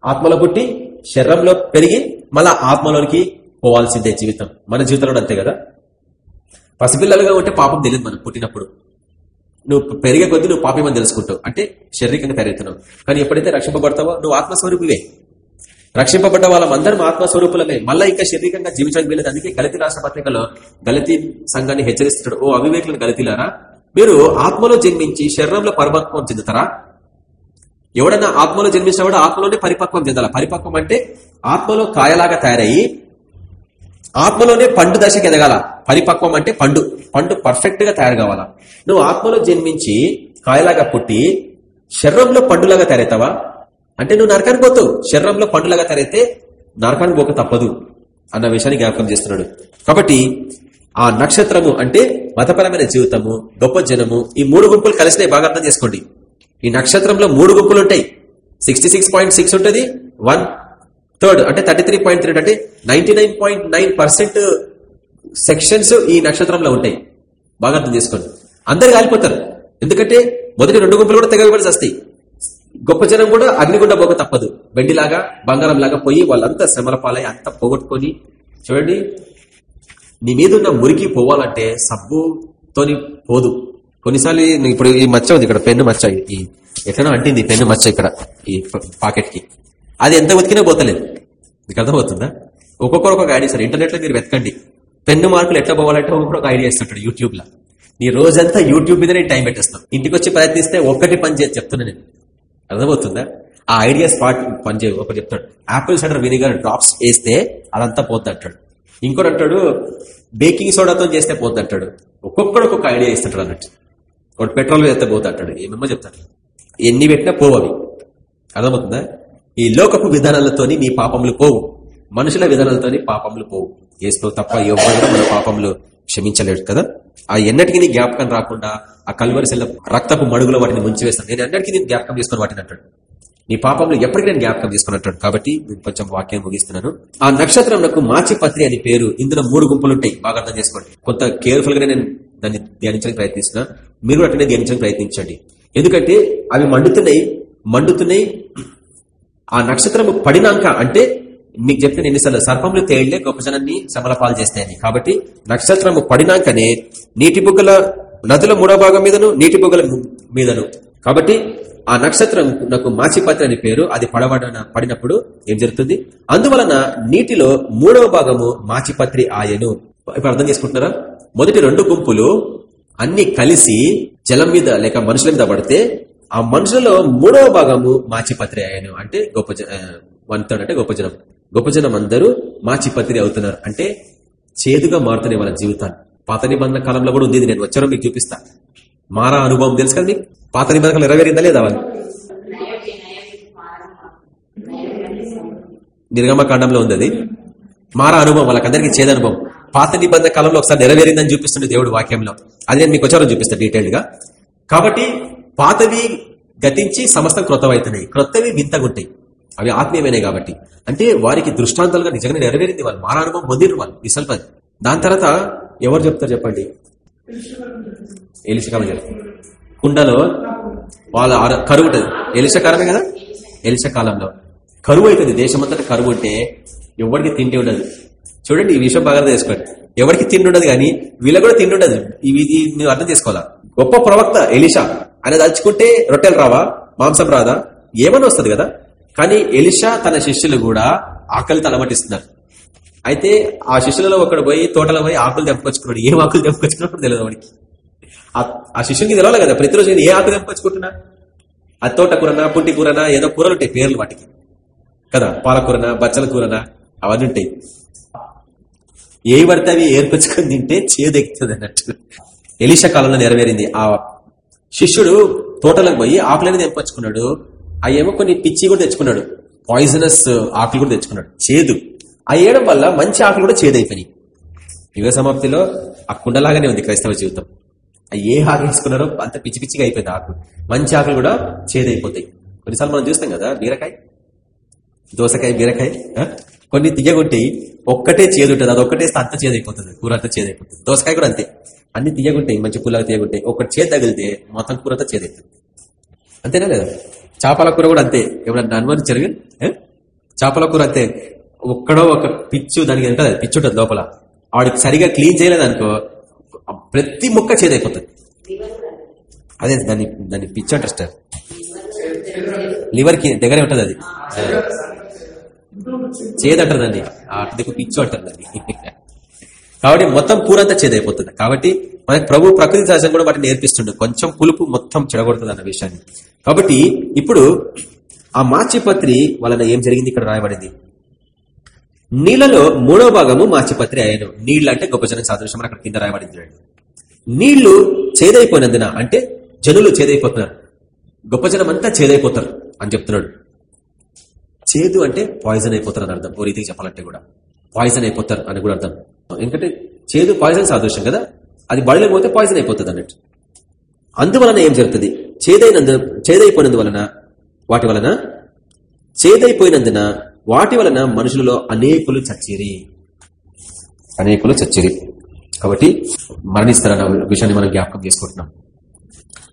ఆత్మలో పుట్టి శరీరంలో పెరిగి మళ్ళా ఆత్మలోనికి పోవాల్సిందే జీవితం. మన జీవితంలో అంతే కదా? పసిపిల్లలుగా ఉంటే పాపం తెలియదు మనం పుట్టినప్పుడు. నువ్వు పెరిగే కొద్దీ నువ్వు పాపేమని తెలుసుకుంటావు? అంటే శారీరకంగా తయారవుతున్నావు కానీ ఎప్పుడైతే రక్షింపబడతావో నువ్వు ఆత్మస్వరూపులే. రక్షింపబడ్డ వాళ్ళందరం ఆత్మస్వరూపులమే. మళ్ళీ ఇంకా శారీరకంగా జీవించడానికి వీలేదు అందుకే గలతి రాష్ట్ర పత్రికలో గలతి సంఘాన్ని హెచ్చరిస్తున్నాడు. ఓ అవివేకులను గలతీలారా? మీరు ఆత్మలో జన్మించి శరీరంలో పరిపక్వం చెందుతారా? ఎవడన్నా ఆత్మలో జన్మించిన వాడు ఆత్మలోనే పరిపక్వం చెందాలి? పరిపక్వం అంటే ఆత్మలో కాయలాగా తయారయ్యి ఆత్మలోనే పండు దశకి ఎదగాల? పరిపక్వం అంటే పండు. పండు పర్ఫెక్ట్గా తయారు కావాలా? నువ్వు ఆత్మలో జన్మించి కాయలాగా పుట్టి శరీరంలో పండులాగా తయారవుతావా అంటే నువ్వు నరకానికి పోతావు. శరీరంలో పండులాగా తయారైతే నరకానికి పోక తప్పదు అన్న విషయాన్ని జ్ఞాపకం చేస్తున్నాడు. కాబట్టి ఆ నక్షత్రము అంటే మతపరమైన జీవితము గొప్ప జనము ఈ మూడు గుంపులు కలిసినాయి బాగా అర్థం చేసుకోండి. ఈ నక్షత్రంలో మూడు గుంపులు ఉంటాయి. సిక్స్టీ సిక్స్ పాయింట్ సిక్స్ ఉంటుంది వన్ థర్డ్ అంటే థర్టీ త్రీ పాయింట్ త్రీ అంటే ninety nine point nine percent sections ఈ నక్షత్రంలో ఉంటాయి. బాగా అర్థం చేసుకోండి. అందరు కాలిపోతారు. ఎందుకంటే మొదటి రెండు గుంపులు కూడా తెగబడి వస్తాయి గొప్ప జనం కూడా అగ్నిగుండ పోక తప్పదు. వెండిలాగా బంగారం లాగా పోయి వాళ్ళంతా శ్రమల పాలై అంతా పోగొట్టుకొని చూడండి నీ మీద ఉన్న మురికి పోవాలంటే సబ్బుతోని పోదు. కొన్నిసార్లు ఇప్పుడు ఈ మచ్చ ఉంది ఇక్కడ పెన్ను మచ్చ. ఈ ఎట్లనో అంటింది పెన్ను మచ్చ ఇక్కడ ఈ పాకెట్కి అది ఎంత ఉతికినా పోతలేదు. మీకు అర్థమవుతుందా? ఒక్కొక్కరు ఒక్కొక్క ఐడియా సార్. ఇంటర్నెట్లో మీరు వెతకండి. పెన్ను మార్కులు ఎట్లా పోవాలంటే ఒక్కొక్కరు ఒక ఐడియా ఇస్తుంటాడు యూట్యూబ్ లా నీ రోజంతా యూట్యూబ్ మీదనే టైం పెట్టేస్తాం ఇంటికి వచ్చి ప్రయత్నిస్తే ఒక్కటి పని చేసి చెప్తున్నా నేను. అర్థమవుతుందా? ఆ ఐడియా స్పాట్ పనిచేయ ఒకటి చెప్తాడు. యాపిల్ సైడర్ వినిగర్ డ్రాప్స్ వేస్తే అదంతా పోద్ది అంటాడు ఇంకోటి అంటాడు బేకింగ్ సోడాతో చేస్తే పోద్ది అంటాడు ఒక్కొక్కడు ఒక్కొక్క ఐడియా ఇస్తుంటాడు అన్నట్టు. ఒకటి పెట్రోల్ వేస్తే పోతా అంటాడు ఏమేమో చెప్తాడు. ఎన్ని పెట్టినా పోవు అవి. అర్థమవుతుందా? ఈ లోకపు విధానాలతోని నీ పాపములు పోవు. మనుషుల విధానాలతోని పాపములు పోవు. ఏసుకో తప్ప ఎవరు మన పాపంలో క్షమించలేడు కదా? ఆ ఎన్నటికీ నీ జ్ఞాపకం రాకుండా ఆ కల్వరిశల రక్తపు మడుగులో వాటిని ముంచివేస్తాను. నేను ఎన్నటికీ నేను జ్ఞాపకం చేసుకుని వాటిని అంటాడు. నీ పాపంలో ఎప్పటికీ నేను జ్ఞాపకం చేసుకుని అంటాడు. కాబట్టి కొంచెం వాక్యం ముగిస్తున్నాను. ఆ నక్షత్రం నాకు మాచిపత్రి అని పేరు. ఇందులో మూడు గుంపులు ఉంటాయి. బాగా అర్థం చేసుకోండి. కొంత కేర్ఫుల్ గానే నేను దాన్ని ధ్యానించడానికి ప్రయత్నిస్తున్నా. మీరు అట్లనే ధ్యానించడానికి ప్రయత్నించండి. ఎందుకంటే అవి మండుతున్నాయి మండుతున్నాయి. ఆ నక్షత్రము పడినాక అంటే మీకు చెప్పిన ఎన్నిసార్లు సర్పములు తేళ్ళే గొప్ప జనాన్ని సమలపాలు చేస్తాయని. కాబట్టి నక్షత్రము పడినాకనే నీటి బుగ్గల నదుల మూడో భాగం మీదను నీటి బుగ్గల మీదను. కాబట్టి ఆ నక్షత్రం నాకు మాచిపత్రి అని పేరు అది పడబడిన పడినప్పుడు ఏం జరుగుతుంది? అందువలన నీటిలో మూడవ భాగము మాచిపత్రి ఆయను. ఇప్పుడు అర్థం చేసుకుంటున్నారా? మొదటి రెండు గుంపులు అన్ని కలిసి జలం మీద లేక మనుషుల మీద పడితే ఆ మనుషులలో మూడవ భాగము మాచిపత్రి ఆయను. అంటే గొప్ప వన్ థర్డ్ అంటే గొప్ప జనం. గొప్ప జనం అందరూ మాచిపత్రి అవుతున్నారు. అంటే చేదుగా మారుతున్నాయి వాళ్ళ జీవితాన్ని. పాత నిబంధన కాలంలో కూడా ఉంది నేను వచ్చారో మీకు చూపిస్తా. మారా అనుభవం తెలుసు కదా మీకు? పాత నిబంధనలు నెరవేరిందా లేదా వాళ్ళు? నిర్గమకాండంలో ఉంది అది. మారా అనుభవం వాళ్ళకందరికీ చేదు అనుభవం. పాత నిబంధన కాలంలో ఒకసారి నెరవేరిందని చూపిస్తుంది దేవుడు వాక్యంలో. అది నేను మీకు వచ్చారో చూపిస్తాను డీటెయిల్గా కాబట్టి పాతవి గతించి సమస్తం క్రొత్తవైతున్నాయి క్రొత్తవి వింతగుంటాయి. అవి ఆత్మీయమైనవి కాబట్టి. అంటే వారికి దృష్టాంతాలుగా నిజంగా నెరవేరింది వాళ్ళు. మారానుభవం పొందిరు వాళ్ళు విసల్ప దాని తర్వాత ఎవరు చెప్తారు చెప్పండి? ఎలిష కాలం చెప్తారు కుండలో వాళ్ళ ఆర- కరువు ఉంటుంది. ఎలిషకాలమే కదా? ఎలిష కాలంలో కరువు అవుతుంది దేశమంతటా కరువు ఉంటే ఎవరికి తిండి ఉండదు. చూడండి ఈ విషయం బాగా తెలుసుకోండి ఎవరికి తిండి ఉండదు కానీ వీళ్ళ కూడా తిండి ఉండదు. ఇవి ఇది నువ్వు అర్థం చేసుకోవాలా? గొప్ప ప్రవక్త ఎలిషా. ఆయన దలుచుకుంటే రొట్టెలు రావా? మాంసం రాదా? ఏమని వస్తుంది కదా? కానీ ఎలిషా తన శిష్యులు కూడా ఆకలి తలమటిస్తున్నారు. అయితే ఆ శిష్యులలో ఒకడు పోయి తోటలో పోయి ఆకులు తెంపుకొచ్చుకున్నాడు. ఏం ఆకులు తెంపుకొచ్చుకున్నప్పుడు తెలియదు వాడికి. ఆ- శిష్యునికి తెలవాలి కదా ప్రతిరోజు నేను ఏ ఆకు తెంపుకొచ్చుకుంటున్నా? ఆ తోట కూరనా పుంటి కూరనా ఏదో కూరలు ఉంటాయి పేర్లు వాటికి. కదా పాలకూరనా బచ్చల కూరనా అవన్నీ ఉంటాయి. ఏ పడితే అవి ఏర్పరచుకొని తింటే చేదెక్కుతుంది అన్నట్టు ఎలిష కాలంలో నెరవేరింది. ఆ శిష్యుడు తోటలకు పోయి ఆకులని తెంపచ్చుకున్నాడు అవేమో కొన్ని పిచ్చి కూడా తెచ్చుకున్నాడు. పాయిజనస్ uh, ఆకులు కూడా తెచ్చుకున్నాడు. చేదు. ఆ వేయడం వల్ల మంచి ఆకులు కూడా చేదైపోయినాయి. యుగ సమాప్తిలో ఆ కుండలాగానే ఉంది క్రైస్తవ జీవితం. ఏ ఆకు వేసుకున్నారో అంత పిచ్చి పిచ్చిగా అయిపోయింది ఆకు. మంచి ఆకులు కూడా చేదైపోతాయి. కొన్నిసార్లు మనం చూస్తాం కదా బీరకాయ. దోసకాయ బీరకాయ కొన్ని తీయగుంటాయి. ఒక్కటే చేదు ఉంటుంది. అది ఒక్కటేస్తే అంత చేదైపోతుంది. కూర అంతా చేదైపోతుంది. దోసకాయ కూడా అంతే. అన్ని తీయగుంటాయి. మంచి పుల్లగా తీయగుంటాయి. ఒక్కటి చేదు తగిలితే మొత్తం కూర అంతా చేదైపోతుంది. అంతేనా లేదా? చేపల కూర కూడా అంతే. ఎవరన్నా అనుమానించారు? చేపల కూర అంతే. ఒక్కడో ఒక పిచ్చు దానికి ఉంటుంది పిచ్చు ఉంటుంది లోపల. ఆవిడకి సరిగా క్లీన్ చేయలేదు అనుకో ప్రతి ముక్క చేదైపోతుంది. అదే దాన్ని దాన్ని పిచ్చు అంటారు సార్ లివర్కి దగ్గరే ఉంటది అది. చేదంటారు దాన్ని. అటుదిక్కు పిచ్చు అంటారు దాన్ని. <laughs> కాబట్టి మొత్తం పూరంతా చేదైపోతుంది. కాబట్టి మనకు ప్రభు ప్రకృతి సహజం కూడా వాటిని నేర్పిస్తుండే. కొంచెం పులుపు మొత్తం చెడగొడుతుంది అన్న విషయాన్ని. కాబట్టి ఇప్పుడు ఆ మార్చిపత్రి వలన ఏం జరిగింది? ఇక్కడ రాయబడింది. నీళ్ళలో మూడో భాగము మార్చిపత్రి అయ్యాను. నీళ్ళు అంటే గొప్ప జనం సాదృశ్యం అక్కడ కింద రాయబడింది. నీళ్ళు చేదైపోయినందున అంటే జనులు చేదైపోతున్నారు. గొప్ప జనం అంతా చేదైపోతారు అని చెప్తున్నాడు. చేదు అంటే పాయిజన్ అయిపోతారు అని అర్థం. ఓ రీతికి చెప్పాలంటే కూడా. పాయిజన్ అయిపోతారు అని కూడా అర్థం. ఎందుకంటే చేదు పాయిజన్ సాదృశ్యం కదా? అది బడిలో పోతే పాయిజన్ అయిపోతుంది అన్నట్టు అందువలన ఏం జరుగుతుంది? చేదైనందు చేదైపోయినందువలన వాటి వలన? చేదైపోయినందున వాటి వలన మనుషులలో అనేకులు చచ్చిరి. అనేకులు చచ్చిరి. కాబట్టి మరణిస్తారన్న విషయాన్ని మనం జ్ఞాపకం చేసుకుంటున్నాం.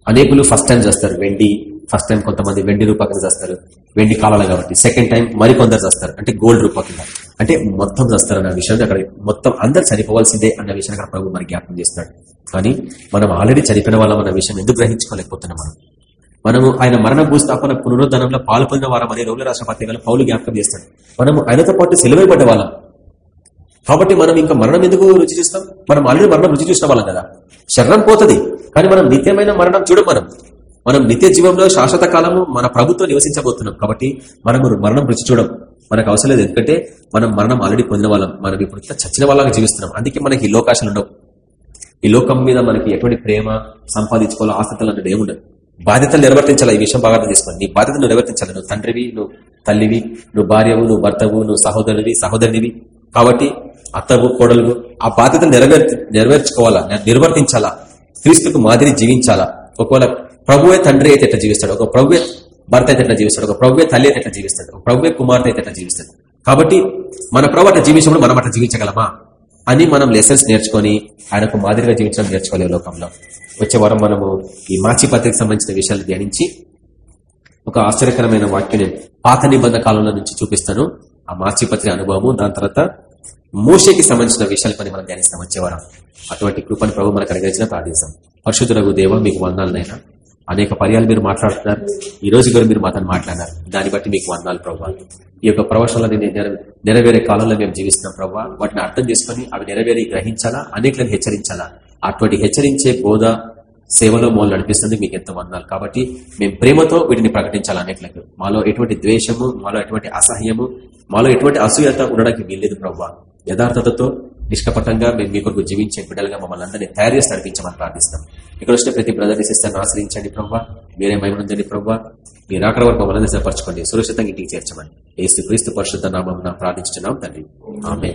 అనేకులు ఫస్ట్ టైం చేస్తారు. వెండి ఫస్ట్ టైం కొంతమంది వెండి రూపాయలు చేస్తారు. వెండి కాలాలు కాబట్టి. సెకండ్ టైం మరికొందరు చేస్తారు. అంటే గోల్డ్ రూపాయలు అంటే మొత్తం చేస్తారు అన్న విషయాన్ని అక్కడ మొత్తం అందరు చనిపోవాల్సిందే అన్న విషయాన్ని అక్కడ ప్రభు మరి జ్ఞాపకం చేస్తున్నాడు. కానీ మనం ఆల్రెడీ చనిపోయిన వాళ్ళం అన్న విషయం ఎందుకు గ్రహించుకోలేకపోతున్నాం మనం? మనము ఆయన మరణ భూస్థాపన పునరుద్ధరణలో పాల్పొందిన వారం అనే రోగుల రాష్ట్ర పత్రికలు పౌలు జ్ఞాపకం చేస్తాడు. మనము ఆయనతో పాటు సెలవుపడ్డ వాళ్ళం. కాబట్టి మనం ఇంకా మరణం ఎందుకు రుచి చూస్తాం? మనం ఆల్రెడీ మరణం రుచి చూసిన వాళ్ళం కదా. శరణం పోతుంది. కానీ మనం నిత్యమైన మరణం చూడం మనం. మనం నిత్య జీవంలో శాశ్వత కాలము మన ప్రభుత్వం నివసించబోతున్నాం. కాబట్టి మనము మరణం రుచి చూడం. మనకు అవసరం లేదు. ఎందుకంటే మనం మరణం ఆల్రెడీ పొందిన వాళ్ళం. మనం ఇప్పుడు ఇట్లా చచ్చిన వాళ్ళగా జీవిస్తున్నాం. అందుకే మనకి ఈ లోకాశాలు ఉండవు. ఈ లోకం మీద మనకి ఎటువంటి ప్రేమ సంపాదించుకోవాలో ఆసక్తులు అన్నది ఏముండదు బాధ్యతలు నిర్వర్తించాలి? ఈ విషయం బాగా అర్థం చేసుకోండి నీ బాధ్యతను నిర్వర్తించాలి? నువ్వు తండ్రివి నువ్వు తల్లివి నువ్వు భార్యవు నువ్వు భర్తవు నువ్వు సహోదరునివి సహోదరునివి. కాబట్టి అత్తవు కోడలు ఆ బాధ్యతలు నెరవేర్ నెరవేర్చుకోవాలా? నిర్వర్తించాలా? క్రీస్తుకు మాదిరి జీవించాలా? ఒకవేళ ప్రభువే తండ్రి అయితే ఎట్లా జీవిస్తాడు? ఒక ప్రభువే భర్త అయితే ఎట్లా జీవిస్తాడు? ఒక ప్రభువే తల్లి అయితే ఎట్లా జీవిస్తాడు? ఒక ప్రభువే కుమార్తె అయితే ఎట్లా జీవిస్తాడు? కాబట్టి మన ప్రభు అట్లా జీవించినప్పుడు మనం అట్లా జీవించగలమా? అని మనం లెసన్స్ నేర్చుకొని ఆయనకు మాదిరిగా జీవించడం నేర్చుకోలేదు లోకంలో. వచ్చే వారం మనము ఈ మాచి పత్రికకు సంబంధించిన విషయాలు ధ్యానించి ఒక ఆశ్చర్యకరమైన వాక్యం నేను పాత నిబంధన కాలంలో నుంచి చూపిస్తాను. ఆ మార్చి పత్రిక అనుభవము దాని తర్వాత మోషకి సంబంధించిన విషయాలు కొన్ని మనం ధ్యానిస్తాం వచ్చే వారం. అటువంటి కృపను ప్రభు మనకు అనుగ్రహించిన ప్రార్థిస్తాం. పరిశుద్ధులకు దేవ మీకు వందాలనైనా అనేక పర్యాలు మీరు మాట్లాడుతున్నారు. ఈ రోజు కూడా మీరు మాతో మాట్లాడారు. దాన్ని బట్టి మీకు వందాలు ప్రభావ ఈ యొక్క ప్రవచనాలని నెర- నెరవేరే కాలంలో మేము జీవిస్తున్నాం ప్రభావ వాటిని అర్థం చేసుకుని అవి నెరవేరి గ్రహించాలా? అనేకలను హెచ్చరించాలా? అటువంటి హెచ్చరించే బోధ సేవలో మూలు నడిపిస్తుంది మీకు ఎంత వందాలు. కాబట్టి మేము ప్రేమతో వీటిని ప్రకటించాలి అనేకలకు? మాలో ఎటువంటి ద్వేషము మాలో ఎటువంటి అసహ్యము మాలో ఎటువంటి అసూయత ఉండడానికి వీల్లేదు ప్రభావ యథార్థతతో నిష్కపటంగా మేము మీ కొరకు జీవించే బిడ్డలుగా మమ్మల్ని అందరినీ తయారు చేసి నడిపించమని ప్రార్థిస్తాం. ఇక్కడ వచ్చిన ప్రతి బ్రదర్ సిస్టర్ని ఆశ్రయించండి ప్రభావ మీరే మైమనుందండి ప్రభావ మీరు అక్కడ వరకు మమ్మల్ని సిద్ధపరచుకోండి. సురక్షితంగా ఇంటికి చేర్చమని. ఏసు క్రీస్తు పరిశుద్ధ నామం ప్రార్థించున్నాం తండ్రి. ఆమె